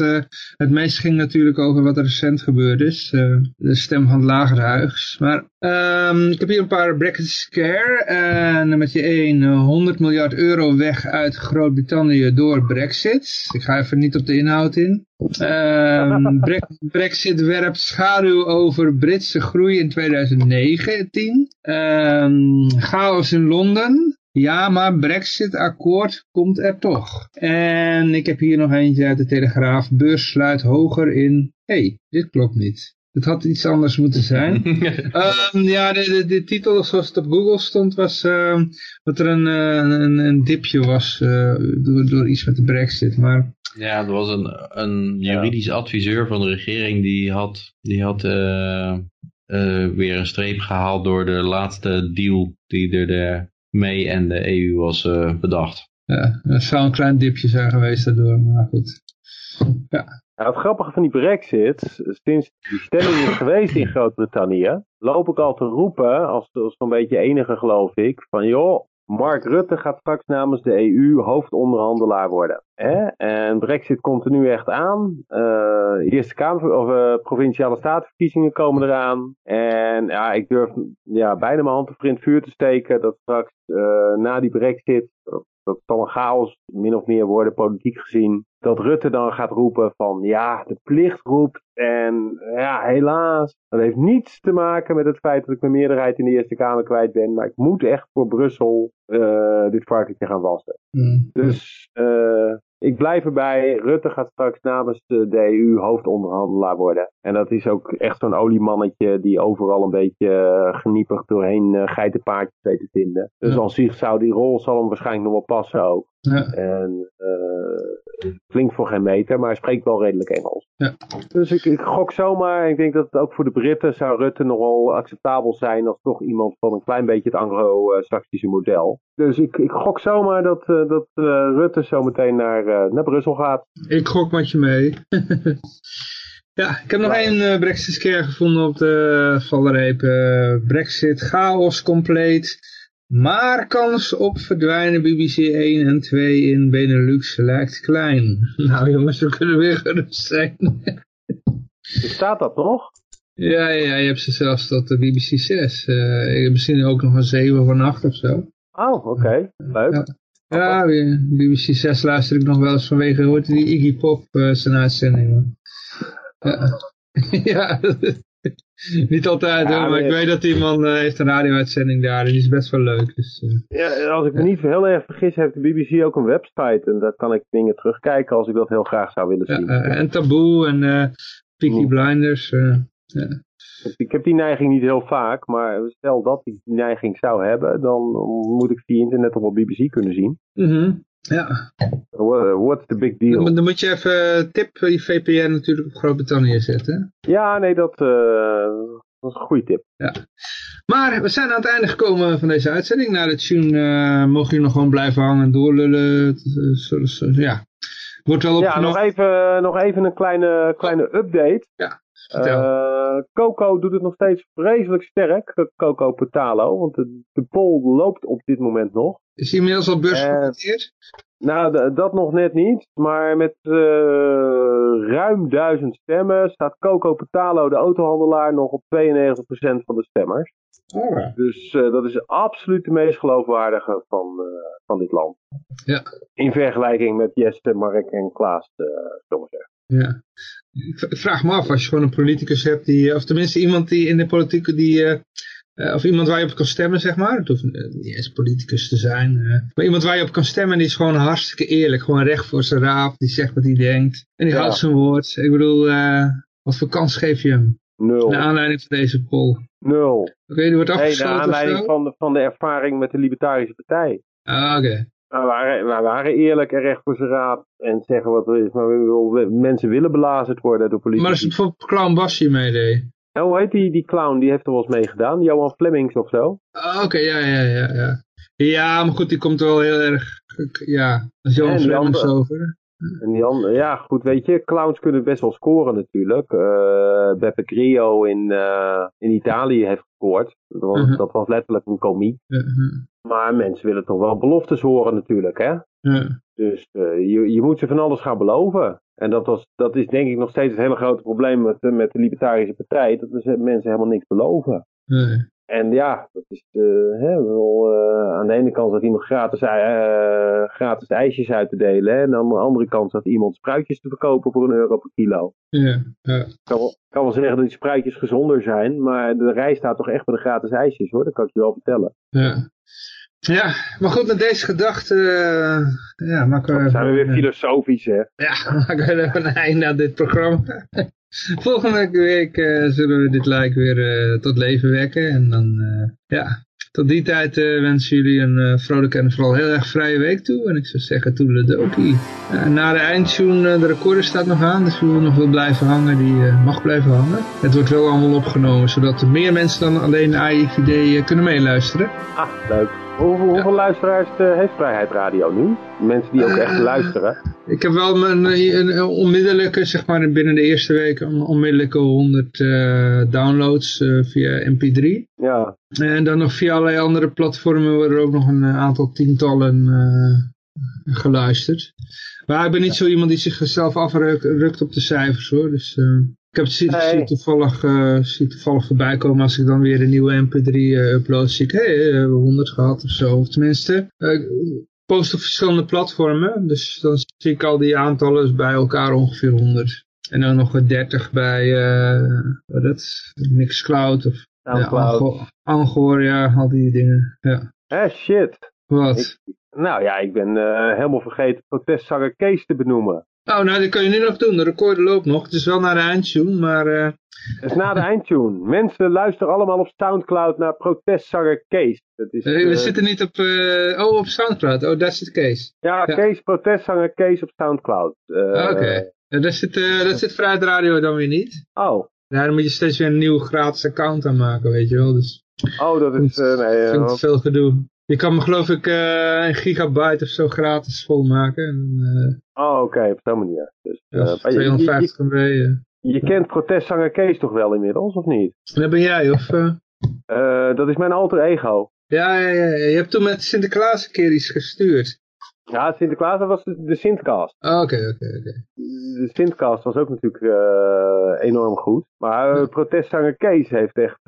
het meeste ging natuurlijk over wat er recent gebeurd is. de stem van het Lagerhuis. Maar ehm, ik heb hier een paar Brexit scare. En nummertje 1, eh, 100 miljard euro weg uit Groot-Brittannië door Brexit. Ik ga even niet op de inhoud in. Ehm, Bre- Brexit werpt schaduw over Britse groei in 2019. Ehm, chaos in Londen. Ja, maar Brexit-akkoord komt er toch. En ik heb hier nog eentje uit de Telegraaf. Beurs sluit hoger in... Hé, hey, dit klopt niet. Het had iets anders moeten zijn. Ehm, ja, de, de, de, titel zoals het op Google stond was ehm, dat er een, eh, een, een dipje was uh, door, door iets met de brexit. Maar... Ja, er was een, een juridisch adviseur van de regering die had, die had uh, weer een streep gehaald door de laatste deal die er de mee en de EU was bedacht. Ja, dat zou een klein dipje zijn geweest daardoor, maar goed. Ja. Nou, het grappige van die brexit, sinds die stemming is geweest in Groot-Brittannië, loop ik al te roepen, als, als zo'n beetje enige geloof ik, van joh, Mark Rutte gaat straks namens de EU hoofdonderhandelaar worden. Hè? En Brexit komt er nu echt aan. Uh, Eerste Kamer of uh, provinciale statenverkiezingen komen eraan. En ja, ik durf ja, bijna mijn hand op het vuur te steken dat straks uh, na die Brexit dat zal een chaos min of meer worden, politiek gezien. Dat Rutte dan gaat roepen van ja, de plicht roept. En ja, helaas. Dat heeft niets te maken met het feit dat ik mijn meerderheid in de Eerste Kamer kwijt ben. Maar ik moet echt voor Brussel uh, dit varkentje gaan wassen. Mm. Dus uh, ik blijf erbij. Rutte gaat straks namens de, EU hoofdonderhandelaar worden. En dat is ook echt zo'n oliemannetje die overal een beetje uh, geniepig doorheen uh, geitenpaardjes weet te vinden. Dus ja. als zich zou die rol zal hem waarschijnlijk nog wel passen ook. Ja. En uh, klinkt voor geen meter, maar hij spreekt wel redelijk Engels. Ja. Dus ik, ik gok zomaar, ik denk dat het ook voor de Britten zou Rutte nog wel acceptabel zijn als toch iemand van een klein beetje het anglo-saxische model. Dus ik, ik gok zomaar dat, uh, dat uh, Rutte zometeen naar, naar Brussel gaat. Ik gok met je mee. ja, ik heb nog één uh, Brexit-scare gevonden op de valreep. Brexit, chaos compleet. Maar kans op verdwijnen BBC 1 en 2 in Benelux lijkt klein. Nou jongens, we kunnen weer gerust zijn. Staat dat nog? Ja, ja, je hebt ze zelfs tot de BBC 6. Uh, ik heb misschien ook nog een 7 of een 8 of zo. Oh, oké. Okay. Leuk. Ja. ja, BBC 6 luister ik nog wel eens vanwege, hoort die Iggy Pop uh, zijn uitzending. Ja. ja, Niet altijd hoor, maar ik weet dat iemand uh, heeft een radio-uitzending daar en die is best wel leuk. Dus, uh, ja, als ik me niet heel erg vergis, heeft de BBC ook een website en daar kan ik dingen terugkijken als ik dat heel graag zou willen zien. Ja, uh, en Taboe en uh, Peaky Blinders. ja. Ik heb die neiging niet heel vaak, maar stel dat ik die neiging zou hebben, dan moet ik via internet op wel BBC kunnen zien. Mm Ja. What's the big deal? Dan, dan moet je even tip je VPN natuurlijk op Groot-Brittannië zetten. Ja, nee, dat, uh, dat is een goede tip. Ja. Maar we zijn aan het einde gekomen van deze uitzending. Na de tune uh, mogen jullie nog gewoon blijven hangen en doorlullen. Ja, wordt wel Ja, nog even, nog even een kleine, kleine update. Ja. Uh, Coco doet het nog steeds vreselijk sterk, Coco Potalo, want de, de poll loopt op dit moment nog. Is hij inmiddels al beursgenoteerd? Nou, dat nog net niet. Maar met uh, ruim duizend stemmen staat Coco Petalo, de autohandelaar, nog op 92% van de stemmers. Oh. Dus uh, dat is absoluut de meest geloofwaardige van, uh, van dit land. Ja. In vergelijking met Jeste, Mark en Klaas, zullen we zeggen. Ja. Ik vraag me af, als je gewoon een politicus hebt die, of tenminste iemand die in de politiek die uh, of iemand waar je op kan stemmen, zeg maar. Het hoeft niet eens politicus te zijn. Uh, maar iemand waar je op kan stemmen, die is gewoon hartstikke eerlijk. Gewoon recht voor zijn raap. Die zegt wat hij denkt. En die ja. houdt zijn woord. Ik bedoel, wat voor kans geef je hem? Nul. Naar aanleiding van deze poll. Nul. Oké, okay, die wordt afgesloten naar aanleiding van de, van de ervaring met de Libertarische Partij. Ah, oké. Okay. We waren, we waren eerlijk en recht voor zijn raap en zeggen wat er is. Maar we mensen willen belazerd worden door politie. Maar als het voor Clown Basje meedeed? En hoe heet die, die clown? Die heeft er wel eens meegedaan. Johan Flemings of zo. Ah, Oké, okay, ja, ja, ja, ja. Ja, maar goed, die komt er wel heel erg... Ja, Johan Flemings over. En die andere, ja, goed, weet je, clowns kunnen best wel scoren natuurlijk. Uh, Beppe Grillo in, uh, in Italië heeft gescoord. Dat was, uh -huh. dat was letterlijk een komie. -huh. Maar mensen willen toch wel beloftes horen natuurlijk, hè? Dus uh, je, je moet ze van alles gaan beloven. En dat, was, dat is denk ik nog steeds het hele grote probleem met, met de Libertarische Partij. Dat is, mensen helemaal niks beloven. Nee. En ja, dat is uh, hè, wel, uh, aan de ene kant dat iemand gratis, uh, gratis ijsjes uit te delen. Hè, en aan de andere kant dat iemand spruitjes te verkopen voor een euro per kilo. Ja, ja. Ik kan wel, kan wel zeggen dat die spruitjes gezonder zijn. Maar de rij staat toch echt bij de gratis ijsjes hoor. Dat kan ik je wel vertellen. Ja. Ja, maar goed, met deze gedachte uh, ja, maken we... Zijn we weer filosofisch, hè? Ja, maken we even een einde aan dit programma. Volgende week eh, zullen we dit lijk weer eh, tot leven wekken. En dan, eh, ja, tot die tijd wensen jullie een vrolijke en vooral heel erg vrije week toe. En ik zou zeggen, toedeledokie. na de eindtune, de recorder staat nog aan. Dus wie nog wil blijven hangen, die mag blijven hangen. Het wordt wel allemaal opgenomen, zodat er meer mensen dan alleen AIVD kunnen meeluisteren. Ah, leuk. Hoeveel, hoeveel luisteraars uh, heeft Vrijheid Radio nu? Mensen die ook echt luisteren. Ik heb wel mijn, een, onmiddellijke, zeg maar binnen de eerste week, een onmiddellijke 100 uh, downloads via mp3. Ja. En dan nog via allerlei andere platformen worden er ook nog een aantal tientallen geluisterd. Maar ik ben niet zo iemand die zichzelf afrukt op de cijfers hoor. Dus ik heb zie, zie toevallig, uh, zie toevallig voorbij komen als ik dan weer een nieuwe mp3 uh, upload. Zie ik, hé, hey, we hebben 100 gehad of zo. Of tenminste, uh, post op verschillende platformen. Dus dan zie ik al die aantallen bij elkaar ongeveer 100. En dan nog 30 bij, wat dat, Mixcloud of ja, Angor, ja, al die dingen. Ja. Eh, shit. Wat? nou ja, ik ben helemaal vergeten protestzanger Kees te benoemen. Oh, nou, dat kan je nu nog doen. De record loopt nog. Het is wel naar de eindtune, maar... Uh... Het is na de eindtune. Mensen luisteren allemaal op Soundcloud naar protestzanger Kees. Dat is, we uh... zitten niet op... Uh... Oh, op Soundcloud. Oh, daar zit Kees. Ja, ja. Kees, protestzanger Kees op Soundcloud. Oké. Okay. Daar zit, dat zit Vrijheid Radio dan weer niet. Oh. Dan moet je steeds weer een nieuw gratis account aanmaken, weet je wel. Dus... Oh, dat is... nee, vind veel gedoe. Je kan me geloof ik uh, een gigabyte of zo gratis volmaken. En, uh, oh, oké, op zo'n manier. Dus, uh, 250 MB. Je, je, kent protestzanger Kees toch wel inmiddels, of niet? Dat ben jij, of? dat is mijn alter ego. Ja, ja, ja, je hebt toen met Sinterklaas een keer iets gestuurd. Ja, Sinterklaas was de, de Sintcast. Oh, oké, oké, oké. De Sintcast was ook natuurlijk enorm goed. Maar uh, protestzanger Kees heeft echt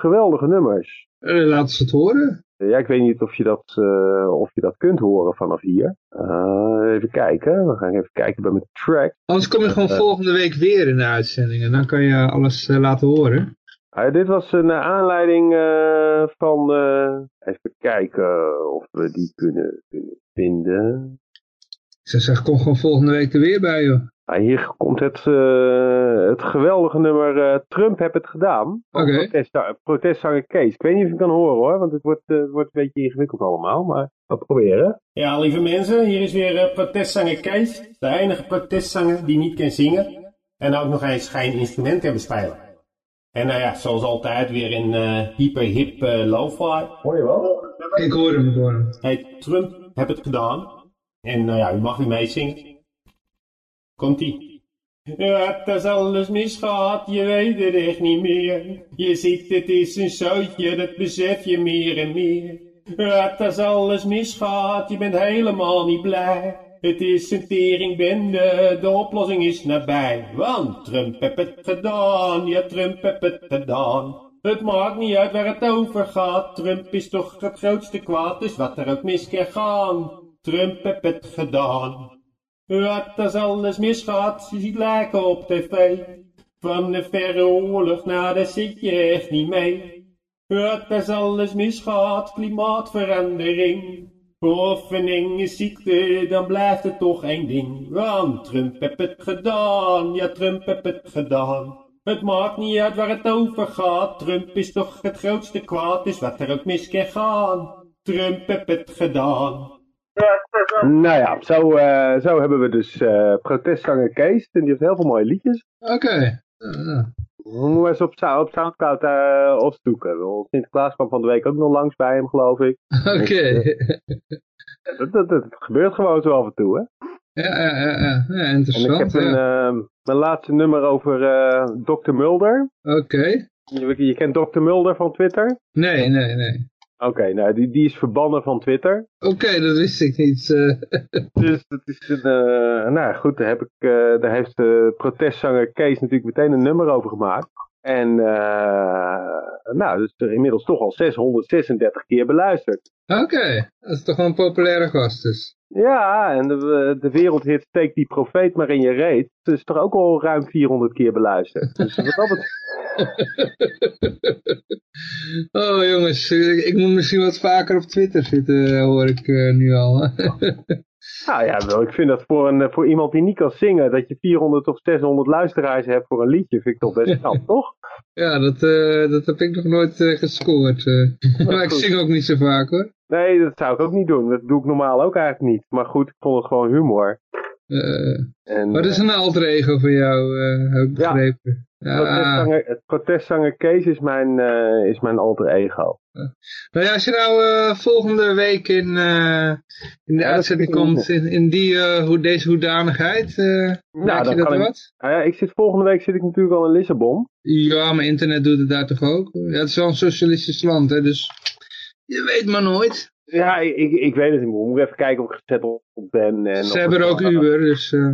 geweldige nummers. laten ze het horen. Ja, ik weet niet of je dat, uh, of je dat kunt horen vanaf hier. Uh, even kijken. We gaan even kijken bij mijn track. Anders kom je gewoon uh, volgende week weer in de uitzending. En dan kan je alles laten horen. dit was een aanleiding van... even kijken of we die kunnen, kunnen vinden. Zou zeggen, kom gewoon volgende week er weer bij, joh. Hier komt het, uh, het geweldige nummer uh, Trump heb het gedaan. Oké. Okay. Protestzanger Kees. Ik weet niet of je kan horen hoor, want het wordt, uh, wordt een beetje ingewikkeld allemaal. Maar we proberen. Ja, lieve mensen, hier is weer protestzanger Kees. De enige protestzanger die niet kan zingen. En ook nog eens geen instrument kan bespelen. En nou ja, zoals altijd weer in hyper hip lo-fi. Hoor je wel? Ik hoor hem, ik hoor hem. Hey, Trump heb het gedaan. En nou ja, u mag weer meezingen. Komt-ie. Het is alles misgaat, je weet het echt niet meer. Je ziet het is een zoutje, dat besef je meer en meer. Het is alles misgaat, je bent helemaal niet blij. Het is een teringbende, de oplossing is nabij. Want Trump heeft het gedaan, ja Trump heeft het gedaan. Het maakt niet uit waar het over gaat, Trump is toch het grootste kwaad, dus wat er ook mis kan gaan. Trump heeft het gedaan. Wat als alles misgaat, je ziet lijken op tv. Van de verre oorlog, nou daar zit je echt niet mee. Wat als alles misgaat, klimaatverandering. Een enge ziekte, dan blijft het toch één ding. Want Trump heeft het gedaan, ja Trump heeft het gedaan. Het maakt niet uit waar het over gaat, Trump is toch het grootste kwaad, is wat er ook mis kan gaan. Trump heeft het gedaan. Nou ja, zo, uh, zo hebben we dus uh, protestzanger Kees. En die heeft heel veel mooie liedjes. Oké. Okay. Uh. Eens op, op Soundcloud uh, opzoeken. Sinterklaas kwam van de week ook nog langs bij hem, geloof ik. Oké. Okay. dat, dat, dat, gebeurt gewoon zo af en toe, hè? Ja, ja, ja, ja. interessant. En ik heb een, mijn laatste nummer over Dr. Mulder. Oké. Okay. Je, je, kent Dr. Mulder van Twitter? Nee, nee, nee. Oké, nou die, die is verbannen van Twitter. Oké, dat wist ik niet. dus dat is een, uh, nou goed, daar, heb ik, uh, daar heeft de protestzanger Kees natuurlijk meteen een nummer over gemaakt. En uh, nou, dus er inmiddels toch al 636 keer beluisterd. Oké, dat is toch wel een populaire gast dus. Ja, en de, de wereldhit Steek die profeet maar in je reet. is toch ook al ruim 400 keer beluisterd. Dus wat dat oh jongens, eh, ik moet misschien wat vaker op Twitter zitten, eh, hoor ik eh, nu al. Nou ja, wel, ik vind dat voor, een, voor iemand die niet kan zingen, dat je 400 of 600 luisteraars hebt voor een liedje, vind ik toch best knap, toch? ja, dat, dat heb ik nog nooit gescoord. maar ik zing ook niet zo vaak hoor. Nee, dat zou ik ook niet doen. Dat doe ik normaal ook eigenlijk niet. Maar goed, ik vond het gewoon humor. Eh, wat is een alter ego voor jou, eh, heb ik Ja. begrepen. eh, Ja, protestzanger, het protestzanger Kees is mijn, eh, is mijn alter ego. Nou ja, als je nou eh, volgende week in, eh, in de Ja, uitzending komt, in, in die, eh, hoe, deze hoedanigheid, eh maak je dan dat kan ik- wat? Nou ja, ik zit, volgende week zit ik natuurlijk al in Lissabon. Ja, maar internet doet het daar toch ook? Ja, het is wel een socialistisch land, hè, dus je weet maar nooit. Ja, ik, ik, weet het niet. moet even kijken of ik gezetteld ben. En Ze hebben er ook Uber, dus... eh,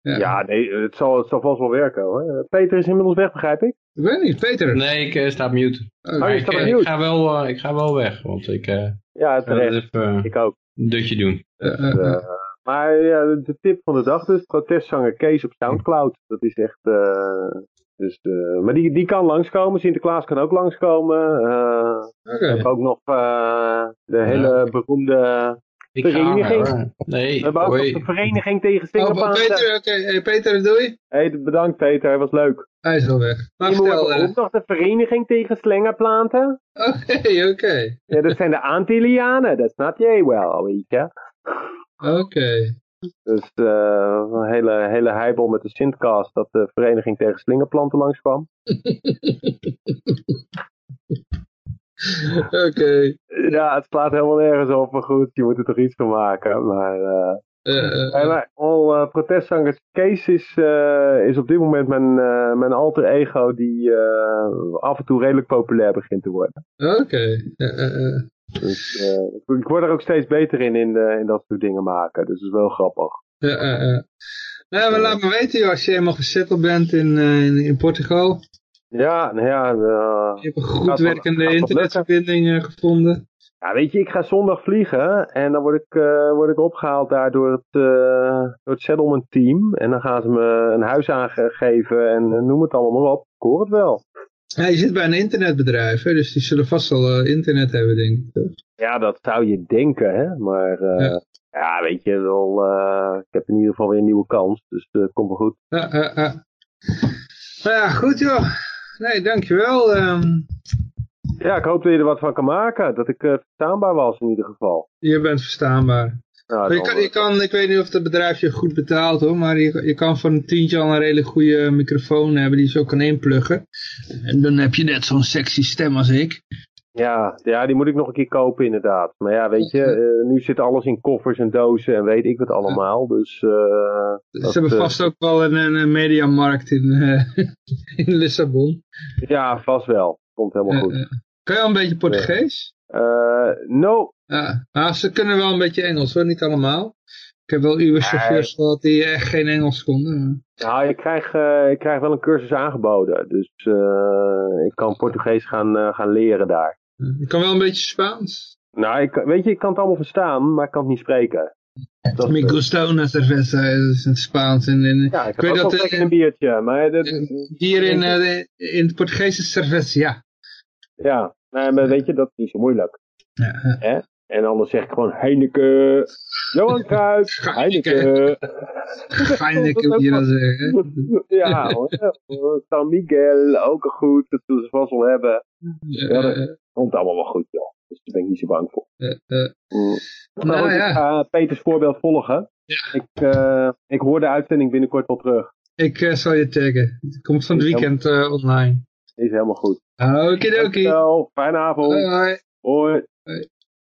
ja. Ja, nee, het zal, het zal vast wel werken hoor. Peter is inmiddels weg, begrijp ik? Ik weet niet, Peter. Nee, ik eh, sta op mute. Oh, je ik, staat op eh, mute. ik, ga wel, eh, ik ga wel weg, want ik eh Ja, ga terecht. dus even eh, Ik ook. een dutje doen. eh, eh, eh. Eh, maar ja, de, tip van de dag dus, protestzanger Kees op Soundcloud. Dat is echt... eh, dus, eh, maar die, die kan langskomen. Sinterklaas kan ook langskomen. Eh Oké. we hebben ook nog eh, de hele beroemde... Ik Vereniging? Nee, We hebben ook nog de vereniging tegen Oh, Stingerpaas. Peter, oké. Hey, Peter, doei. Hey, bedankt Peter, was leuk. Hij is al weg. Maar vertel. eh. ook nog de vereniging tegen slengerplanten. Oké, oké. Ja, dat zijn de Antillianen, dat snap jij wel, weet je. Oké. Dus eh, een hele, hele heibel met de Sintcast dat de vereniging tegen slingerplanten langskwam. Oké. Ja, het slaat helemaal nergens op, maar goed, je moet er toch iets van maken. Maar, eh, hey, maar al eh, protestzangers Kees is, eh, is op dit moment mijn, eh, mijn alter ego die af en toe redelijk populair begint te worden. Oké. Dus ik word er ook steeds beter in, in, in dat soort dingen maken. Dus dat is wel grappig. Ja, eh, eh. Nou, maar laat me weten, joh, als je helemaal gezetteld bent in, in, in Portugal. Ja, nou ja, eh, Je hebt een goed werkende gaat internetverbinding eh, gevonden. Ja, weet je, ik ga zondag vliegen en dan word ik, eh, word ik opgehaald daar door het, door het settlement team. En dan gaan ze me een huis aangeven en noem het allemaal maar op. Ik hoor het wel. Ja, je zit bij een internetbedrijf, hè, dus die zullen vast wel internet hebben, denk ik. toch? Ja, dat zou je denken, hè. Maar Ja. ja. weet je wel, ik heb in ieder geval weer een nieuwe kans. Dus het komt wel goed. Ja, ja, ja. Nou ja, goed joh. Nee, dankjewel. ehm Ja, ik hoop dat je er wat van kan maken. Dat ik eh, verstaanbaar was in ieder geval. je bent verstaanbaar. Nou, je kan, je kan, ik weet niet of het bedrijf je goed betaalt hoor, maar je, je kan voor een tientje al een hele goede microfoon hebben die je zo kan inpluggen. En dan heb je net zo'n sexy stem als ik. Ja, ja, die moet ik nog een keer kopen inderdaad. Maar ja, weet je, eh, nu zit alles in koffers en dozen en weet ik wat allemaal. Dus, eh, Ze dat, hebben eh, vast ook wel een, een, mediamarkt in, in Lissabon. ja, vast wel. Komt helemaal goed. kan je al een beetje Portugees? No, Ja, ah, ze kunnen wel een beetje Engels hoor, niet allemaal. Ik heb wel uw chauffeurs gehad die echt geen Engels konden. nou, ik krijg, ik krijg wel een cursus aangeboden. Dus ik kan Portugees gaan, gaan leren daar. Je kan wel een beetje Spaans. Nou, ik, weet je, ik kan het allemaal verstaan, maar ik kan het niet spreken. Dat, Mi gusta una cerveza, dat is in het Spaans. En, en, ja, ik heb weet dat, een biertje, maar dat, hier in, eh, in het Portugees is cerveza, ja. ja, maar weet je, dat is niet zo moeilijk. Ja, Hè? En anders zeg ik gewoon Heineken, Johan Cruijff, Heineken. Heineken moet je dan zeggen. Ja, hoor. San Miguel, ook een goed, dat zullen ze vast wel hebben. Ja, dat- Komt allemaal wel goed, joh. Dus daar ben ik niet zo bang voor. eh, eh. Mm. Nou, ja. ik ga Peters voorbeeld volgen. Ik, eh, ik hoor de uitzending binnenkort wel terug. Ik zal je taggen. Het komt van het weekend online. Is helemaal goed. Okidoki. Dankjewel, fijne avond. Hoi. Hoi. Hoi.